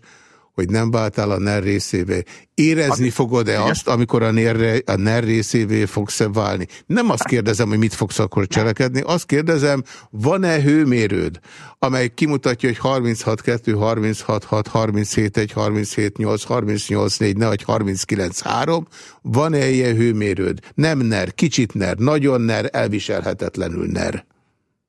hogy nem váltál a NER részévé. Érezni fogod-e azt, amikor a NER, a NER részévé fogsz-e válni? Nem azt kérdezem, hogy mit fogsz akkor cselekedni, azt kérdezem, van-e hőmérőd, amely kimutatja, hogy 36 2, 36 6, 37 1, 37 8, 38 4, ne, vagy 39 3, van-e ilyen hőmérőd? Nem NER, kicsit NER, nagyon NER, elviselhetetlenül NER.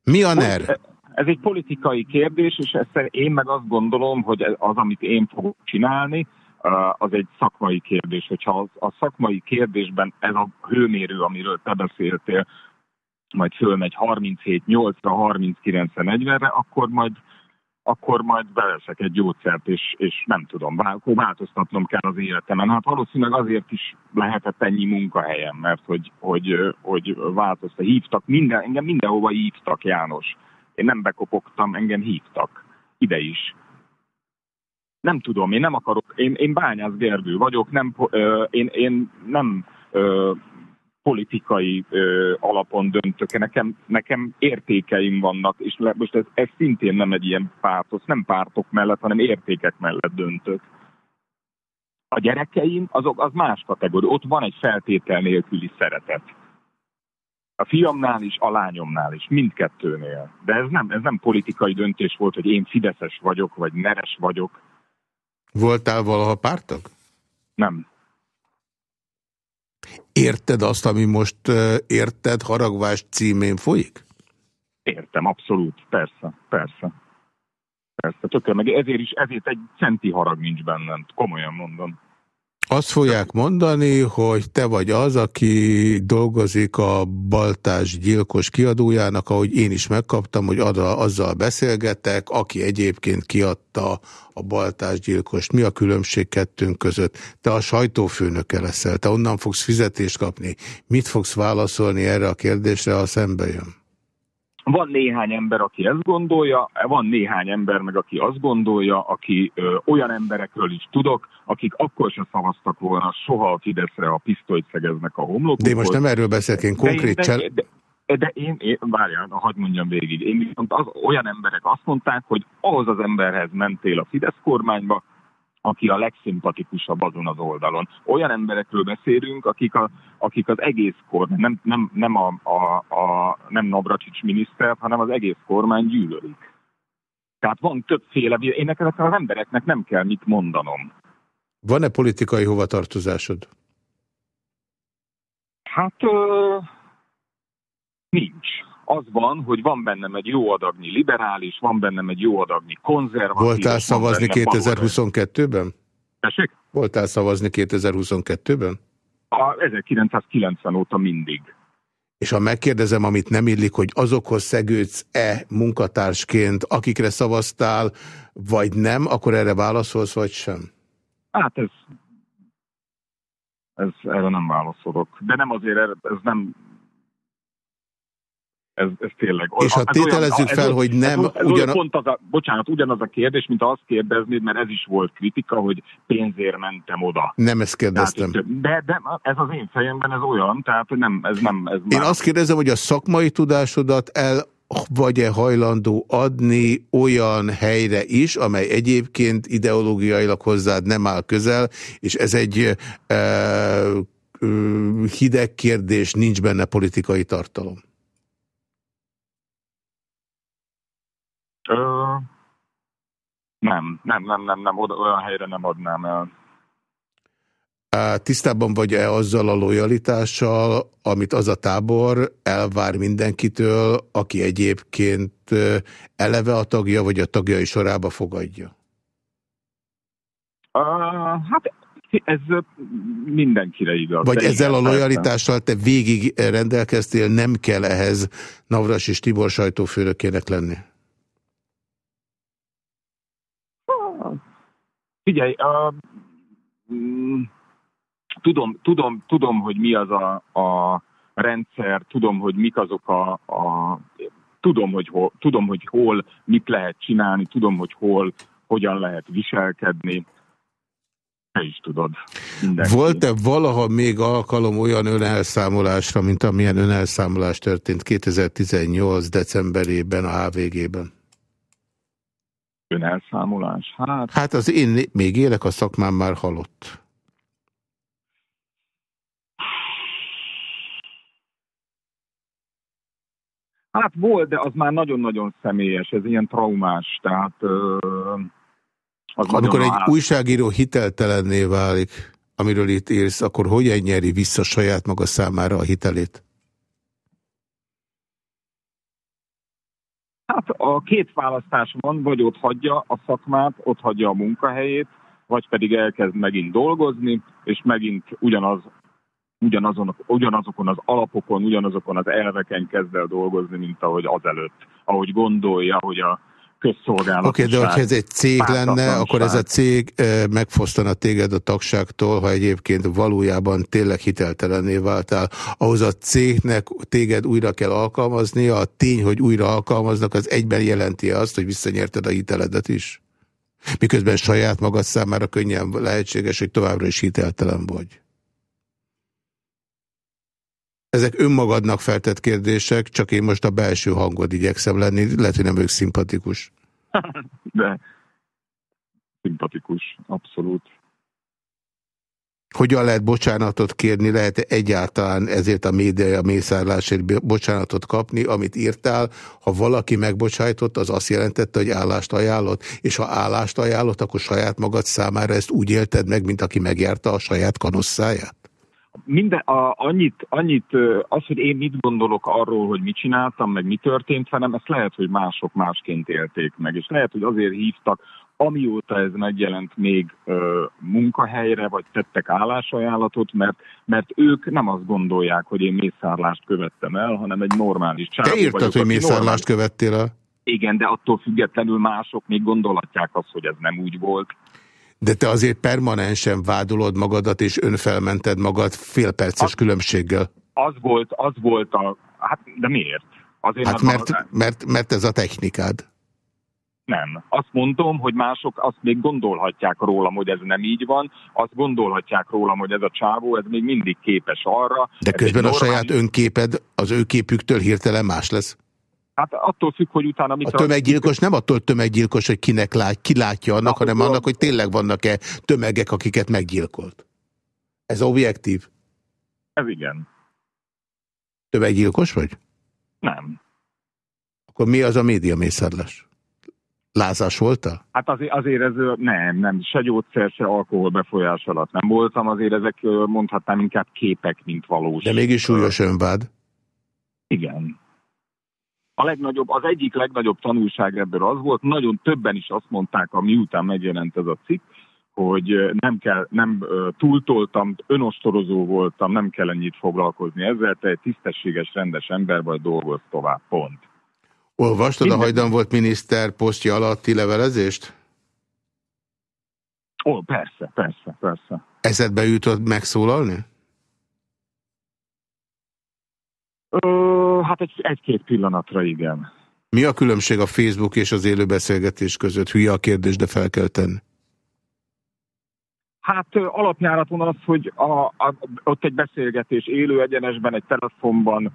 Mi a NER? Ez egy politikai kérdés, és ezt én meg azt gondolom, hogy az, amit én fogok csinálni, uh, az egy szakmai kérdés. Hogyha az, a szakmai kérdésben ez a hőmérő, amiről te beszéltél, majd fölmegy 37 8-ra, 39 40-re, akkor majd akkor majd beveszek egy gyógyszert, és, és nem tudom, akkor változtatnom kell az életemen. Hát valószínűleg azért is lehetett ennyi munkahelyem, mert hogy, hogy, hogy változta. Hívtak, minden, engem mindenhova hívtak, János. Én nem bekopogtam, engem hívtak. Ide is. Nem tudom, én nem akarok, én, én Bányász Gergő vagyok, nem, ö, én, én nem ö, politikai ö, alapon döntök. Nekem, nekem értékeim vannak, és le, most ez, ez szintén nem egy ilyen pártos, nem pártok mellett, hanem értékek mellett döntök. A gyerekeim, azok az más kategória. Ott van egy feltétel nélküli szeretet. A fiamnál is, a lányomnál is, mindkettőnél. De ez nem, ez nem politikai döntés volt, hogy én fideszes vagyok, vagy neres vagyok. Voltál valaha pártag? Nem. Érted azt, ami most érted haragvás címén folyik? Értem, abszolút. Persze, persze. Persze, tökre, meg ezért is, ezért egy centi harag nincs bennem. Komolyan mondom. Azt fogják mondani, hogy te vagy az, aki dolgozik a Baltás gyilkos kiadójának, ahogy én is megkaptam, hogy adra, azzal beszélgetek, aki egyébként kiadta a Baltás gyilkost. Mi a különbség kettőnk között? Te a sajtófőnöke leszel, te onnan fogsz fizetést kapni. Mit fogsz válaszolni erre a kérdésre, ha szembe jön? Van néhány ember, aki ezt gondolja, van néhány ember meg, aki azt gondolja, aki ö, olyan emberekről is tudok, akik akkor sem szavaztak volna soha a Fideszre, a pisztolyt szegeznek a homlokukhoz. De most nem erről beszélek, én konkrét de, de, de, de én, én várjál, hagyd mondjam végig. Én viszont az, olyan emberek azt mondták, hogy ahhoz az emberhez mentél a Fidesz kormányba, aki a legszimpatikusabb azon az oldalon. Olyan emberekről beszélünk, akik, a, akik az egész kormány, nem, nem, nem, a, a, a, nem Navracsics miniszter, hanem az egész kormány gyűlölik. Tehát van többféle, én ezeknek az embereknek nem kell mit mondanom. Van-e politikai hovatartozásod? Hát ö, nincs. Az van, hogy van bennem egy jó adagnyi liberális, van bennem egy jó adagnyi konzervatív. Voltál szavazni bennem baloldali. 2022-ben? Tessék? Voltál szavazni 2022-ben? A 1990 óta mindig. És ha megkérdezem, amit nem illik, hogy azokhoz szegődsz-e munkatársként, akikre szavaztál, vagy nem, akkor erre válaszolsz, vagy sem? Hát ez, ez erre nem válaszolok. De nem azért, ez nem ez, ez tényleg. És ha ez olyan- tételezzük ez fel, olyan- hogy nem ez, ez ugyan- pont az a, bocsánat, ugyanaz a kérdés, mint azt kérdeznéd, mert ez is volt kritika, hogy pénzért mentem oda. Nem ezt kérdeztem. Tehát, de, de ez az én fejemben ez olyan, tehát nem, ez nem, ez Én már- azt kérdezem, hogy a szakmai tudásodat el vagy-e hajlandó adni olyan helyre is, amely egyébként ideológiailag hozzád nem áll közel, és ez egy e, e, hideg kérdés, nincs benne politikai tartalom. Ö, nem, nem, nem, nem, nem, oda, olyan helyre nem adnám el. Tisztában vagy-e azzal a lojalitással, amit az a tábor elvár mindenkitől, aki egyébként eleve a tagja, vagy a tagjai sorába fogadja? Uh, hát ez mindenkire igaz. Vagy ezzel a igen, persze. lojalitással te végig rendelkeztél, nem kell ehhez Navras és Tibor sajtófőnökének lenni? Figyelj, uh, mm, tudom, tudom, tudom, hogy mi az a, a rendszer, tudom, hogy mik azok a, a tudom, hogy hol, tudom, hogy hol mit lehet csinálni, tudom, hogy hol hogyan lehet viselkedni. Te is tudod. Volt-e valaha még alkalom olyan önelszámolásra, mint amilyen önelszámolás történt 2018. decemberében a HVG-ben? Önelszámolás? Hát, Hát az én még élek, a szakmám már halott. hát volt, de az már nagyon-nagyon személyes, ez ilyen traumás, tehát ö, az Amikor egy át- újságíró hiteltelenné válik, amiről itt írsz, akkor hogyan nyeri vissza saját maga számára a hitelét? Hát a két választás van, vagy ott hagyja a szakmát, ott hagyja a munkahelyét, vagy pedig elkezd megint dolgozni, és megint ugyanaz, ugyanazon, ugyanazokon az alapokon, ugyanazokon az elveken kezd el dolgozni, mint ahogy azelőtt, ahogy gondolja, hogy a közszolgálat. Oké, okay, de hogyha ez egy cég lenne, akkor ez a cég eh, megfosztana téged a tagságtól, ha egyébként valójában tényleg hiteltelenné váltál. Ahhoz a cégnek téged újra kell alkalmaznia, a tény, hogy újra alkalmaznak, az egyben jelenti azt, hogy visszanyerted a hiteledet is? Miközben saját magad számára könnyen lehetséges, hogy továbbra is hiteltelen vagy. Ezek önmagadnak feltett kérdések, csak én most a belső hangod igyekszem lenni, lehet, hogy nem ők szimpatikus. De szimpatikus, abszolút. Hogyan lehet bocsánatot kérni, lehet -e egyáltalán ezért a média mészárlásért bocsánatot kapni, amit írtál, ha valaki megbocsájtott, az azt jelentette, hogy állást ajánlott, és ha állást ajánlott, akkor saját magad számára ezt úgy élted meg, mint aki megjárta a saját kanosszáját? Minden, a, annyit, annyit, az, hogy én mit gondolok arról, hogy mit csináltam, meg mi történt velem, ezt lehet, hogy mások másként élték meg, és lehet, hogy azért hívtak, amióta ez megjelent még ö, munkahelyre, vagy tettek állásajánlatot, mert, mert ők nem azt gondolják, hogy én mészárlást követtem el, hanem egy normális csávó Te írtad, vagyok, hogy mészárlást normális- követtél el. Igen, de attól függetlenül mások még gondolhatják azt, hogy ez nem úgy volt. De te azért permanensen vádolod magadat, és önfelmented magad félperces különbséggel. Az volt, az volt a... Hát, de miért? Azért Hát mert- mert, mert, mert ez a technikád. Nem. Azt mondom, hogy mások azt még gondolhatják rólam, hogy ez nem így van, azt gondolhatják rólam, hogy ez a csávó, ez még mindig képes arra. De közben a normális- saját önképed az ő képüktől hirtelen más lesz. Hát attól függ, hogy utána mit... A tömeggyilkos nem attól tömeggyilkos, hogy kinek lát, ki látja annak, hanem annak, hogy tényleg vannak-e tömegek, akiket meggyilkolt. Ez objektív. Ez igen. Tömeggyilkos vagy? Nem. Akkor mi az a médiamészárlás? Lázás voltál? Hát azért, azért ez nem, nem, se gyógyszer, se alkohol befolyás alatt nem voltam, azért ezek mondhatnám inkább képek, mint valós. De mégis súlyos önvád. Igen. A legnagyobb, az egyik legnagyobb tanulság ebből az volt, nagyon többen is azt mondták, ami után megjelent ez a cikk, hogy nem kell, nem túltoltam, önostorozó voltam, nem kell ennyit foglalkozni ezzel, te egy tisztességes, rendes ember vagy, dolgozz tovább, pont. Olvastad a Minden- hajdan volt miniszter posztja alatti levelezést? Ó, persze, persze, persze. Eszedbe jutott megszólalni? Ö, hát egy, egy-két pillanatra igen. Mi a különbség a Facebook és az élő beszélgetés között? Hülye a kérdés, de fel kell tenni. Hát alapjáraton az, hogy a, a, ott egy beszélgetés élő egyenesben, egy telefonban,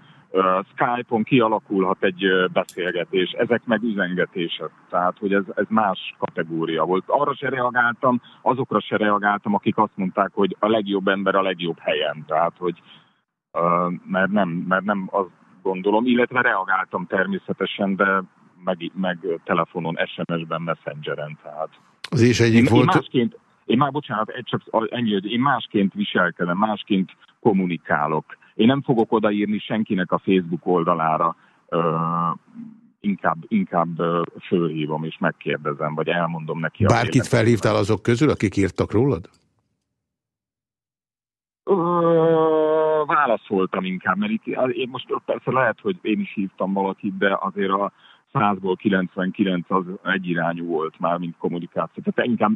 Skype-on kialakulhat egy beszélgetés, ezek meg üzengetések. Tehát, hogy ez, ez más kategória volt. Arra se reagáltam, azokra se reagáltam, akik azt mondták, hogy a legjobb ember a legjobb helyen. Tehát, hogy mert, nem, mert nem azt gondolom, illetve reagáltam természetesen, de meg, meg telefonon, SMS-ben, Messengeren. Tehát Az is egyik én, volt... Én másként, én már, bocsánat, egy csak ennyi, hogy én másként viselkedem, másként kommunikálok. Én nem fogok odaírni senkinek a Facebook oldalára, ö, inkább, inkább fölhívom és megkérdezem, vagy elmondom neki. Bárkit felhívtál azok közül, akik írtak rólad? Ö, válaszoltam inkább, mert itt, én most persze lehet, hogy én is hívtam valakit, de azért a 100-ból 99 az egyirányú volt már, mint kommunikáció. Tehát inkább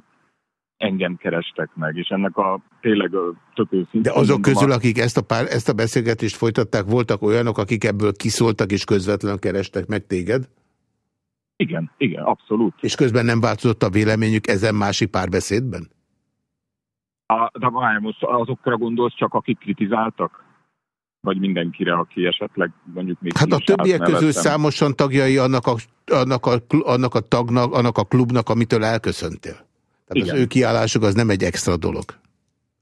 engem kerestek meg, és ennek a tényleg tök őszintén De azok mondom, közül, akik ezt a, pár, ezt a beszélgetést folytatták, voltak olyanok, akik ebből kiszóltak és közvetlenül kerestek meg téged? Igen, igen, abszolút. És közben nem változott a véleményük ezen másik párbeszédben? A, de várj, most azokra gondolsz csak, akik kritizáltak? Vagy mindenkire, aki esetleg mondjuk még Hát a többiek közül számosan tagjai annak a, annak, a, annak a tagnak, annak a klubnak, amitől elköszöntél. Tehát Igen. az ő kiállásuk az nem egy extra dolog.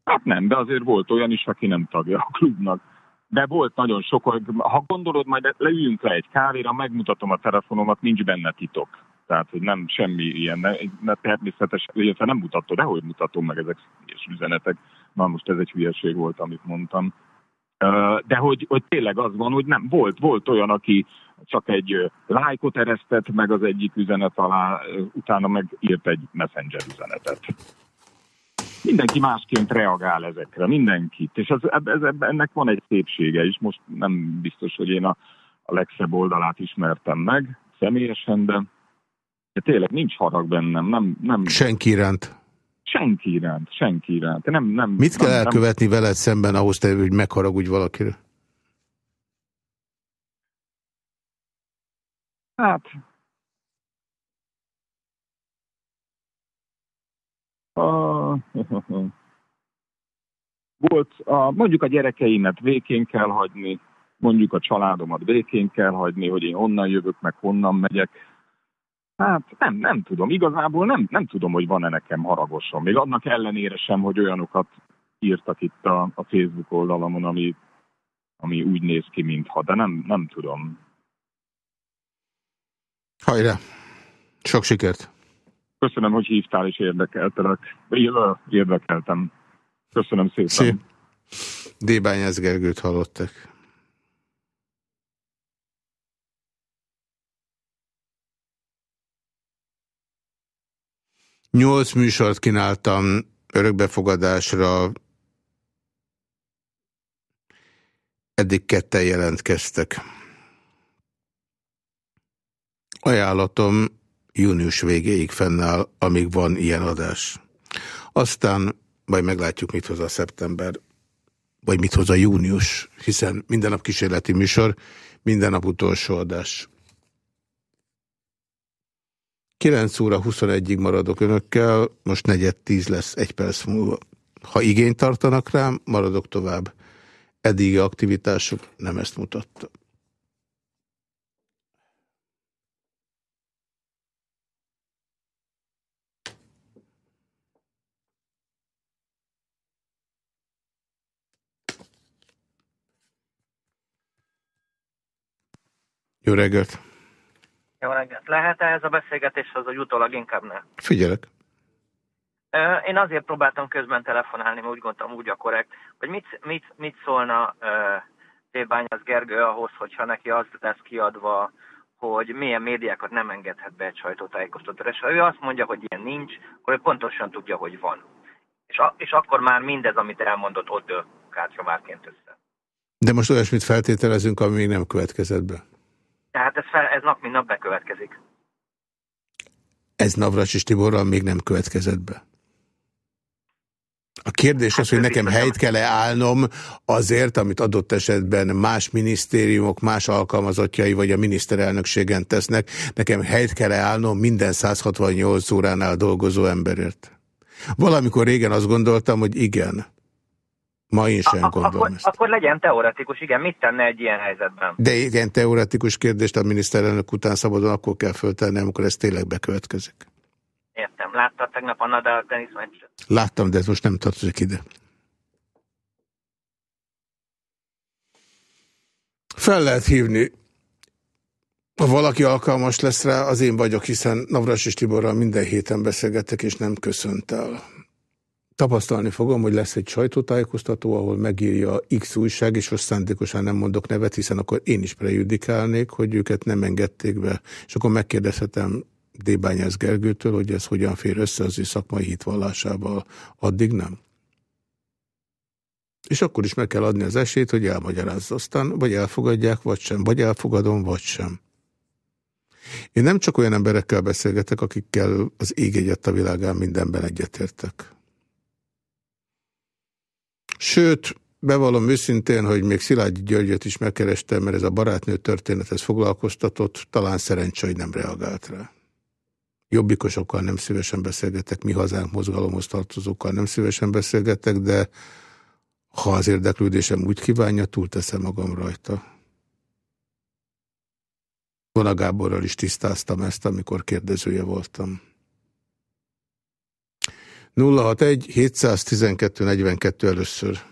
Hát nem, de azért volt olyan is, aki nem tagja a klubnak. De volt nagyon sok, ha gondolod, majd leüljünk le egy kávéra, megmutatom a telefonomat, nincs benne titok. Tehát, hogy nem semmi ilyen, ne, természetesen, illetve nem mutatod, de hogy mutatom meg ezek és üzenetek. Na most ez egy hülyeség volt, amit mondtam. De hogy, hogy tényleg az van, hogy nem, volt, volt olyan, aki csak egy lájkot eresztett meg az egyik üzenet alá, utána meg írt egy messenger üzenetet. Mindenki másként reagál ezekre, mindenkit. És ez, ez, ennek van egy szépsége is. Most nem biztos, hogy én a, a legszebb oldalát ismertem meg személyesen, de, de tényleg nincs harag bennem. Nem, nem, Senki iránt. senki iránt, senki iránt. Nem, nem, Mit kell nem, elkövetni veled szemben ahhoz, te, hogy megharagudj valakire? Nem, hát... Ah, volt, a, mondjuk a gyerekeimet békén kell hagyni, mondjuk a családomat békén kell hagyni, hogy én honnan jövök, meg honnan megyek. Hát nem, nem tudom, igazából nem, nem tudom, hogy van-e nekem haragosom. Még annak ellenére sem, hogy olyanokat írtak itt a, a Facebook oldalamon, ami, ami úgy néz ki, mintha, de nem, nem tudom. Hajrá! Sok sikert! Köszönöm, hogy hívtál és érdekeltelek. Érdekeltem. Köszönöm szépen. Szép. Débányász Gergőt hallottak. Nyolc műsort kínáltam örökbefogadásra, eddig ketten jelentkeztek. Ajánlatom június végéig fennáll, amíg van ilyen adás. Aztán majd meglátjuk, mit hoz a szeptember, vagy mit hoz a június, hiszen minden nap kísérleti műsor, minden nap utolsó adás. 9 óra 21-ig maradok önökkel, most negyed 10 lesz egy perc múlva. Ha igényt tartanak rám, maradok tovább. Eddigi aktivitások nem ezt mutatta. Jó reggelt! Jó reggelt. Lehet-e ez a beszélgetéshez, hogy utólag inkább ne? Figyelek. Én azért próbáltam közben telefonálni, mert úgy gondoltam, úgy a korrekt, hogy mit, mit, mit szólna Débányász Gergő ahhoz, hogyha neki az lesz kiadva, hogy milyen médiákat nem engedhet be egy sajtótájékoztatóra. És ha ő azt mondja, hogy ilyen nincs, akkor ő pontosan tudja, hogy van. És, a, és akkor már mindez, amit elmondott, ott dől kártyamárként össze. De most olyasmit feltételezünk, ami még nem következett be. Tehát ez, fel, ez nap mint nap bekövetkezik. Ez Navracsis Tiborral még nem következett be. A kérdés az, hogy nekem helyt kell-e állnom azért, amit adott esetben más minisztériumok, más alkalmazottjai vagy a miniszterelnökségen tesznek, nekem helyt kell-e állnom minden 168 óránál dolgozó emberért. Valamikor régen azt gondoltam, hogy igen. Ma én sem gondolom Akkor, ezt. akkor legyen teoretikus, igen, mit tenne egy ilyen helyzetben? De ilyen teoretikus kérdést a miniszterelnök után szabadon akkor kell föltenni, amikor ez tényleg bekövetkezik. Értem. Láttad tegnap a Nadal teniszmeccset? Láttam, de ez most nem tartozik ide. Fel lehet hívni. Ha valaki alkalmas lesz rá, az én vagyok, hiszen Navras és Tiborral minden héten beszélgettek, és nem köszönt el. Tapasztalni fogom, hogy lesz egy sajtótájékoztató, ahol megírja X újság, és most szándékosan nem mondok nevet, hiszen akkor én is prejudikálnék, hogy őket nem engedték be. És akkor megkérdezhetem Débányász Gergőtől, hogy ez hogyan fér össze az ő szakmai hitvallásával. Addig nem. És akkor is meg kell adni az esélyt, hogy elmagyarázza. Aztán vagy elfogadják, vagy sem. Vagy elfogadom, vagy sem. Én nem csak olyan emberekkel beszélgetek, akikkel az ég egyet a világán mindenben egyetértek. Sőt, bevallom őszintén, hogy még Szilágyi Györgyöt is megkerestem, mert ez a barátnő történethez foglalkoztatott, talán szerencsé, hogy nem reagált rá. Jobbikosokkal nem szívesen beszélgetek, mi hazánk mozgalomhoz tartozókkal nem szívesen beszélgetek, de ha az érdeklődésem úgy kívánja, túlteszem magam rajta. Vona Gáborral is tisztáztam ezt, amikor kérdezője voltam. 061 712 42 először.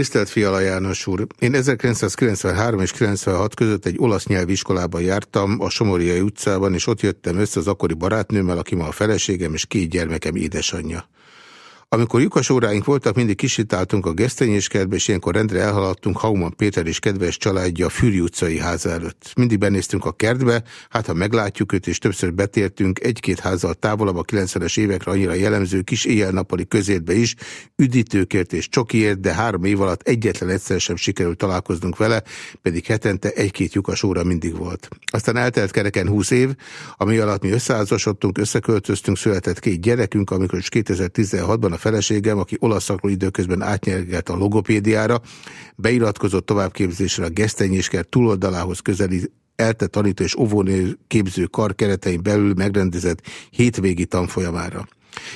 Tisztelt Fiala János úr! Én 1993 és 96 között egy olasz nyelvi iskolában jártam, a Somoriai utcában, és ott jöttem össze az akkori barátnőmmel, aki ma a feleségem és két gyermekem édesanyja. Amikor lyukas óráink voltak, mindig kisitáltunk a gesztenyéskertbe, és ilyenkor rendre elhaladtunk Hauman Péter és kedves családja a Fűri utcai ház előtt. Mindig benéztünk a kertbe, hát ha meglátjuk őt, és többször betértünk egy-két házzal távolabb a 90-es évekre annyira jellemző kis éjjel-nappali közértbe is, üdítőkért és csokiért, de három év alatt egyetlen egyszer sem sikerült találkoznunk vele, pedig hetente egy-két lyukas óra mindig volt. Aztán eltelt kereken 20 év, ami alatt mi összeházasodtunk, összeköltöztünk, született két gyerekünk, amikor is 2016-ban a feleségem, aki olasz szakról időközben átnyergelt a logopédiára, beiratkozott továbbképzésre a Gesztenyésker túloldalához közeli ELTE tanító és óvónő képző kar keretein belül megrendezett hétvégi tanfolyamára.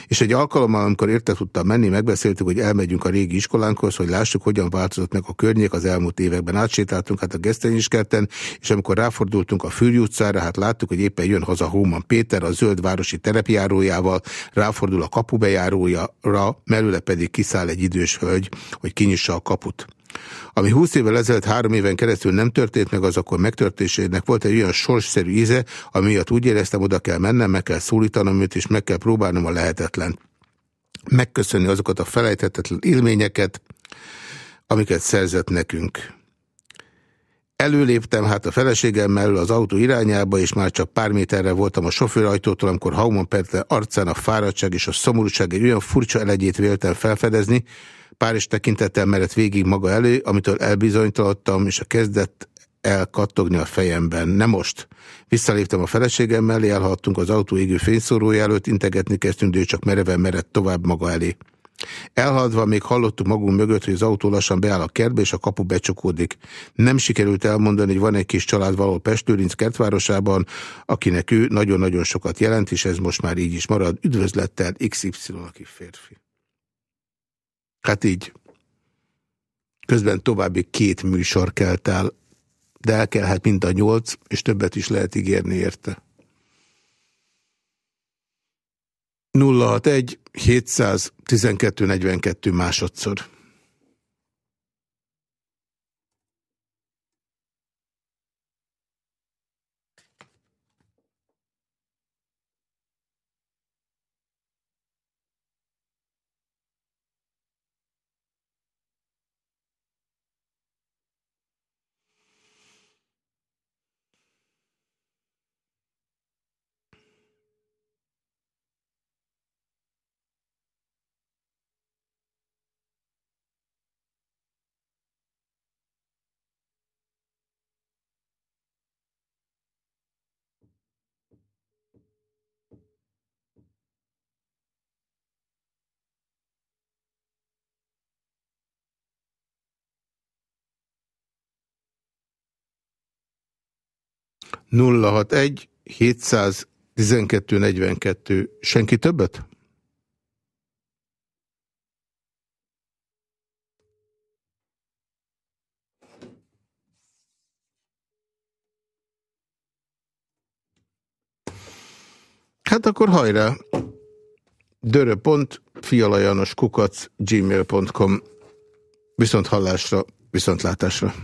És egy alkalommal, amikor érte tudtam menni, megbeszéltük, hogy elmegyünk a régi iskolánkhoz, hogy lássuk, hogyan változott meg a környék az elmúlt években. Átsétáltunk hát a Gesztenyiskerten, és amikor ráfordultunk a Fürj utcára, hát láttuk, hogy éppen jön haza Hóman Péter a zöld városi terepjárójával, ráfordul a kapubejárójára, mellőle pedig kiszáll egy idős hölgy, hogy kinyissa a kaput. Ami 20 évvel ezelőtt három éven keresztül nem történt meg, az akkor megtörtésének volt egy olyan sorsszerű íze, ami miatt úgy éreztem, oda kell mennem, meg kell szólítanom őt, és meg kell próbálnom a lehetetlen. Megköszönni azokat a felejthetetlen élményeket, amiket szerzett nekünk. Előléptem hát a feleségemmel az autó irányába, és már csak pár méterre voltam a sofőrajtótól, amikor Hauman Petre arcán a fáradtság és a szomorúság egy olyan furcsa elegyét véltem felfedezni, Pár is tekintettel merett végig maga elő, amitől elbizonytalanodtam, és a kezdett elkattogni a fejemben. Nem most. Visszaléptem a feleségem mellé, elhattunk az autó égő fényszórója előtt, integetni kezdtünk, de ő csak mereven merett tovább maga elé. Elhaladva még hallottuk magunk mögött, hogy az autó lassan beáll a kertbe, és a kapu becsukódik. Nem sikerült elmondani, hogy van egy kis család való Pestőrinc kertvárosában, akinek ő nagyon-nagyon sokat jelent, és ez most már így is marad. Üdvözlettel XY, aki férfi. Hát így. Közben további két műsor kelt el, de elkelhet mind a nyolc, és többet is lehet ígérni érte. 061 712 42 másodszor. 061 712 42. Senki többet? Hát akkor hajrá! dörö.fialajanoskukac gmail.com Viszont hallásra, viszont látásra.